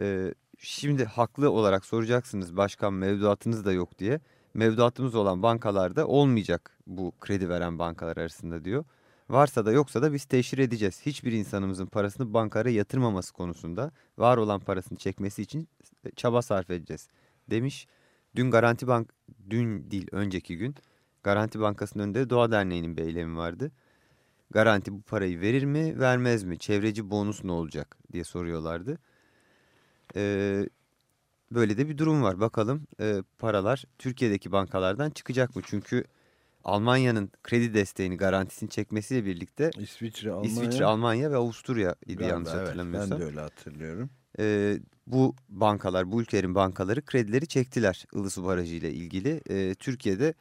Ee, şimdi haklı olarak soracaksınız başkan mevduatınız da yok diye. Mevduatımız olan bankalarda olmayacak bu kredi veren bankalar arasında diyor. Varsa da yoksa da biz teşhir edeceğiz. Hiçbir insanımızın parasını bankalara yatırmaması konusunda var olan parasını çekmesi için çaba sarf edeceğiz demiş. Dün Garanti Bank, dün değil önceki gün Garanti Bankası'nın önünde Doğa Derneği'nin bir eylemi vardı. Garanti bu parayı verir mi vermez mi? Çevreci bonus ne olacak diye soruyorlardı. Ee, böyle de bir durum var. Bakalım e, paralar Türkiye'deki bankalardan çıkacak mı? Çünkü Almanya'nın kredi desteğini garantisini çekmesiyle birlikte İsviçre, Almanya. İsviçre, Almanya ve Avusturya idi yanlış evet, hatırlamıyorsam. Ben de öyle hatırlıyorum. Ee, bu bankalar, bu ülkelerin bankaları kredileri çektiler Ilısu Barajı ile ilgili. Ee, Türkiye'de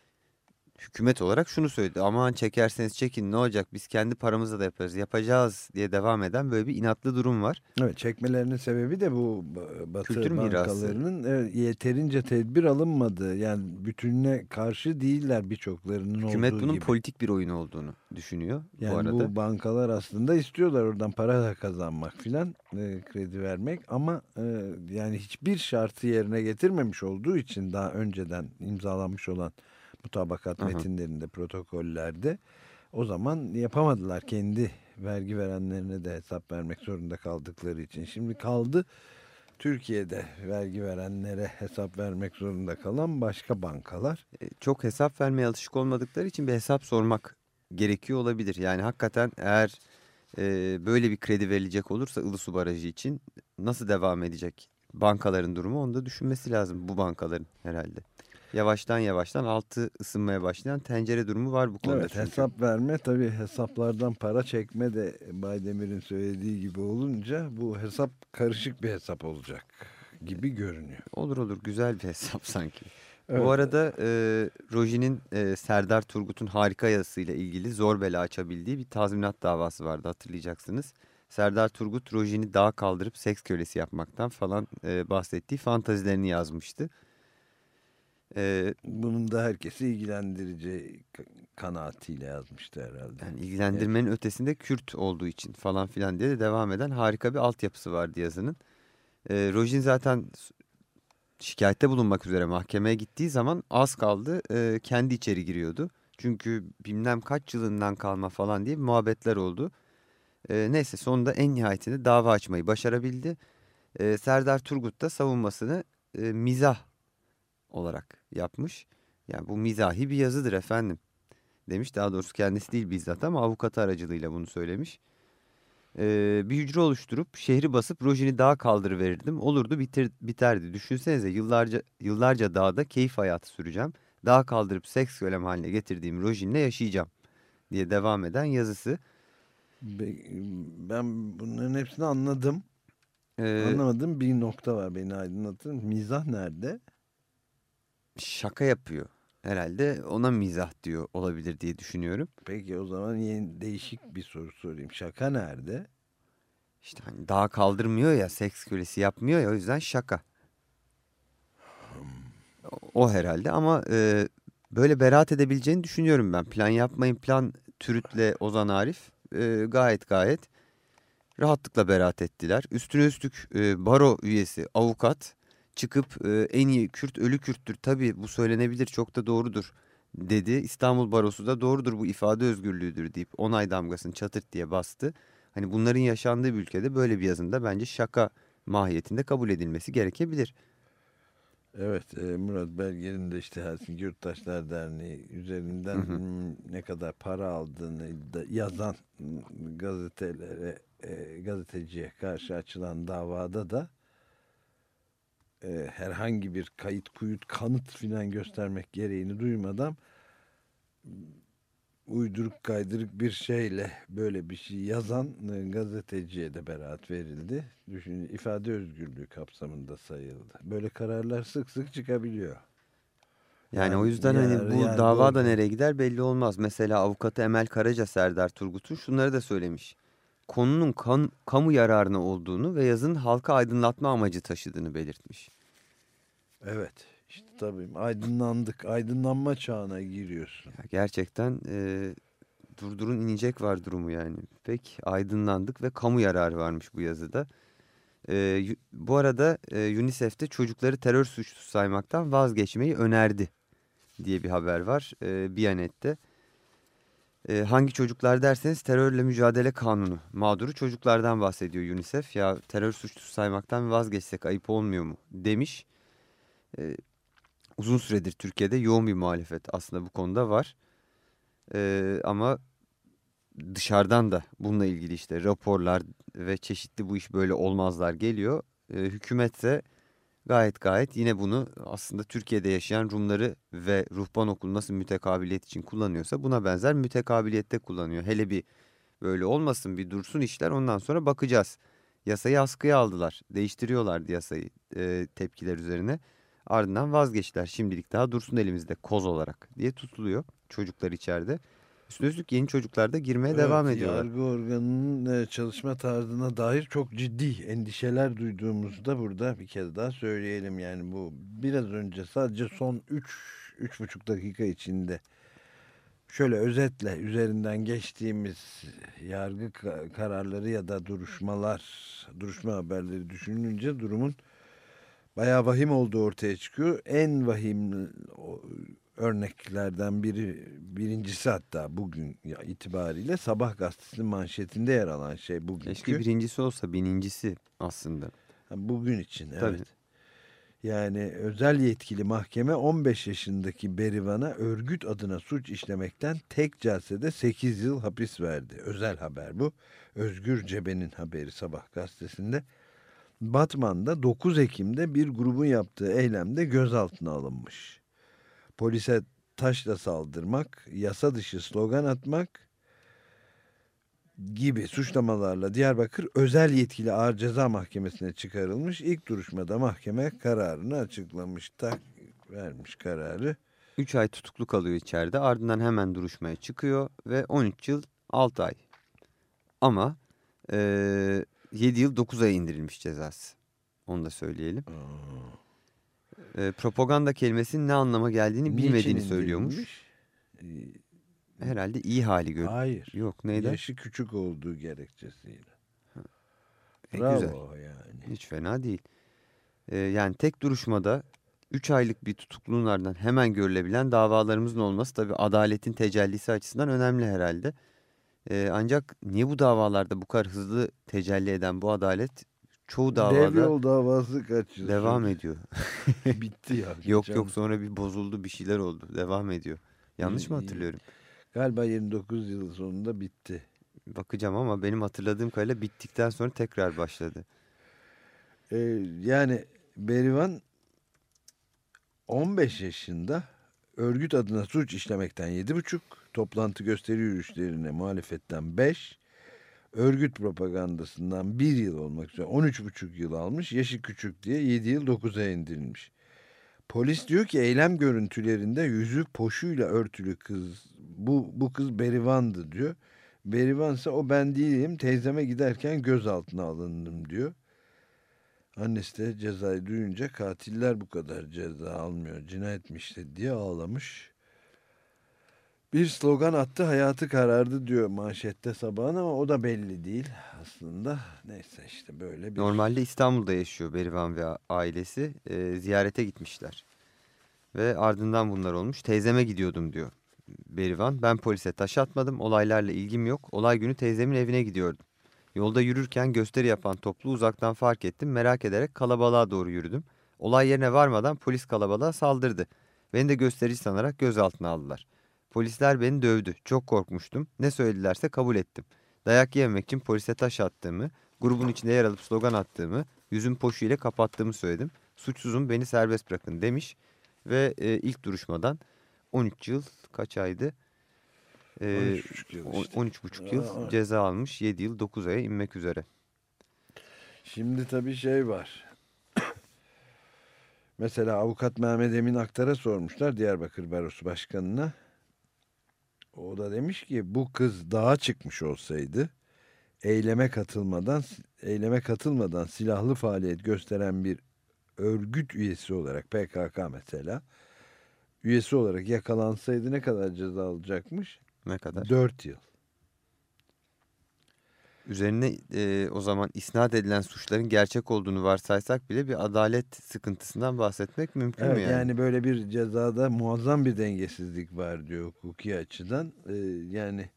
hükümet olarak şunu söyledi. Aman çekerseniz çekin ne olacak biz kendi paramızla da yaparız, yapacağız diye devam eden böyle bir inatlı durum var. Evet çekmelerinin sebebi de bu ba- Batı Kültür mirası. bankalarının evet, yeterince tedbir alınmadığı yani bütününe karşı değiller birçoklarının Hükümet olduğu bunun gibi. politik bir oyun olduğunu düşünüyor Yani bu arada. bu bankalar aslında istiyorlar oradan para da kazanmak filan e, kredi vermek ama e, yani hiçbir şartı yerine getirmemiş olduğu için daha önceden imzalanmış olan mutabakat Aha. metinlerinde protokollerde o zaman yapamadılar kendi vergi verenlerine de hesap vermek zorunda kaldıkları için. Şimdi kaldı Türkiye'de vergi verenlere hesap vermek zorunda kalan başka bankalar. E, çok hesap vermeye alışık olmadıkları için bir hesap sormak gerekiyor olabilir. Yani hakikaten eğer e, böyle bir kredi verilecek olursa Ilısu Barajı için nasıl devam edecek bankaların durumu onu da düşünmesi lazım bu bankaların herhalde. Yavaştan yavaştan altı ısınmaya başlayan tencere durumu var bu konuda. Evet çünkü. hesap verme tabii hesaplardan para çekme de Baydemir'in söylediği gibi olunca bu hesap karışık bir hesap olacak gibi görünüyor. Olur olur güzel bir hesap sanki. Evet. Bu arada e, Roji'nin e, Serdar Turgut'un harika yazısıyla ilgili zor bela açabildiği bir tazminat davası vardı hatırlayacaksınız. Serdar Turgut Roji'ni dağa kaldırıp seks kölesi yapmaktan falan e, bahsettiği fantazilerini yazmıştı. E, Bunun da herkesi ilgilendireceği ka- kanaatiyle yazmıştı herhalde. yani ilgilendirmenin ötesinde Kürt olduğu için falan filan diye de devam eden harika bir altyapısı vardı yazının. E, Rojin zaten şikayette bulunmak üzere mahkemeye gittiği zaman az kaldı e, kendi içeri giriyordu. Çünkü bilmem kaç yılından kalma falan diye muhabbetler oldu. E, neyse sonunda en nihayetinde dava açmayı başarabildi. E, Serdar Turgut da savunmasını e, mizah olarak yapmış. Yani bu mizahi bir yazıdır efendim demiş. Daha doğrusu kendisi değil bizzat ama avukatı aracılığıyla bunu söylemiş. Ee, bir hücre oluşturup şehri basıp rojini dağa kaldırıverirdim. Olurdu bitir, biterdi. Düşünsenize yıllarca yıllarca dağda keyif hayatı süreceğim. Dağa kaldırıp seks kölem haline getirdiğim rojinle yaşayacağım diye devam eden yazısı. Be- Ben bunların hepsini anladım. Ee, Anlamadığım bir nokta var beni aydınlatır. mısın? Mizah nerede? Şaka yapıyor. Herhalde ona mizah diyor olabilir diye düşünüyorum. Peki o zaman yeni değişik bir soru sorayım. Şaka nerede? İşte hani dağa kaldırmıyor ya seks kölesi yapmıyor ya o yüzden şaka. O, o herhalde ama e, böyle beraat edebileceğini düşünüyorum ben. Plan yapmayın plan Türüt'le Ozan Arif e, gayet gayet rahatlıkla beraat ettiler. Üstüne üstlük e, baro üyesi avukat çıkıp e, en iyi Kürt ölü Kürttür tabii bu söylenebilir çok da doğrudur dedi. İstanbul Barosu da doğrudur bu ifade özgürlüğüdür deyip onay damgasını çatırt diye bastı. Hani bunların yaşandığı bir ülkede böyle bir yazın da bence şaka mahiyetinde kabul edilmesi gerekebilir. Evet e, Murat Belger'in de işte Helsinki Yurttaşlar Derneği üzerinden Hı hı. ne kadar para aldığını da yazan gazetelere e, gazeteciye karşı açılan davada da e, herhangi bir kayıt kuyut kanıt filan göstermek gereğini duymadan uyduruk kaydırık bir şeyle böyle bir şey yazan e, gazeteciye de beraat verildi. Düşünün ifade özgürlüğü kapsamında sayıldı. Böyle kararlar sık sık çıkabiliyor. Yani, Yani o yüzden yer- hani bu yer dava da nereye gider belli olmaz. Mesela avukatı Emel Karaca Serdar Turgut'un şunları da söylemiş. Konunun kan- kamu yararına olduğunu ve yazının halka aydınlatma amacı taşıdığını belirtmiş. Evet. işte tabii aydınlandık. Aydınlanma çağına giriyorsun. Ya gerçekten e, durdurun inecek var durumu yani. Pek aydınlandık ve kamu yararı varmış bu yazıda. Yu- bu arada e, UNICEF'te çocukları terör suçlusu saymaktan vazgeçmeyi önerdi diye bir haber var. Ee, Biyanet'te. Ee, hangi çocuklar derseniz terörle mücadele kanunu mağduru çocuklardan bahsediyor UNICEF. Ya terör suçlusu saymaktan vazgeçsek ayıp olmuyor mu demiş. Ee, uzun süredir Türkiye'de yoğun bir muhalefet aslında bu konuda var. Ee, ama dışarıdan da bununla ilgili işte raporlar ve çeşitli bu iş böyle olmazlar geliyor. Ee, hükümet de gayet gayet yine bunu aslında Türkiye'de yaşayan Rumları ve ruhban okulu nasıl mütekabiliyet için kullanıyorsa buna benzer mütekabiliyette kullanıyor. Hele bir böyle olmasın bir dursun işler ondan sonra bakacağız. Yasayı askıya aldılar değiştiriyorlardı yasayı e, tepkiler üzerine. Ardından vazgeçtiler şimdilik daha dursun elimizde koz olarak diye tutuluyor çocuklar içeride. Üstüne üstlük yeni çocuklar da girmeye devam Evet, ediyorlar. Yargı organının e, çalışma tarzına dair çok ciddi endişeler duyduğumuzu da burada bir kez daha söyleyelim. Yani bu biraz önce sadece son 3 üç, buçuk dakika içinde şöyle özetle üzerinden geçtiğimiz yargı ka- kararları ya da duruşmalar, duruşma haberleri düşününce durumun bayağı vahim olduğu ortaya çıkıyor. En vahim örneklerden biri birincisi hatta bugün itibariyle Sabah gazetesinin manşetinde yer alan şey bugünkü. Keşke birincisi olsa binincisi aslında. Bugün için Tabii. evet. Yani özel yetkili mahkeme 15 yaşındaki Berivan'a örgüt adına suç işlemekten tek celsede 8 yıl hapis verdi. Özel haber bu. Özgür Cebe'nin haberi Sabah gazetesinde. Batman'da 9 Ekim'de bir grubun yaptığı eylemde gözaltına alınmış. Polise taşla saldırmak, yasa dışı slogan atmak gibi suçlamalarla Diyarbakır Özel Yetkili Ağır Ceza Mahkemesi'ne çıkarılmış. İlk duruşmada mahkeme kararını açıklamış. Tak, vermiş kararı. 3 ay tutuklu kalıyor içeride ardından hemen duruşmaya çıkıyor ve 13 yıl 6 ay. Ama e, 7 yıl 9 ay indirilmiş cezası. Onu da söyleyelim. E, propaganda kelimesinin ne anlama geldiğini Niçin bilmediğini söylüyormuş. indirilmiş? Herhalde iyi hali gör. Hayır. Yok neydi? Yaşı küçük olduğu gerekçesiyle. E, Bravo güzel. yani. Hiç fena değil. E, yani tek duruşmada 3 aylık bir tutukluluğun ardından hemen görülebilen davalarımızın olması tabii adaletin tecellisi açısından önemli herhalde. E, ancak niye bu davalarda bu kadar hızlı tecelli eden bu adalet çoğu Dev davada yol davası kaç yıl devam ediyor. Bitti ya. yok yok sonra bir bozuldu bir şeyler oldu. Devam ediyor. Yanlış mı hatırlıyorum? Galiba 29 yıl sonunda bitti. Bakacağım ama benim hatırladığım kadarıyla bittikten sonra tekrar başladı. Ee, yani Berivan 15 yaşında örgüt adına suç işlemekten 7,5, toplantı gösteri yürüyüşlerine muhalefetten 5, örgüt propagandasından 1 yıl olmak üzere 13,5 yıl almış. Yaşı küçük diye 7 yıl 9'a indirilmiş. Polis diyor ki eylem görüntülerinde yüzü poşuyla örtülü kız bu, bu kız Berivan'dı diyor. Berivan'sa o ben değilim teyzeme giderken gözaltına alındım diyor. Annesi de cezayı duyunca katiller bu kadar ceza almıyor cinayet mi işte diye ağlamış. Bir slogan attı hayatı karardı diyor manşette sabahın ama o da belli değil aslında. Neyse işte böyle bir... Normalde İstanbul'da yaşıyor Berivan ve ailesi. Ee, ziyarete gitmişler. Ve ardından bunlar olmuş. Teyzeme gidiyordum diyor Berivan. Ben polise taş atmadım. Olaylarla ilgim yok. Olay günü teyzemin evine gidiyordum. Yolda yürürken gösteri yapan toplu uzaktan fark ettim. Merak ederek kalabalığa doğru yürüdüm. Olay yerine varmadan polis kalabalığa saldırdı. Beni de gösterici sanarak gözaltına aldılar. Polisler beni dövdü. Çok korkmuştum. Ne söyledilerse kabul ettim. Dayak yememek için polise taş attığımı, grubun içinde yer alıp slogan attığımı, yüzüm poşu ile kapattığımı söyledim. Suçsuzum beni serbest bırakın demiş. Ve e, ilk duruşmadan 13 yıl kaç aydı? E, 13,5 yıl işte. 13,5 yıl ceza almış. 7 yıl 9 aya inmek üzere. Şimdi tabii şey var. Mesela avukat Mehmet Emin Aktar'a sormuşlar Diyarbakır Barosu Başkanı'na. O da demiş ki bu kız dağa çıkmış olsaydı eyleme katılmadan eyleme katılmadan silahlı faaliyet gösteren bir örgüt üyesi olarak PKK mesela üyesi olarak yakalansaydı ne kadar ceza alacakmış? Ne kadar? 4 yıl. Üzerine e, o zaman isnat edilen suçların gerçek olduğunu varsaysak bile bir adalet sıkıntısından bahsetmek mümkün Evet mü yani? yani? böyle bir cezada muazzam bir dengesizlik var diyor hukuki açıdan. Ee, yani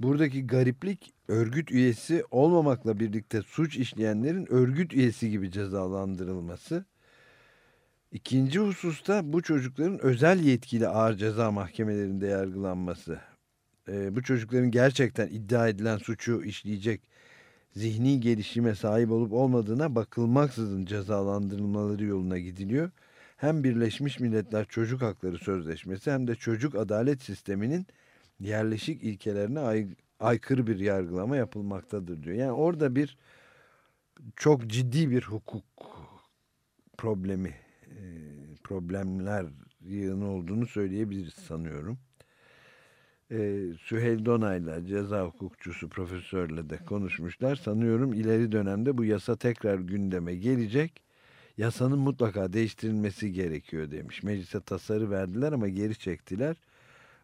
buradaki gariplik örgüt üyesi olmamakla birlikte suç işleyenlerin örgüt üyesi gibi cezalandırılması. İkinci hususta bu çocukların özel yetkili ağır ceza mahkemelerinde yargılanması. Ee, bu çocukların gerçekten iddia edilen suçu işleyecek zihni gelişime sahip olup olmadığına bakılmaksızın cezalandırılmaları yoluna gidiliyor. Hem Birleşmiş Milletler Çocuk Hakları Sözleşmesi hem de çocuk adalet sisteminin yerleşik ilkelerine ay- aykırı bir yargılama yapılmaktadır diyor. Yani orada bir çok ciddi bir hukuk problemi, e, problemler yığını olduğunu söyleyebiliriz sanıyorum. E, Süheyl Donay'la ceza hukukçusu profesörle de konuşmuşlar. Sanıyorum ileri dönemde bu yasa tekrar gündeme gelecek. Yasanın mutlaka değiştirilmesi gerekiyor demiş. Meclise tasarı verdiler ama geri çektiler.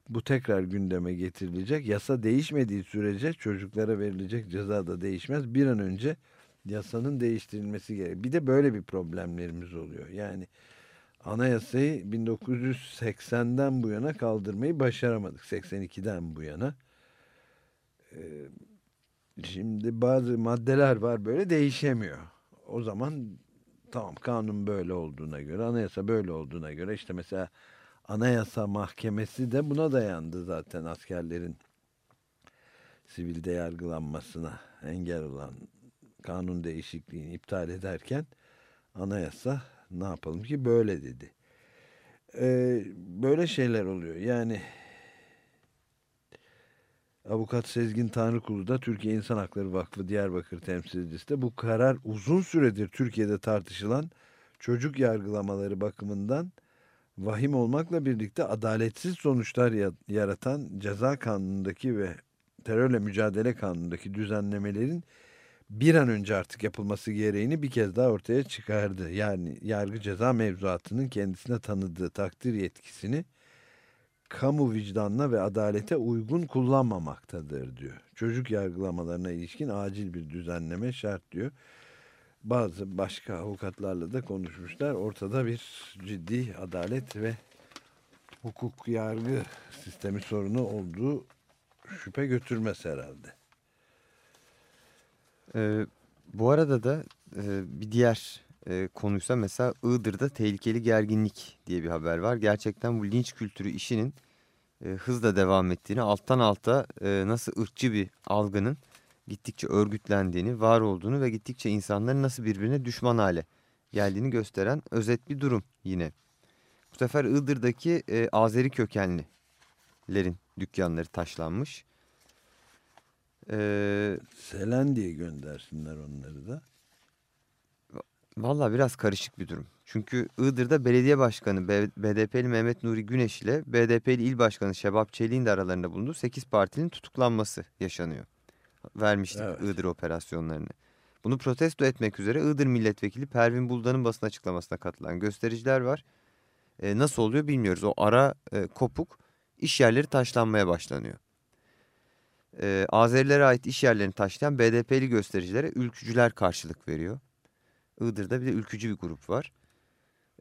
Bu tekrar gündeme getirilecek. Yasa değişmediği sürece çocuklara verilecek ceza da değişmez. Bir an önce yasanın değiştirilmesi gerek. Bir de böyle bir problemlerimiz oluyor. Yani anayasayı 1980'den bu yana kaldırmayı başaramadık. 82'den bu yana. Ee, şimdi bazı maddeler var böyle değişemiyor. O zaman tamam kanun böyle olduğuna göre, anayasa böyle olduğuna göre işte mesela Anayasa Mahkemesi de buna dayandı zaten askerlerin sivilde yargılanmasına engel olan kanun değişikliğini iptal ederken anayasa ne yapalım ki böyle dedi. Ee, böyle şeyler oluyor. Yani Avukat Sezgin Tanrıkulu da Türkiye İnsan Hakları Vakfı Diyarbakır temsilcisi de bu karar uzun süredir Türkiye'de tartışılan çocuk yargılamaları bakımından vahim olmakla birlikte adaletsiz sonuçlar ya- yaratan ceza kanunundaki ve terörle mücadele kanunundaki düzenlemelerin bir an önce artık yapılması gereğini bir kez daha ortaya çıkardı. Yani yargı ceza mevzuatının kendisine tanıdığı takdir yetkisini kamu vicdanına ve adalete uygun kullanmamaktadır diyor. Çocuk yargılamalarına ilişkin acil bir düzenleme şart diyor. Bazı başka avukatlarla da konuşmuşlar. Ortada bir ciddi adalet ve hukuk yargı sistemi sorunu olduğu şüphe götürmez herhalde. Ee, bu arada da e, bir diğer e, konuysa mesela Iğdır'da tehlikeli gerginlik diye bir haber var. Gerçekten bu linç kültürü işinin e, hızla devam ettiğini, alttan alta e, nasıl ırkçı bir algının gittikçe örgütlendiğini, var olduğunu ve gittikçe insanların nasıl birbirine düşman hale geldiğini gösteren özet bir durum yine. Bu sefer Iğdır'daki e, Azeri kökenlilerin dükkanları taşlanmış. Eee... Selen diye göndersinler onları da. Valla biraz karışık bir durum. Çünkü Iğdır'da belediye başkanı BDP'li Mehmet Nuri Güneş ile BDP'li il başkanı Şebap Çelik'in de aralarında bulunduğu 8 partinin tutuklanması yaşanıyor. Vermiştik Evet. Iğdır operasyonlarını. Bunu protesto etmek üzere Iğdır milletvekili Pervin Buldan'ın basın açıklamasına katılan göstericiler var. E, nasıl oluyor bilmiyoruz. O ara e, kopuk iş yerleri taşlanmaya başlanıyor. E, Azerilere ait iş yerlerini taşlayan BDP'li göstericilere ülkücüler karşılık veriyor. Iğdır'da bir de ülkücü bir grup var.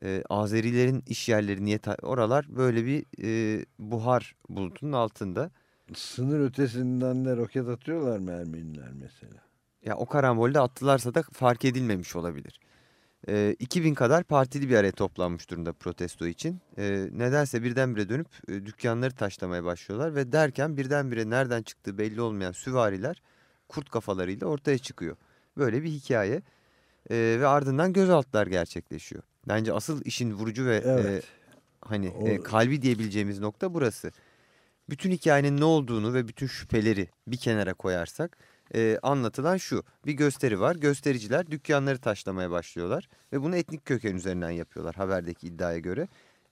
Ee, Azerilerin iş yerleri niye oralar böyle bir e, buhar bulutunun altında. Sınır ötesinden de roket atıyorlar mı Ermeniler mesela? Ya o karambolde attılarsa da fark edilmemiş olabilir. Ee, 2000 kadar partili bir araya toplanmış durumda protesto için. Ee, nedense birdenbire dönüp e, dükkanları taşlamaya başlıyorlar ve derken birdenbire nereden çıktığı belli olmayan süvariler kurt kafalarıyla ortaya çıkıyor. Böyle bir hikaye Ee, ve ardından gözaltılar gerçekleşiyor. Bence asıl işin vurucu ve Evet. e, hani O- e, kalbi diyebileceğimiz nokta burası. Bütün hikayenin ne olduğunu ve bütün şüpheleri bir kenara koyarsak e, anlatılan şu. Bir gösteri var. Göstericiler dükkanları taşlamaya başlıyorlar ve bunu etnik köken üzerinden yapıyorlar haberdeki iddiaya göre.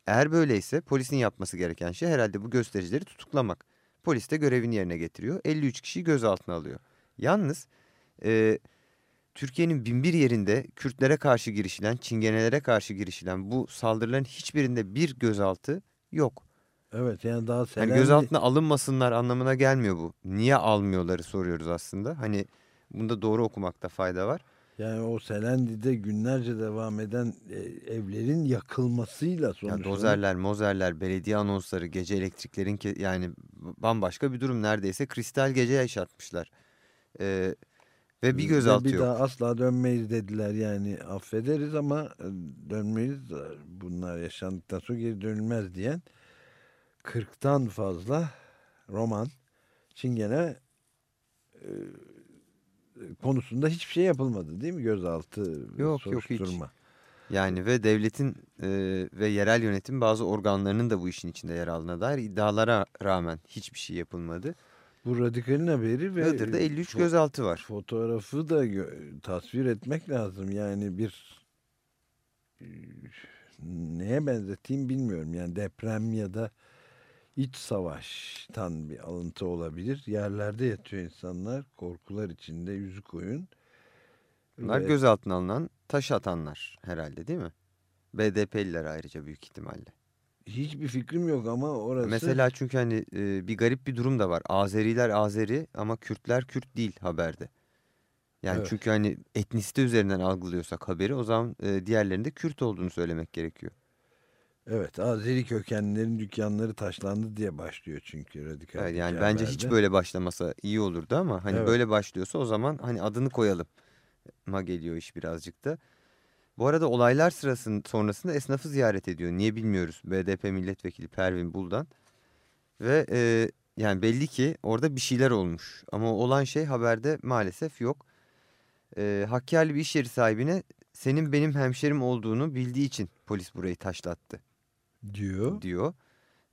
Eğer böyleyse polisin yapması gereken şey herhalde bu göstericileri tutuklamak. Polis de görevini yerine getiriyor. 53 kişiyi gözaltına alıyor. Yalnız e, Türkiye'nin binbir yerinde Kürtlere karşı girişilen, Çingenelere karşı girişilen bu saldırıların hiçbirinde bir gözaltı yok. Evet yani daha Selen Yani gözaltına alınmasınlar anlamına gelmiyor bu. Niye almıyorları soruyoruz aslında. Hani Bunda doğru okumakta fayda var. Yani o Selendi'de günlerce devam eden e, evlerin yakılmasıyla Ya sonuçlanan dozerler, mozerler, belediye anonsları, gece elektriklerin ke- yani bambaşka bir durum neredeyse kristal gece yaşatmışlar. Ee, ve bir gözaltı bir yok. daha asla dönmeyiz dediler yani affederiz ama e, dönmeyiz bunlar yaşandıktan sonra geri dönülmez diyen 40'tan fazla roman Çingene e, konusunda hiçbir şey yapılmadı değil mi gözaltı Yok, yok, hiç. soruşturma. Yani ve devletin e, ve yerel yönetim bazı organlarının da bu işin içinde yer aldığına dair iddialara rağmen hiçbir şey yapılmadı. Bu radikalin haberi ve Iğdır'da 53 fo- gözaltı var. Fotoğrafı da tasvir etmek lazım. Yani bir e, neye benzeteyim bilmiyorum. Yani deprem ya da iç savaştan bir alıntı olabilir. Yerlerde yatıyor insanlar. Korkular içinde yüzü koyun. Bunlar Ve gözaltına alınan taş atanlar herhalde değil mi? BDP'liler ayrıca büyük ihtimalle. hiçbir fikrim yok ama orası Mesela çünkü hani e, bir garip bir durum da var. Azeriler Azeri ama Kürtler Kürt değil haberde. Yani Evet. çünkü hani etnisite üzerinden algılıyorsak haberi o zaman e, diğerlerinde Kürt olduğunu söylemek gerekiyor. Evet Azeri kökenlerin dükkanları taşlandı diye başlıyor çünkü radikal. Evet, yani bence hiç haberde. böyle başlamasa iyi olurdu ama hani Evet. böyle başlıyorsa o zaman hani adını koyalım. Ma geliyor iş birazcık da. Bu arada olaylar sırasında sonrasında esnafı ziyaret ediyor. Niye bilmiyoruz. BDP milletvekili Pervin Buldan. Ve e, yani belli ki orada bir şeyler olmuş. Ama olan şey haberde maalesef yok. E, Hakkari'li bir iş yeri sahibine senin benim hemşerim olduğunu bildiği için polis burayı taşlattı diyor. diyor.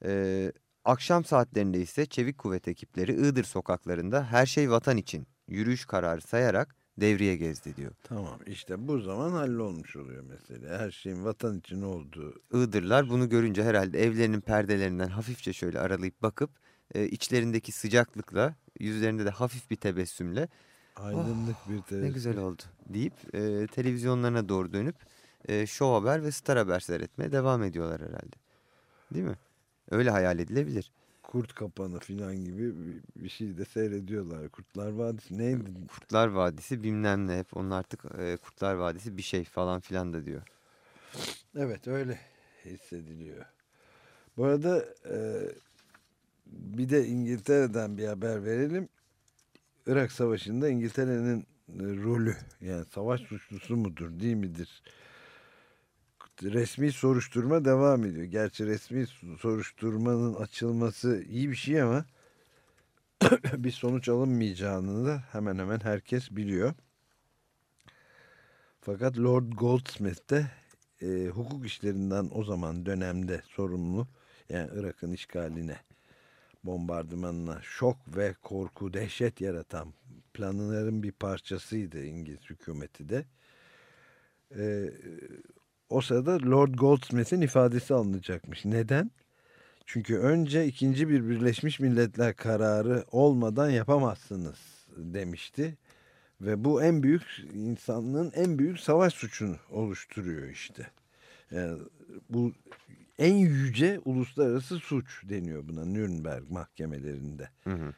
Ee, akşam saatlerinde ise çevik kuvvet ekipleri Iğdır sokaklarında her şey vatan için yürüyüş kararı sayarak devriye gezdi diyor. Tamam işte bu zaman hallolmuş oluyor mesele. Her şeyin vatan için olduğu Iğdırlar bunu görünce herhalde evlerinin perdelerinden hafifçe şöyle aralayıp bakıp e, içlerindeki sıcaklıkla yüzlerinde de hafif bir tebessümle aydınlık bir ne teres. güzel oldu deyip e, televizyonlarına doğru dönüp e, Show Haber ve Star Haber seyretmeye devam ediyorlar herhalde. Değil mi? Öyle hayal edilebilir. Kurt kapanı filan gibi bir- bir şey de seyrediyorlar. Kurtlar Vadisi neydi? Kurtlar Vadisi bilmem ne hep onun artık e, Kurtlar Vadisi bir şey falan filan da diyor. Evet öyle hissediliyor. Bu arada e, bir de İngiltere'den bir haber verelim. Irak Savaşı'nda İngiltere'nin e, rolü yani savaş suçlusu mudur değil midir? Resmi soruşturma devam ediyor. Gerçi resmi soruşturmanın açılması iyi bir şey ama bir sonuç alınmayacağını da hemen hemen herkes biliyor. Fakat Lord Goldsmith de e, hukuk işlerinden o zaman dönemde sorumlu yani Irak'ın işgaline bombardımanına şok ve korku dehşet yaratan planların bir parçasıydı İngiliz hükümeti de. E, o sırada Lord Goldsmith'in ifadesi alınacakmış. Neden? Çünkü önce ikinci bir Birleşmiş Milletler kararı olmadan yapamazsınız demişti. Ve bu en büyük insanlığın en büyük savaş suçunu oluşturuyor işte. Yani bu en yüce uluslararası suç deniyor buna Nürnberg mahkemelerinde. Hı hı.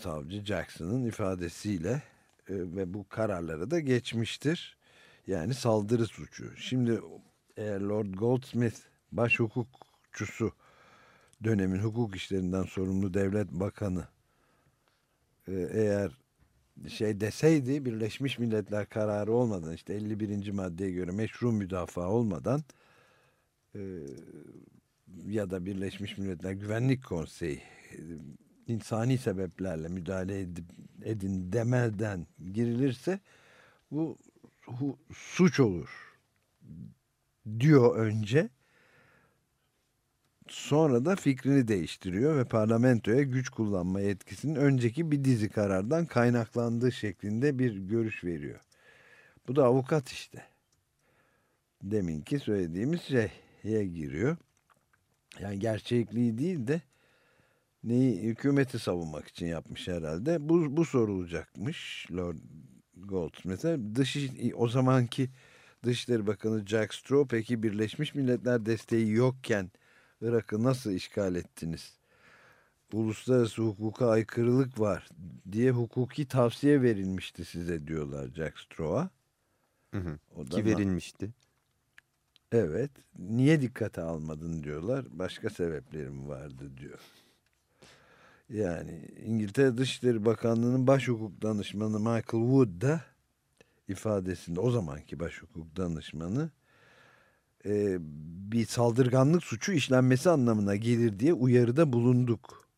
Savcı Jackson'ın ifadesiyle e, ve bu kararlara da geçmiştir. Yani saldırı suçu. Şimdi eğer Lord Goldsmith baş hukukçusu dönemin hukuk işlerinden sorumlu devlet bakanı e, eğer şey deseydi Birleşmiş Milletler kararı olmadan işte 51. maddeye göre meşru müdafaa olmadan e, ya da Birleşmiş Milletler Güvenlik Konseyi e, insani sebeplerle müdahale edin demeden girilirse bu hu- suç olur diyor önce. Sonra da fikrini değiştiriyor ve parlamentoya güç kullanma yetkisinin önceki bir dizi karardan kaynaklandığı şeklinde bir görüş veriyor. Bu da avukat işte. Deminki söylediğimiz şeye giriyor. Yani gerçekliği değil de neyi hükümeti savunmak için yapmış herhalde. Bu, bu sorulacakmış Lord Goldsmith'e. Dış, o zamanki Dışişleri Bakanı Jack Straw peki Birleşmiş Milletler desteği yokken Irak'ı nasıl işgal ettiniz? uluslararası hukuka aykırılık var diye hukuki tavsiye verilmişti size diyorlar Jack Straw'a. Ki verilmişti. Evet. Niye dikkate almadın diyorlar. Başka sebeplerim vardı diyor. Yani İngiltere Dışişleri Bakanlığı'nın baş hukuk danışmanı Michael Wood da ifadesinde o zamanki baş hukuk danışmanı e, bir saldırganlık suçu işlenmesi anlamına gelir diye uyarıda bulunduk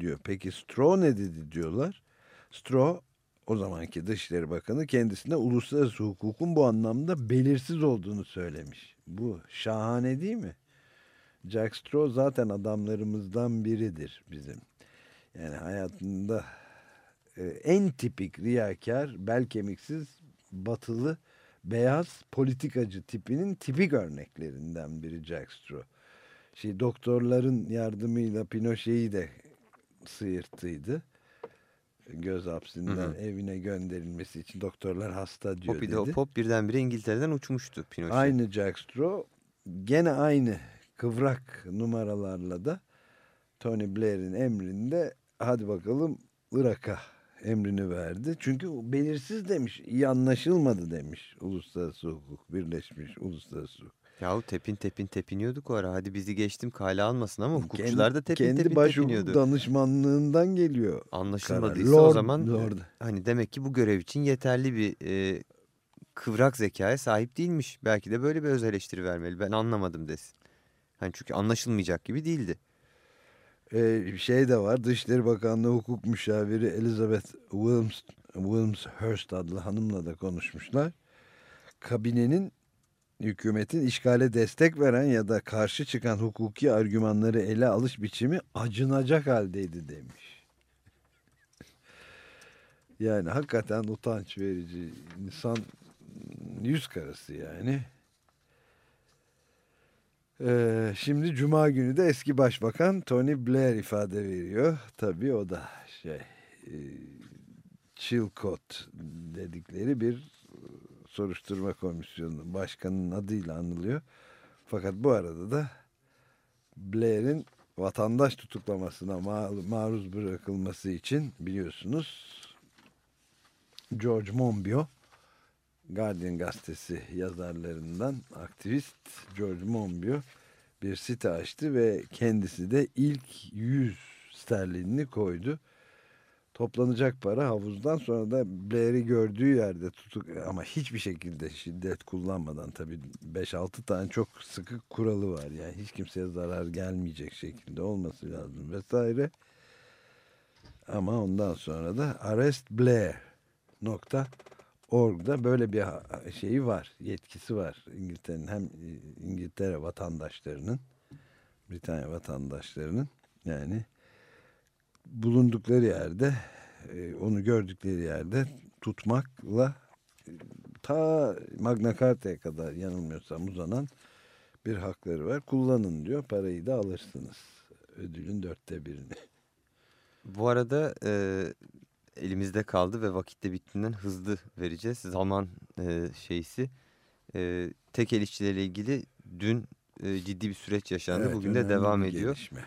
diyor. Peki Stroh ne dedi diyorlar. Stroh o zamanki Dışişleri Bakanı kendisine uluslararası hukukun bu anlamda belirsiz olduğunu söylemiş. Bu şahane değil mi? Jack Straw zaten adamlarımızdan biridir bizim. Yani hayatında e, en tipik riyakar, bel kemiksiz, batılı, beyaz politikacı tipinin tipik örneklerinden biri Jack Straw. Şey, doktorların yardımıyla Pinochet'i de sıyırttıydı. Göz hapsinden Hı hı. evine gönderilmesi için doktorlar hasta diyor bir dedi. de hop hop birdenbire İngiltere'den uçmuştu Pinochet. Aynı Jack Straw gene aynı kıvrak numaralarla da Tony Blair'in emrinde hadi bakalım Irak'a emrini verdi. Çünkü belirsiz demiş, iyi anlaşılmadı demiş uluslararası hukuk, birleşmiş uluslararası hukuk. Yahu tepin tepin tepiniyorduk o ara. Hadi bizi geçtim kale almasın ama Kendi- hukukçular da tepin kendi tepin baş tepiniyordu. hukuk danışmanlığından geliyor. Anlaşılmadıysa karar. o Lord- zaman Lord. hani demek ki bu görev için yeterli bir e, kıvrak zekaya sahip değilmiş. Belki de böyle bir öz eleştiri vermeli. Ben anlamadım desin. Hani çünkü anlaşılmayacak gibi değildi. Ee, şey de var Dışişleri Bakanlığı Hukuk Müşaviri Elizabeth Wilms, Wilmshurst adlı hanımla da konuşmuşlar. Kabinenin hükümetin işgale destek veren ya da karşı çıkan hukuki argümanları ele alış biçimi acınacak haldeydi demiş. Yani hakikaten utanç verici insan yüz karası yani. Ee, şimdi Cuma günü de eski başbakan Tony Blair ifade veriyor. Tabii o da şey e, Chilcot dedikleri bir e, soruşturma komisyonu başkanının adıyla anılıyor. Fakat bu arada da Blair'in vatandaş tutuklamasına ma- maruz bırakılması için biliyorsunuz George Monbiot Guardian gazetesi yazarlarından aktivist George Monbiot bir site açtı ve kendisi de ilk 100 sterlinini koydu. Toplanacak para havuzdan sonra da Blair'i gördüğü yerde tutuk ama hiçbir şekilde şiddet kullanmadan tabii 5-6 tane çok sıkı kuralı var. Yani hiç kimseye zarar gelmeyecek şekilde olması lazım vesaire. Ama ondan sonra da Arrest Blair nokta org'da böyle bir şeyi var, yetkisi var İngiltere'nin hem e, İngiltere vatandaşlarının, Britanya vatandaşlarının yani bulundukları yerde, e, onu gördükleri yerde tutmakla e, ta Magna Carta'ya kadar yanılmıyorsam uzanan bir hakları var. Kullanın diyor, parayı da alırsınız. Ödülün dörtte birini. Bu arada elimizde kaldı ve vakitte bittiğinden hızlı vereceğiz. Zaman e, şeysi. E, tek el işçileriyle ilgili dün e, ciddi bir süreç yaşandı. Evet, Bugün de devam ediyor. gelişme.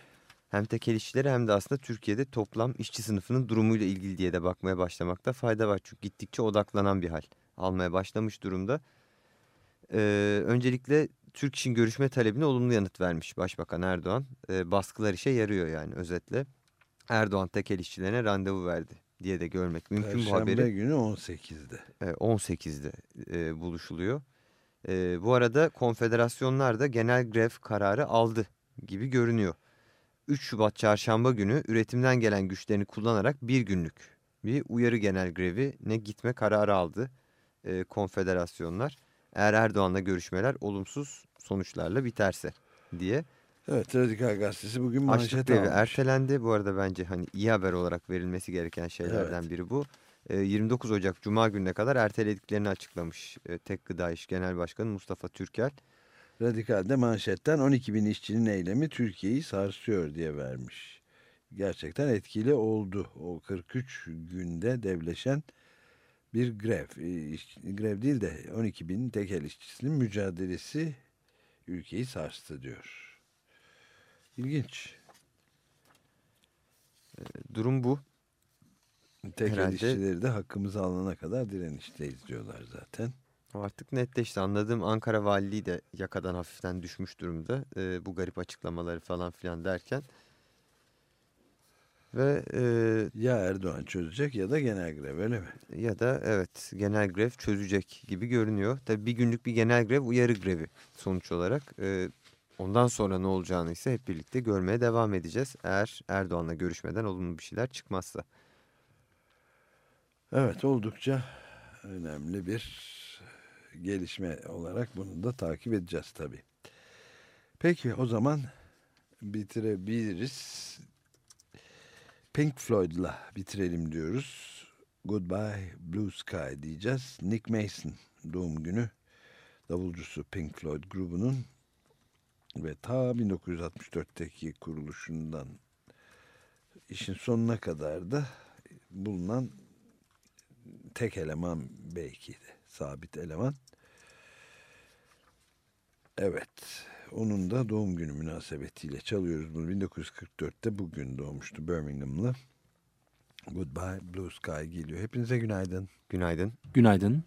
Hem tek el işçileri hem de aslında Türkiye'de toplam işçi sınıfının durumuyla ilgili diye de bakmaya başlamakta fayda var. Çünkü gittikçe odaklanan bir hal almaya başlamış durumda. Ee, öncelikle Türk İş'in görüşme talebine olumlu yanıt vermiş Başbakan Erdoğan. Ee, baskılar işe yarıyor yani özetle. Erdoğan tekel işçilerine randevu verdi diye de görmek mümkün bu Perşembe haberi. günü 18'de. E, 18'de e, buluşuluyor. E, bu arada konfederasyonlar da genel grev kararı aldı gibi görünüyor. 3 Şubat çarşamba günü üretimden gelen güçlerini kullanarak bir günlük bir uyarı genel grevi ne gitme kararı aldı e, konfederasyonlar. Eğer Erdoğan'la görüşmeler olumsuz sonuçlarla biterse diye. Evet Radikal Gazetesi bugün manşet grevi almış. ertelendi. Bu arada bence hani iyi haber olarak verilmesi gereken şeylerden biri bu. Ee, 29 Ocak Cuma gününe kadar ertelediklerini açıklamış e, Tek Gıda İş Genel Başkanı Mustafa Türkel. Radikal'de manşetten 12 bin işçinin eylemi Türkiye'yi sarsıyor diye vermiş. Gerçekten etkili oldu. O 43 günde devleşen bir grev. E, Grev değil de 12 bin tekel işçisinin mücadelesi ülkeyi sarstı diyor. İlginç. durum bu. Herhalde- işçileri de hakkımızı alana kadar direnişteyiz diyorlar zaten. Artık netleşti. Anladığım Ankara Valiliği de yakadan hafiften düşmüş durumda. Ee, bu garip açıklamaları falan filan derken. Ve e, Ya Erdoğan çözecek ya da genel grev öyle mi? ya da evet genel grev çözecek gibi görünüyor. Tabii bir günlük bir genel grev uyarı grevi sonuç olarak. Ee, ondan sonra ne olacağını ise hep birlikte görmeye devam edeceğiz. Eğer Erdoğan'la görüşmeden olumlu bir şeyler çıkmazsa. Evet oldukça önemli bir gelişme olarak bunu da takip edeceğiz tabii. Peki o zaman bitirebiliriz. Pink Floyd'la bitirelim diyoruz. Goodbye Blue Sky diyeceğiz. Nick Mason doğum günü davulcusu Pink Floyd grubunun ve ta 1964'teki kuruluşundan işin sonuna kadar da bulunan tek eleman belki de sabit eleman. Evet. Onun da doğum günü münasebetiyle çalıyoruz bunu. 1944'te bugün doğmuştu Birmingham'lı. Goodbye Blue Sky geliyor. Hepinize günaydın. Günaydın. Günaydın.